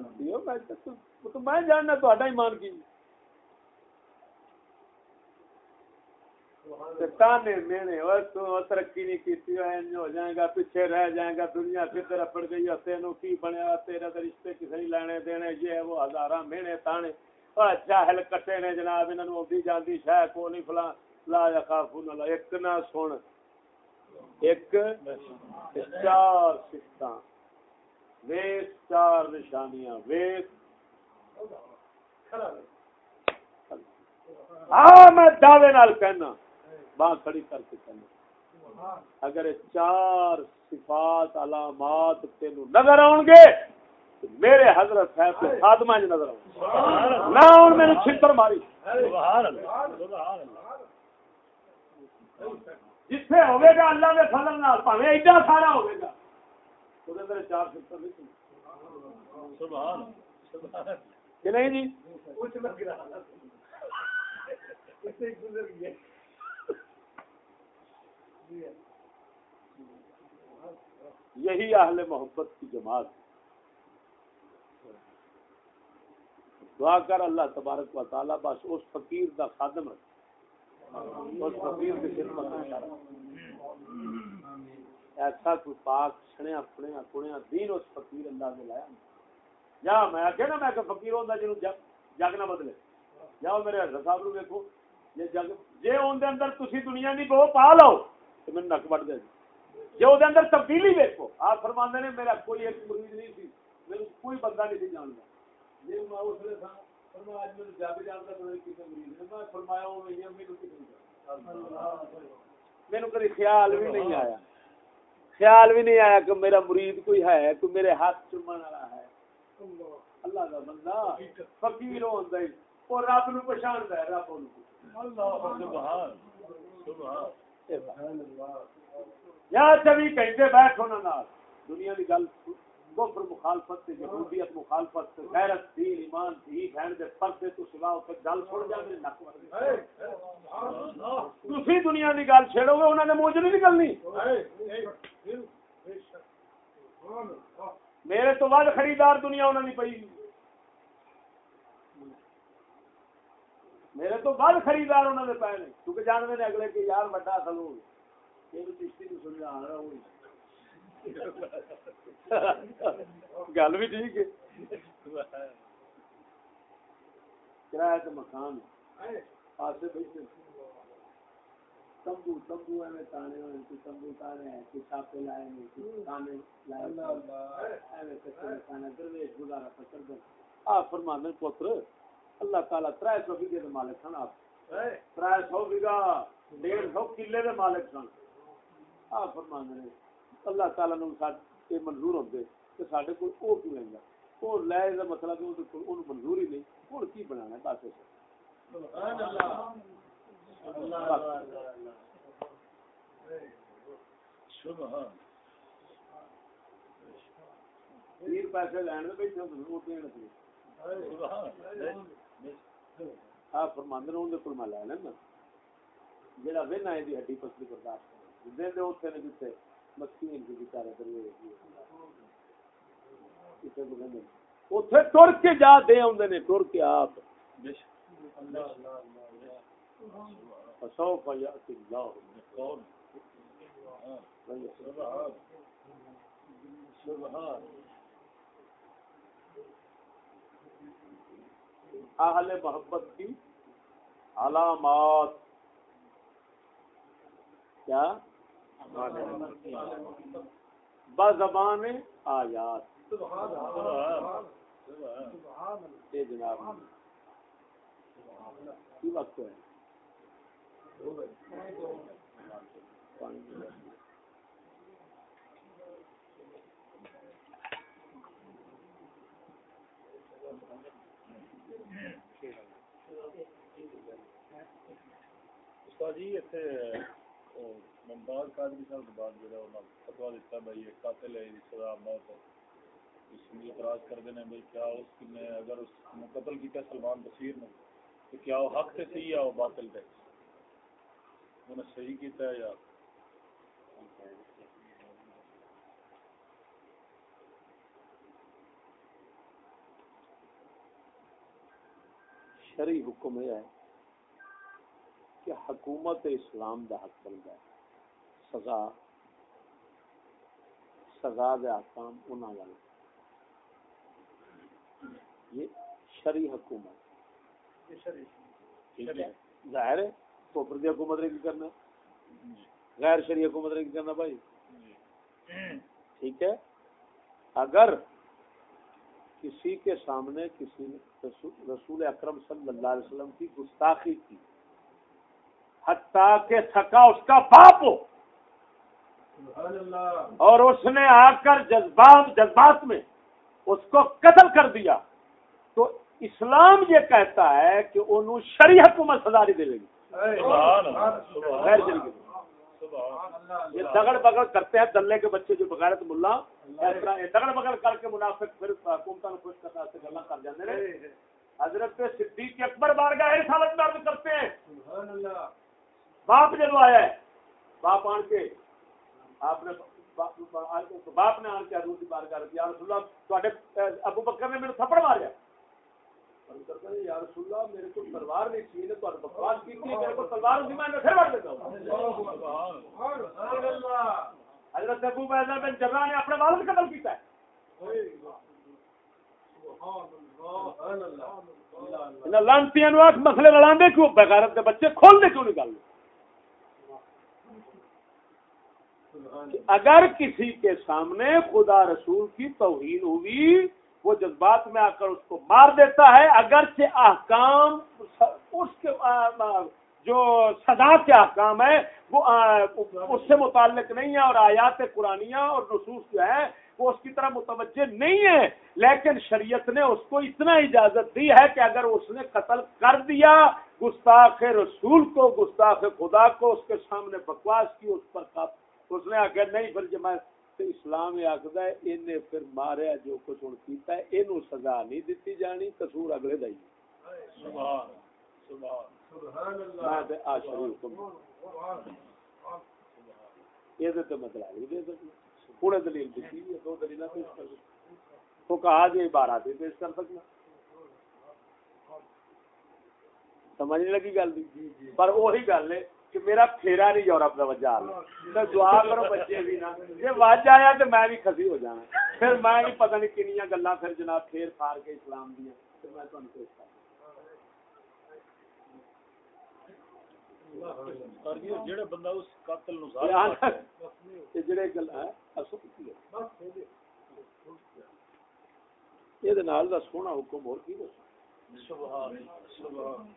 میں جاننا تہاڈا ایمان کی۔ تانے مینے اور تو ترقی نہیں کیتی ہے ہو جائے گا، پیچھے رہ جائے گا، دنیا کدھر اپڑ گئی ہے کی بنیا تیرا رشتے نہیں لینے دینے، یہ وہ ہزاراں مینے تانے۔ جاہل کٹے نے جناب، انہاں نوں جاندی شے کو نہیں، فلاں، لا یخافون اللہ ایک نہ سن۔ ایک چار سفتاں ویس چار نشانیاں، ویس۔ ہاں میں دعوے نال کہنا۔ باں کھڑی کر کے کہنا اگر چار صفات، علامات تینو نظر آؤں گے میرے حضرت صاحب کے خاتمہ چ نظر آؤں نہ ہوں میں نے چھتر ماری۔ جتھے ہوے گا اللہ دے فضل نال بھاویں ایڈا سارا ہوے گا۔ اودے اندر چار چھتر نہیں سن کہ نہیں جی؟ کچھ لگ رہا۔ ہے اسے گزر گیا۔ یہی اہل محبت کی جماعت دعا کر اللہ تبارک و تعالی بس اس فقیر دا خادم رکھ اس فقیر کی خدمت ایسا کوئی پاک سنیا پڑیا کڑیا دین اس فقیر اللہ نے لایا جا میں آخیا نا، میں کہ فقیر ہوتا جنوں جگ نہ بدلے۔ جاؤ میرے حضرت صاحب نو ویکھو یہ جگ جے اون دے اندر تسی دنیا دی بہو پا لو۔ تے مینوں نک وڈ دے جے اون دے اندر تبدیلی ویکھو۔ آپ فرماندے نے میرا کوئی ایک مرید نہیں سی۔ میرے کوئی بندہ نہیں سی جاندا۔ جے میں اس لیے تھا فرمایا اج میرے جگ جاندا تو نہیں مرید نے میں فرمایا، او نہیں میرے کسے مینوں کبھی خیال بھی نہیں آیا۔ خیال بھی نہیں آیا کہ میرا مرید کوئی ہے، کوئی میرے ہاتھ چومن والا ہے۔ اللہ کا بندہ فقیر ہوندا ہے۔ اور رب نو پہچاندا ہے، رب نو یا چوی گھنٹے بیٹھ ہونا نال. دنیا دی گل کفر مخالفت تے یہودیت مخالفت تے غیرت دین ایمان دی، بہن دے پردے تو سوا تے گل سن جاندے نک ورگے تسی دنیا دی گل چھیڑو گے، انہاں دے منہ چ نہیں نکلنی. میرے تو ود خریدار دنیا انہوں نے پئی میرے تو ود خریدار انہوں نے پے نے کیونکہ جانتے ہیں اگلے کہ یار بڑا سلو یہ چشتی نہیں سمجھا رہا وہ گل بھی ٹھیک ہے۔ کرایہ تو مکان ہے۔ پاسے بیٹھے۔ تمبو تمبو ایویں تانے ہوئے کوئی تمبو تانے ہیں کوئی چھاپے لائے ہیں کوئی تانے لائے ہیں ایویں کچھ تانے درویش گزارا پکڑ دے۔ آپ فرمانے پتر اللہ تعالیٰ ترائے سو بیگے دے مالک سن آپ۔ ترائے سو بیگا ڈیڑھ سو کلے دے مالک سن۔ آپ فرمانے نے اللہ تعالیٰ نے منظور ہوتے کہ سارے کوئی وہ کیوں لیں گا وہ لے کا مطلب وہ منظور ہی نہیں۔ ہوں کی بنانا ہے؟ بس تین پیسے لین بیٹھے ہاں فرماند ہوں کو میں لے لینا۔ جا وہ ہڈی پسلی برداشت کرتے اتنے نے جیسے مسکین کی بچارے دریا اتنے تر کے جا دے آدھے نے، تر کے آپ۔ سبحان۔ اہل محبت کی علامات۔ کیا؟ بزبان آیات۔ یہ جناب۔ کی وقت ہے۔ سلمان نے تو کیا وہ حق سے صحیح ہے وہ باطل انہوں نے صحیح کیتا ہے یا شرعی حکم یہ ہے کہ حکومت اسلام دا حق بن جائے سزا سزا دے احکام انہاں والے یہ شرعی حکومت۔ ہے۔ ظاہر ہے کوپر دی حکومت نے کی کرنا؟ غیر شرعی حکومت نے کی کرنا بھائی؟ ٹھیک ہے۔ اگر کسی کے سامنے کسی رسول اکرم صلی اللہ علیہ وسلم کی گستاخی کی حتیٰ کہ تھکا اس کا باپ ہو۔ اور اس نے آ کر جذبات جذبات میں اس کو قتل کر دیا۔ تو اسلام یہ کہتا ہے کہ انہوں شرعی حکومت سزا نہیں دے گی غیر یہ دگڑ بگڑ کرتے ہیں دلے کے بچے جو بغیرت ملا۔ دگڑ بگڑ کر کے منافق پھر حکومت کو خوش کرنا سے گلا کر جاتے ہیں۔ حضرت صدیق اکبر بارگاہ رسالت میں عرض کرتے ہیں۔ سبحان اللہ۔ باپ جب آیا ہے۔ باپ آن کے۔ آپ نے باپ نے آن کے حضور کی بارگاہ رکھی۔ یا رسول اللہ ابو بکر نے میرے تھپڑ ماریا یا رسول اللہ، میرے کو تلوار نہیں نے تو بکواس کی تھی، میرے کو تلوار میں پھر دیتا ہوں۔ سبحان اللہ حضرت ابو بن نے اپنے والد قتل کیتا ہے۔ سبحان اللہ لانتیاں نو مسئلے لڑاندے کیوں؟ بغیرت دے بچے کھول دے کیوں نہیں گل؟ کہ اگر کسی کے سامنے خدا رسول کی توہین ہوئی، وہ جذبات میں آ کر اس کو مار دیتا ہے، اگرچہ احکام اس کے جو سزا کے احکام ہے وہ اس سے متعلق نہیں ہے اور آیات قرآنیہ اور نصوص جو ہے وہ اس کی طرح متوجہ نہیں ہے لیکن شریعت نے اس کو اتنا اجازت دی ہے کہ اگر اس نے قتل کر دیا، گستاخ رسول کو، گستاخ خدا کو، اس کے سامنے بکواس کی، اس پر کاف- اس نے آخر نہیں پھر جب میں اسلام یہ آخر ہے انہیں پھر ماریا جو کچھ ہوں کیتا ہے اینو سزا نہیں دیتی جانی قصور اگلے دا ہی ہے۔ سبحان سبحان سبحان میں اللہ تے آ شریف کو یہ تو میں دلائل دے سکتا پورے دلیل دیتی ہے دو دلیل پیش کر۔ سکتا تو کہا جی پیش کر سکنا۔ لگی گل دی؟ پر وہی گل ہے کہ میرا پھیرا نہیں یورپ کا وجہ حال تو دعا کرو بچے بھی نا۔ جی وج آیا تو میں بھی کسی ہو جانا۔ پھر میں بھی پتہ نہیں کنیاں گلاں پھر جناب پھیر پھار کے اسلام دیا۔ پھر میں تمہیں پیش کر اور یہ جڑا بندہ اس قاتل نو بیان ظالم یہ جڑے گل ہے اصل کی ہے یہ نال دا سونا حکم اور کی دسو؟ سبحان سبحان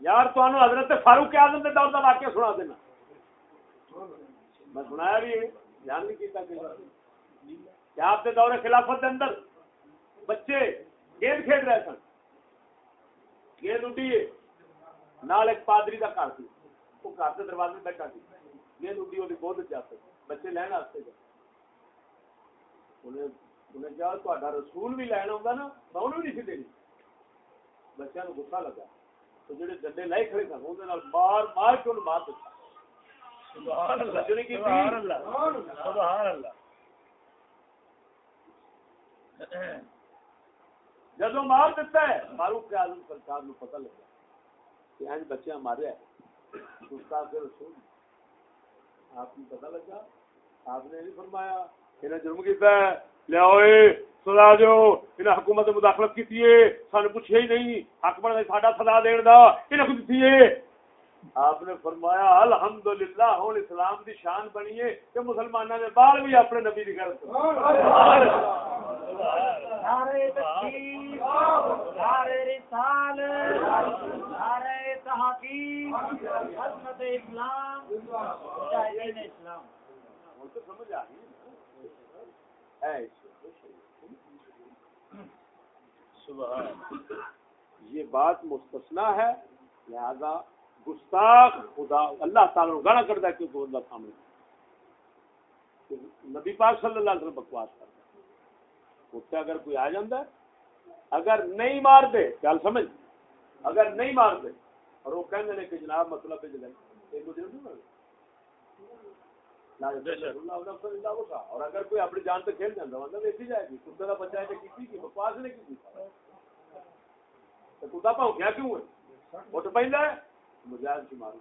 یار تو حضرت فاروق اعظم کے دور کا واقعہ سنا دینا۔ میں سنایا بھی دھیان نہیں کیتا کہ کیا آپ کے دور خلافت کے اندر بچے گیند کھیل رہے سن۔ گیند اڈی ہے نال ایک پادری کا گھر سی۔ وہ گھر کے دروازے بیٹھا سی۔ گیند اڈی وہ بہت جاتے بچے لین واسطے گئے۔ انہیں انہیں کہا، تہاڈا رسول بھی لین آؤں نا، میں انہوں بھی نہیں سی دینی۔ بچوں غصہ لگا تو جڑے ڈنڈے لائے کھڑے سن نے مار مار کے مار دیتا سبحان اللہ سبحان اللہ سبحان اللہ جدو مار دیتا ہے فاروق کے اعظم سرکار کو پتہ لگا کہ آج بچے کا پھر رسول آپ کو پتہ لگا آپ نے نہیں فرمایا انہیں جرم کیتا ہے لے سزا جو انہیں حکومت مداخلت کی ہے سانو پوچھے ہی نہیں حق بڑا ساڈا سزا دین دا انہیں کو دیتی ہے آپ نے فرمایا الحمدللہ ہوں اسلام دی شان بنی ہے کہ مسلمانوں نے بال بھی اپنے نبی دی غیرت نعرہ تکبیر نعرہ نعرہ تحقیق عظمت اسلام اسلام تو سمجھ آ گئی سبحان یہ بات مستثنا ہے، لہذا گستاخ خدا، اللہ تعالیٰ گانا کرتا ہے کیونکہ اللہ سامنے۔ نبی پاک صلی اللہ علیہ وسلم بکواس کرتا ہے۔ اس سے اگر کوئی آ جاتا ہے، اگر نہیں مار دے، گل سمجھ۔ اگر نہیں مار دے، اور وہ کہتے ہیں کہ جناب مطلب ہے جناب ایک مجرم نہیں مر اور اگر کوئی اپنی جان تو کھیل مطلب دیکھی جائے گی۔ کتے کا بچہ ہے کسی کی بکواس نے کی تو کتا پاؤ کیا کیوں ہے؟ اٹھ پہ مجاہد کی مارو۔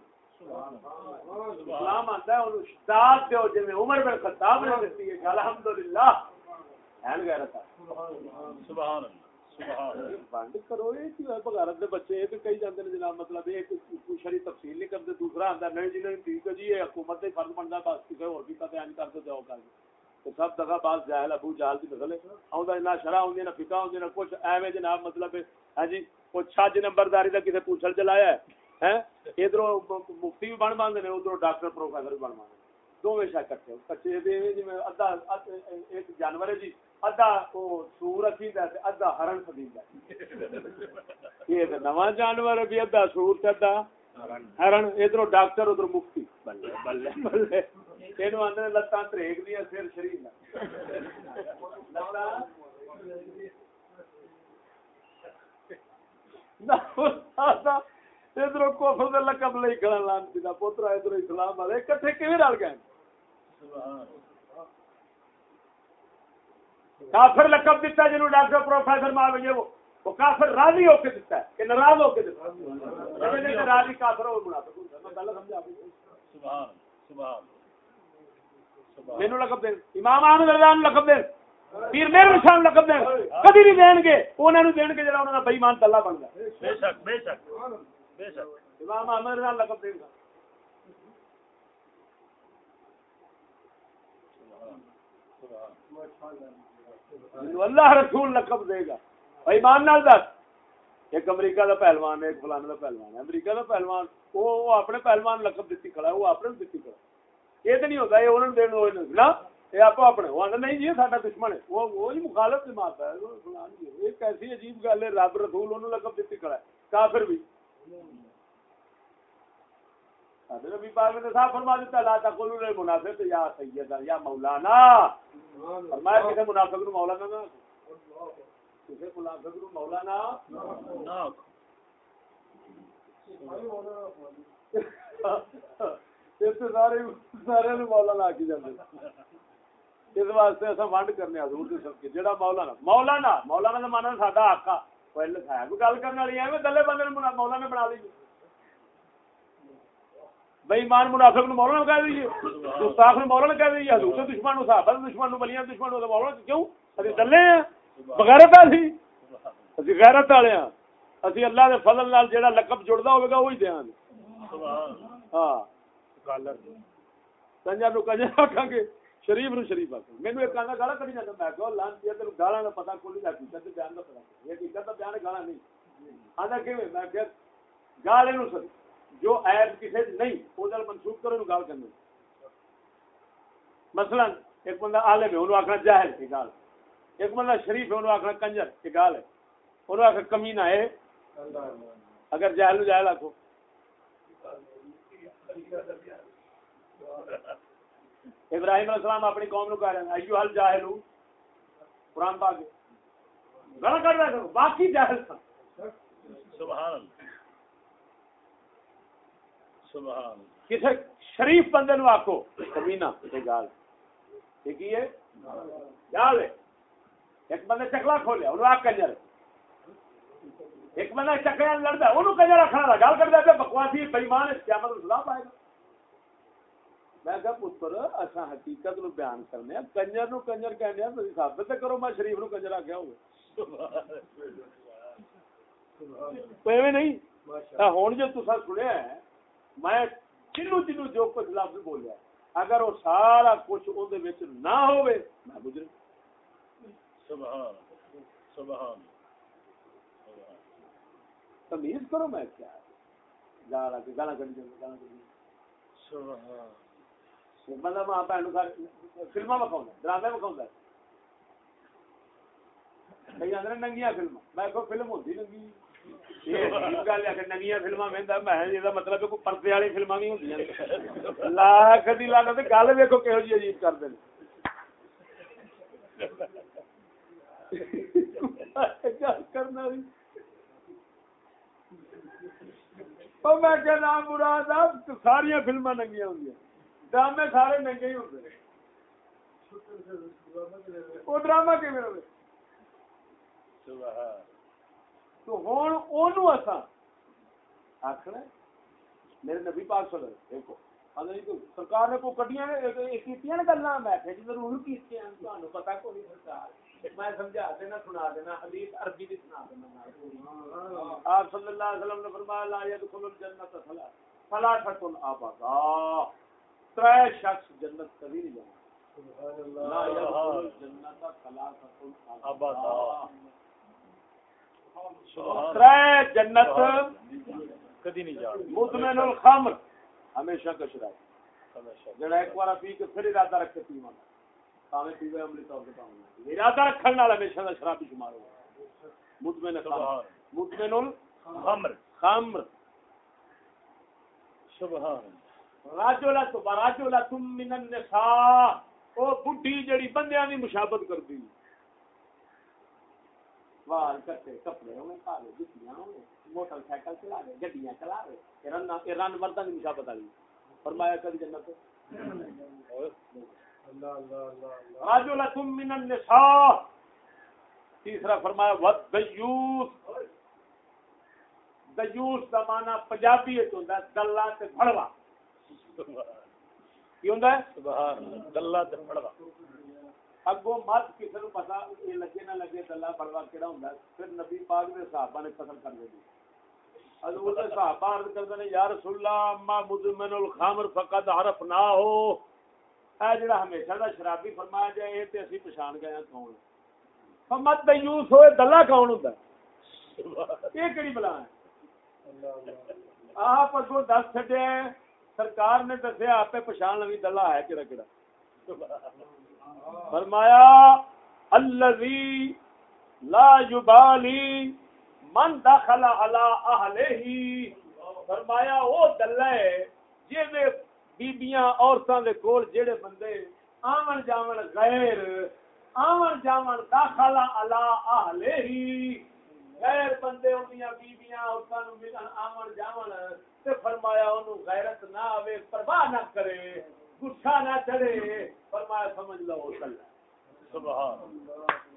اسلام آتا ہے اور استاد دو جی عمر بن خطاب نے دیتی ہے کہ الحمدللہ این گیا رہتا سبحان اللہ۔ سبحان بند کرو یہ کی ہے بغیرت دے بچے یہ تو کئی جاندے نے جناب مطلب یہ کہ کوئی شری تفصیل نہیں کرتے، دوسرا آندا نہیں جی نہیں، ٹھیک ہے جی یہ حکومت کا فرض بنتا بس کسی اور بھی پتہ نہیں کرتے، جاؤ کر تو سب دفعہ باز جاہل ابو جہل دی نسل ہے آਉਂدا نہ شرع ہوندی، نہ فقہ ہوندی، نہ کچھ۔ ایویں جناب مطلب ہاں جی وہ چھج نمبرداری دا کسے پوچھل چلایا ہے ہیں ادھروں مفتی بھی بن باندے نے، ادھروں ڈاکٹر، پروفیسر بھی بن باندے دوویں شاید کٹے کچے دے جی ادھا ایک جانور ہے جی ادھا وہ سور اکھیندا تے ادھا ہرن سدیندا یہ تے نواں جانور بھی ادھا سور تے ادھا ہرن۔ ادھروں ڈاکٹر ادھر مفتی۔ بلے بلے بلے۔ اینو آندے نے لتاں تریک دی سر شریر لتاں ادھر کوفر دے لقب لئی کھڑا لانتی دا۔ پوترا ادھر اسلام والے اکٹھے کیویں رل گئے؟ سبحان کافر لقب دیتا ہے جنہوں ڈاکٹر پروفیسر مار گئے وہ وہ کافر راضی ہو کے دیتا ہے کہ ناراض ہو کے دیتا ہے۔ راضی کافر ہو منافق مینوں لقب دین۔ امام احمد رضا لقب دین۔ پیر مہر شان لقب دین۔ کبھی نہیں دین گے۔ انہاں نوں دین گے جڑا انہاں دا بے ایمان اللہ بن گیا۔ بے شک بے شک بے شک۔ امام احمد رضا لقب دین۔ گا سبحان سبحان جنوں اللہ رسول لقب دے گا بھائی ایمان نال دس ایک امریکہ دا پہلوان ہے ایک فلانے دا پہلوان ہے امریکہ دا پہلوان وہ اپنے پہلوان لقب دتی کھڑا ہے وہ اپنے دتی کھڑا ہے۔ یہ تو نہیں ہوتا یہ انہوں نے دین ہوئے نہیں نا یہ آپ اپنے وہ آندے نہیں جی ساڈا دشمن ہے وہ وہی مخالف سے مارتا ہے فلان جی ایک ایسی عجیب گل ہے رب رسول انہوں لقب دتی کھڑا ہے کافر بھی نبی پاک نے صاف فرما دیتا لا تقولوا للمنافق یا سیدا یا مولانا۔ فرمایا کسی منافق نو مولانا نہ کسی منافق نو مولانا اتنے سارے سارے مولانا آکی جاندے۔ اس واسطے اساں ونڈ کرنے حضور دے سب کے جڑا مولانا مولانا مولانا دا معنی ساڈا آقا۔ پہلے ہے کوئی گل کرنے والی ایویں دلے بندے مولانا بنا لئیے بے ایمان منافق نو مولانا کہہ دیجیے گستاخ نو مولانا کہہ دیجیے حضور دے دشمن نو صحابہ دشمن نو ولیاں دشمن نو مولانا کیوں؟ اسی دلے ہیں بغیرت اسی اسی غیرت والے ہیں۔ اسی اللہ دے فضل نال جیڑا لقب جڑدا ہوے گا وہی دیاں سبحان ہاں۔ کالر کنجر نو کنجر آکھاں گے شریف نو شریف آکھاں مینوں ایک آندا گالا کڈی جاندا میں کہو لان پیا تینوں گالاں دا پتہ کوئی نہیں حقیقت تے بیان دا پتہ کوئی نہیں۔ حقیقت بیان ہے، گالاں نہیں۔ آندا کیویں؟ میں کہ گال اینو سر۔ جو عیب کسے وچ نہیں او نال منسوخ کرو نو گال کرنے مثلا، ایک بندہ عالم ہے اونوں آکھنا جاہل کی گال۔ ایک بندہ شریف ہے اونوں آکھنا کنجر کی گال ہے۔ اونوں آکھنا کمینہ ہے۔ اگر جاہل جاہل آکھو۔ ابراہیم علیہ السلام اپنی قوم نو کہہ رہے ہیں، ایو حل جاہل قرآن پاک ہے۔ گلا کر رہا کرو باقی جاہل تھا۔ سبحان اللہ۔ شریف بندے نو آکو کمینہ گال کی ہے؟ گال ہے۔ ایک بندے چکلا کھولیا انہوں آ کنجر۔ ایک بندہ ہے انہوں کنجر رکھنا تھا۔ گال کر دے بکواسی بےمان ہے کیا مطلب سلام پائے گا۔ میں کہا پتر اچھا حقیقت نو بیان کرنے ہیں۔ کنجر نو کنجر کہنے ہیں ثابت تے کرو میں شریف نو کنجر آ گیا ہوں ایویں نہیں۔ جو سنیا ہے میں جنو جنو جو کچھ لفظ بولیا، اگر وہ سارا کچھ اندر نہ ہوئے میں گزر سبحان سبحان تمیز کرو میں کیا گالا گالا کڑی گالا کڑی سبحان مطلب ماں بھن فلما بکھاؤں ڈرامے بکھاؤں کئی آدھے ننگیاں فلم میں کو فلم ہوتی ننگی۔ فلما میں یہ مطلب ہے کوئی پردے والی فلما بھی لاکھ دی گل کہو جی عجیب کرنا میں نام مراد آ ساری فلما ڈرامے سارے ننگے ہی ہوندے وہ ڈرامہ سبحان تو ہوں اونوں اساں آکھنا ہے، میرے نبی پاک صلی اللہ علیہ وسلم دیکھو اگر یہ سرکار نے کو کڈیاں نے کیتیاں نے گلاں؟ میں کہ جی ضرور کیتیاں تانوں پتہ کوئی نہیں سرکار۔ میں سمجھا دینا سنا دینا حدیث عربی دی سنا دینا آپ صلی اللہ علیہ وسلم نے فرمایا لا يدخل الجنت فلا فلا تكن ابدا۔ ترے شخص جنت کبھی نہیں جانا۔ لا يدخل الجنت فلا تكن ابدا۔ ترے جنت کدی نہیں الخمر۔ ہمیشہ جڑا ایک بار پی کے پھر ارادہ رکھے پیوا کاویں پیوے عملی طور پہ کام ارادہ رکھن والا ہمیشہ دا شرابی شمار ہوگا مطمئن الخمر۔ سبحان مطمئن خمر۔ الخمر سبحان راجولا تو براجولا تم من النساء۔ او بڈھی جڑی بندیاں دی کردی۔ وال کٹے کپڑے ہوئے کالے جتیاں ہوئے موٹر سائیکل چلا رہے گڈیاں چلا رہے رن رن مردہ دی مشابت والی۔ فرمایا کبھی جنت راجولا تم من النساء۔ تیسرا فرمایا ود دیوس دیوس کا معنی پنجابی وچ ہوندا دلہ تے بھڑوا کی ہوندا ہے؟ سبحان دلہ تے پڑوا اگوں مت کسی نو پتا یہ لگے نہ لگے دلہ بڑوا کیڑا ہوندا ہے، پھر نبی پاک دے صحابہ نے قتل کر دے حضور دے صحابہ عرض کردے نے، یا رسول اللہ، اما مدمن الخمر فقد عرفنا ہو اے جڑا ہمیشہ دا شرابی فرمایا جائے، اے تے اسی پہچان گئے ہاں کون فمت دیوس ہوئے دلہ کون ہوندا ہے؟ یہ کیڑی بلا ہے؟ آپ اگوں دس چھڈے سرکار نے دسیا آپ پہچان لوی دلہ ہے کہڑا کہڑا فرمایا، الذی لا یبالی من دخل علی اہلہ فرمایا وہ دلہ ہے جے بیبیاں عورتاں دے کول جڑے بندے آون جاون غیر آون جاون داخل علی اہلہ غیر بندے ہوندیاں بیبیاں عورتاں نو ملن آون جاون تے فرمایا، اونوں غیرت نہ آوے، پرواہ نہ کرے غصہ نہ چڑھے۔ فرمایا، سمجھ لو وہ دلہ۔ سبحان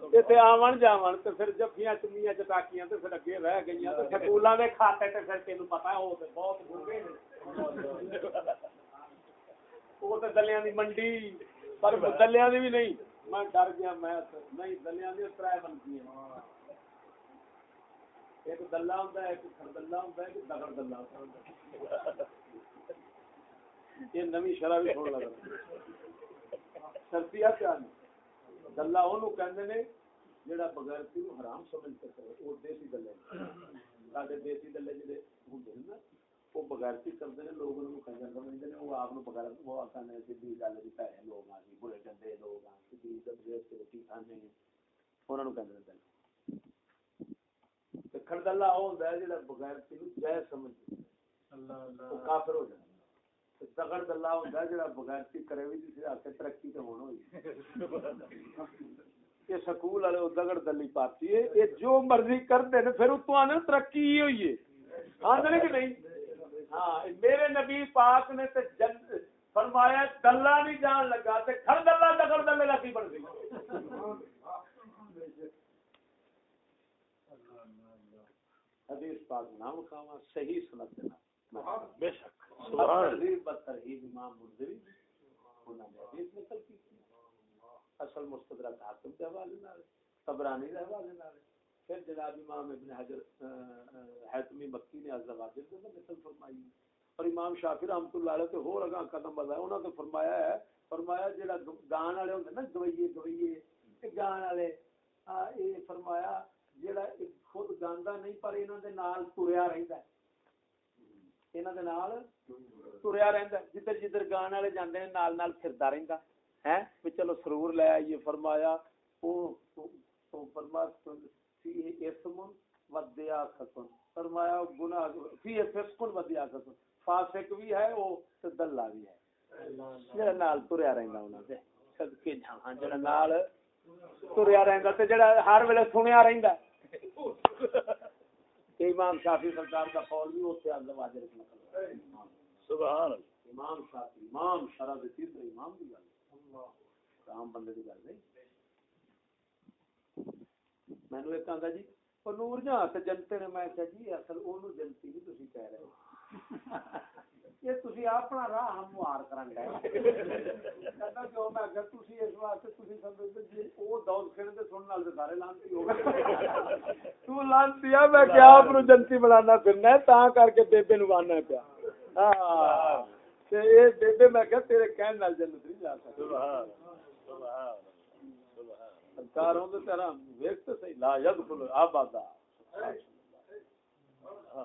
تے آون جاون تے پھر جفیاں چنیاں چٹاکیاں تے پھر اگے رہ گئیاں تے سکولاں دے کھاتے تے پھر تینوں پتہ تے بہت نے تے دلیاں دی منڈی پر دلیاں دی بھی نہیں میں ڈر گیا میں نہیں دلیاں دی ترے بنتی ہیں ایک دلہ ہوندا ہے ایک خردلہ ہوندا ہے ایک دلہ ہوندا ہے یہ نویں شرح بھی سن لگا شرطیہ کیا نے جڑا بغیر سی حرام سمجھ کے کرے وہ دیسی ساڈے دیسی دلے جڑے ہوندے نا وہ لوگ انہوں کنجر وہ آپ بغیر وہ نے سیدھی گل پیسے لوگ آ جی برے گندے لوگ آ سیدھی روٹی کھانے نے کھڑدلہ ہے جڑا جائز سمجھ وہ کافر ہو جائے دگڑ دلہ ہوندا ہے جڑا بغیر سی کرے وی جس آ ترقی تے ہون ہوئی۔ یہ سکول والے دگڑ دلی پارٹی ہے، یہ جو مرضی کرتے ہیں، پھر اتوں آنے ترقی ہی ہوئی ہے۔ آدھے کہ نہیں؟ ہاں میرے نبی پاک نے تے جن فرمایا، دلہ نہیں جان لگا تے گھر دلہ دگڑ دلے لگی بن گئی۔ حدیث پاک نام کھاوا صحیح سنت دینا بے شک۔ اصل مستدرک حاکم کے حوالے نال طبرانی کے حوالے نال پھر جناب امام ابن حجر حتمی مکی نے ازواجر کے اندر نقل فرمائی۔ اور امام شافعی رحمتہ اللہ علیہ تے ہور اگاں قدم بڑھایا انہوں نے فرمایا ہے، فرمایا جڑا گان والے ہوندے نا گوئیے گوئیے تے گان والے اے فرمایا جڑا خود گاندا نہیں، پر انہاں دے نال تریا رہندا ہے۔ انہاں دے نال تریا رہندا جدھر جدھر گان والے جاندے نے نال نال پھردا رہندا ہے چلو سرور لے آئیے فرمایا او تو فی اسم فرمایا گناہ فی فاسق بھی ہے تے دلہ بھی ہے جڑا نال تریا رہندا انہاں دے صدقے جہاں جڑا نال تریا رہندا تے جڑا ہر ویلے سنیا رہندا کہ امام شافی سرکار کا قول بھی ہوتے ہیں واجر۔ سبحان امام شافی امام شرع دے تیسرے امام دی گل۔ عام بندے دی گل نہیں مینوں ایک آندا جی او نور جہاں تے جنتے نے میں کہا جی اصل اونوں جنتی نہیں تسی کہہ رہے ہو یہ تسی اپنا راہ ہموار کرن گئے کہتا جو میں اگر تسی اس واسطے تسی سمجھدے جی او دور کھڑے تے سنن نال تے سارے لانتی ہو گئے۔ تو لانتی ہے میں کیا آپ نو جنتی بنانا پھرنا ہے تاں کر کے بیبے نو آنا پیا۔ ہاں تے اے بیبے میں کہ تیرے کہن نال جنت نہیں جا سکتا سبحان سبحان سبحان۔ سرکار ہوں تیرا ویک تو صحیح، لا یدخل ابدا ہاں۔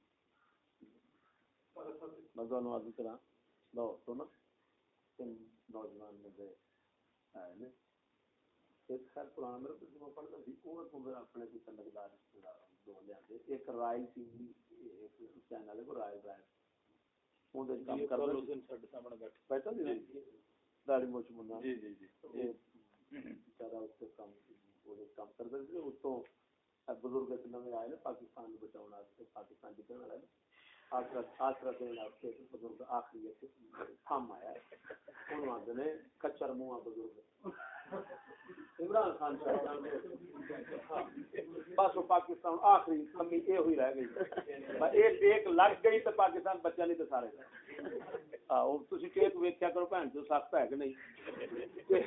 میں تمہیں عرض کرا لو سن تین نوجوان بندے آئے نے۔ ایک خیر پرانا میرے کو جمع پڑھتا سی وہ تو میرا اپنے تعلقدار رشتہ دار دو لے ایک رائل ٹی وی ایک چینل ہے کو رائل رائل۔ وہ دے کام اس سی دن ساڈے سامنے بیٹھے۔ بیٹھا سی داڑھی موچ منڈا جی جی جی۔ بیچارہ اس سے کام وہ دے کام کردا سی اس تو بزرگ نویں آئے نے پاکستان نو بچاؤن واسطے پاکستان جتنے والے نے آخرت آخرت دین واسطے بزرگ آخری ایک تھام آیا ہے۔ انہوں آتے نے کچر منہ بزرگ عمران خان صاحب بس وہ پاکستان آخری کمی یہ ہوئی رہ گئی۔ ایک ایک لگ گئی تو پاکستان بچا نہیں تو سارے۔ آہو تسی ٹیپ ویکھیا کرو بھن جو سخت ہے کہ نہیں۔ جی۔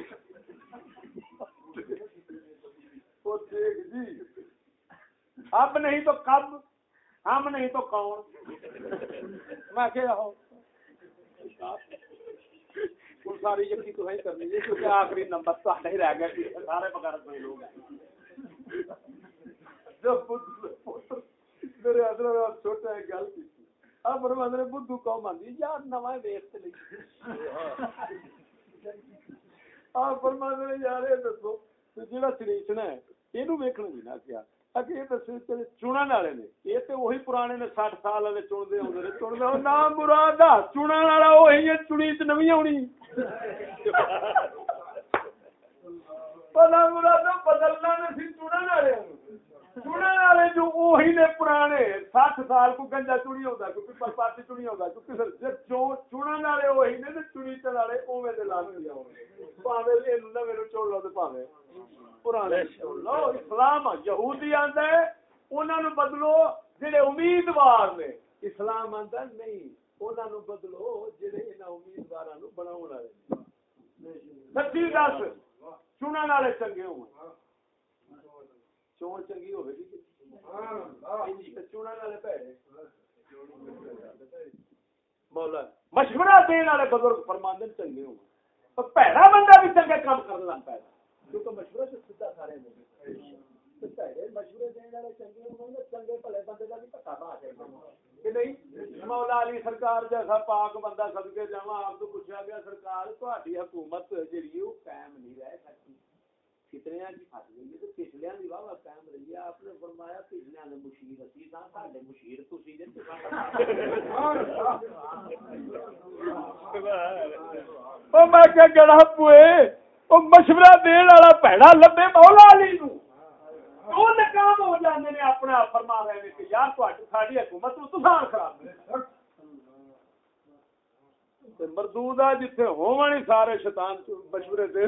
اب نہیں تو کب؟ ہم نہیں تو کون؟ میں کہ ہو ساری یقین تو ہے کرنی ہے، کیونکہ آخری نمبر تو نہیں رہ گیا سارے بغیرت میں لوگ ہیں۔ میرے حضرت چھوٹا ہے گل کی اب بدھو قوم آندی یار نواں ویخ نہیں آ یار یہ دسو جڑا ہے اینو ویکھنا نہیں نہ کیا۔ اگے یہ دسو تے چنن والے نے یہ تے وہی پرانے نے 60 سال والے چندے ہوندے نے چندے ہو نام مراد آ چنن والا وہی ہے چنی تے نویں ہونی پتا مراد بدلنا نے سی والے چنن والے جو وہی نے پرانے 60 سال کو گنجا چنی پاتی چنی کیونکہ والے وہی نے چنی والے دے نہ میرے لو تے پرانے لو اسلام یہودی آندا ہے، انہاں نو بدلو جڑے امیدوار نے۔ اسلام آندا نہیں، انہاں نو بدلو جڑے انہاں امیدواراں نو بناون والے سچی دس، چنن والے چنگے ہون چون چنگی ہوے گی والے مولا مشورہ دین والے بزرگ فرماندے چنگے ہون پر بندہ بھی چنگے کام کرن لگ پیا کیونکہ مشورہ سے سیدھا سارے نے تے بھڑے مشورے دین والے چنگے ہون چنگے بھلے بندے دا بھی پتہ با جائے علی سرکار جیسا پاک بندہ صدقے جاواں آپ تو پوچھا گیا سرکار تہاڈی حکومت جڑی قائم نہیں رہ سکتی کتنے کی پھس گئی ہے تو پچھلے دی واہ واہ قائم رہی ہے۔ آپ نے فرمایا پچھلے دے مشیر اسی ساں ساڈے مشیر تسی جے او میں کہ گڑا پوئے او مشورہ دین والا بھڑا لبے مولا علی نو۔ ناکام ہو جاندے نے اپنے آپ فرما رہے نے کہ یار تہاڈی ساڈی حکومت تو تسان خراب ہے تے مردود آ جتھے ہون ہی سارے شیطان مشورے دے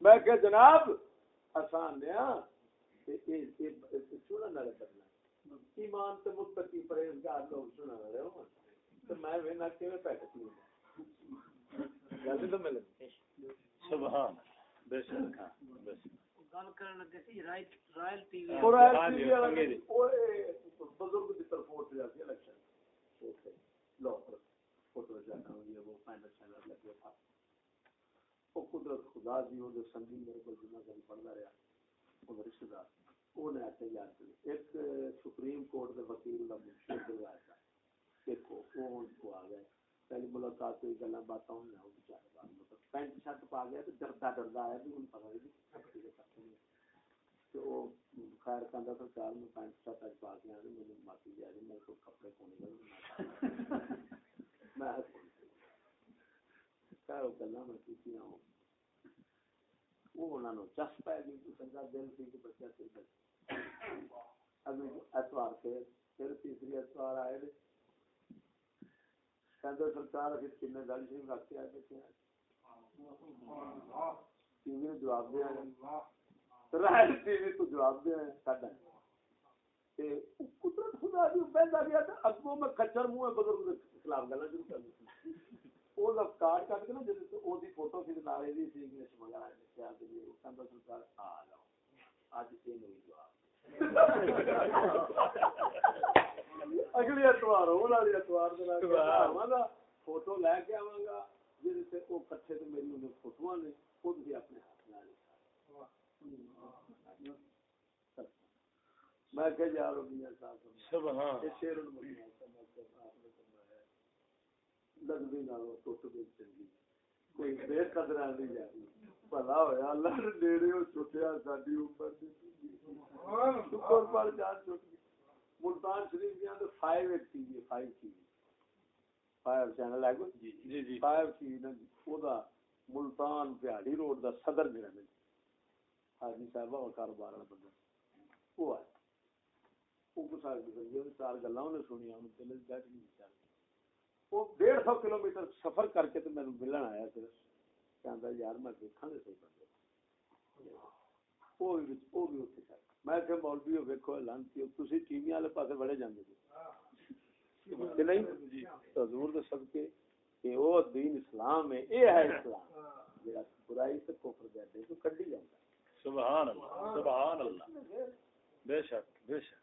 میں کہ جناب آسان نیا تے اے اے سنن والے کرنا ایمان تے متقی پرہیزگار لوگ سنن والے ہون تے میں وینا کیویں پیٹ لوں گل تو ملے۔ سبحان بے شک۔ ہاں بے شک۔ گل کرن لگے سی رائل رائل ٹی وی۔ اور ہاں جی، انگریزی۔ بزرگ کی طرف ووٹ جاتی ہے الیکشن۔ لو پر فوٹو جانا ہوئی ہے وہ پینل چینل لگے۔ تھا وہ قدرت خدا دی، وہ جو سنگی میرے کو جمعہ کبھی پڑھتا رہا، وہ رشتے دار وہ نے آتے یاد کر ایک سپریم کورٹ کے وکیل کا منشی کروایا تھا۔ دیکھو، وہ ان کو آ گئے۔ پہلی ملاقات ہوئی گلا باتیں ہوئی وہ بیچارے بعد مطلب پینٹ شرٹ پا گیا تو ڈردا ڈردا آیا بھی ان پتا نہیں تو وہ خیر کہندا سرکار میں پینٹ شرٹ اج پا کے آ آنے مجھے معافی دے دے میرے کو کپڑے کونے گل میں خیر وہ گلا میں کیتی ہوں وہ انہاں نو چس پے گئی تو سنگا دل سی کہ بچہ تے بچ اگلی اتوار کے پھر تیسری اتوار آئے نے کہندے سرکار اسی کنے گل شریف رکھ کے آئے بیٹھے ہیں ٹی نے جواب دیا۔ ہے رائل ٹی وی کو جواب دیا ہے ساڈا۔ تے قدرت خدا دی بہندا گیا تے اگوں میں کچر منہ بزرگ دے خلاف گلاں شروع کر دتی وہ کارڈ کٹ کے نا او دی فوٹو سی نال دی سی انگلش وغیرہ لکھیا تے وہ کہندا سرکار آ لو اج اے نہیں جواب اگلی اتوار وہ والی اتوار دے نال فوٹو لے کے آواں گا جے تے او کٹھے تے میری انہاں فوٹواں نے او بھی اپنے ہاتھ نال میں کہ یار میاں صاحب سبحان یہ شیر المدینہ سمجھ کے آپ نے فرمایا لگدی نالوں ٹوٹ گئی چنگی کوئی بے قدراں نہیں جاتی بھلا ہویا اللہ نے نیڑے او چھٹیا ساڈی عمر دی شکر پر جان چھٹ گئی ملتان شریف دیاں تے 5 ایک T V 5 T V 5 channel ہے کوئی جی جی 5 ٹی وی او دا ملتان پہاڑی روڈ دا صدر میرا مل حاجی صاحب اور کاروبار والا بندہ وہ ہے وہ کچھ آگے گزر گیا چار گلاں انہیں سنیا انہیں دل وچ بیٹھ نہیں بیچارے وہ ڈیڑھ سو کلو میٹر سفر کر کے میرے ملن آیا پھر۔ یار میں دیکھاں گے صحیح بندے وہ بھی وچ- وہ بھی اتنے چل میں کہ مولوی ہو ویکھو لانتی تسی ٹی وی والے پاسے بڑے جاندے جی کہ نہیں؟ تو حضور دے صدقے کہ وہ دین اسلام ہے اے ہے اسلام۔ جڑا برائی تے کفر دے دے تو کڈی جاندا۔ سبحان اللہ سبحان اللہ۔ بے شک بے شک۔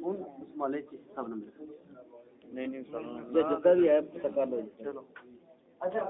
فون نمبر نہیں نہیں اچھا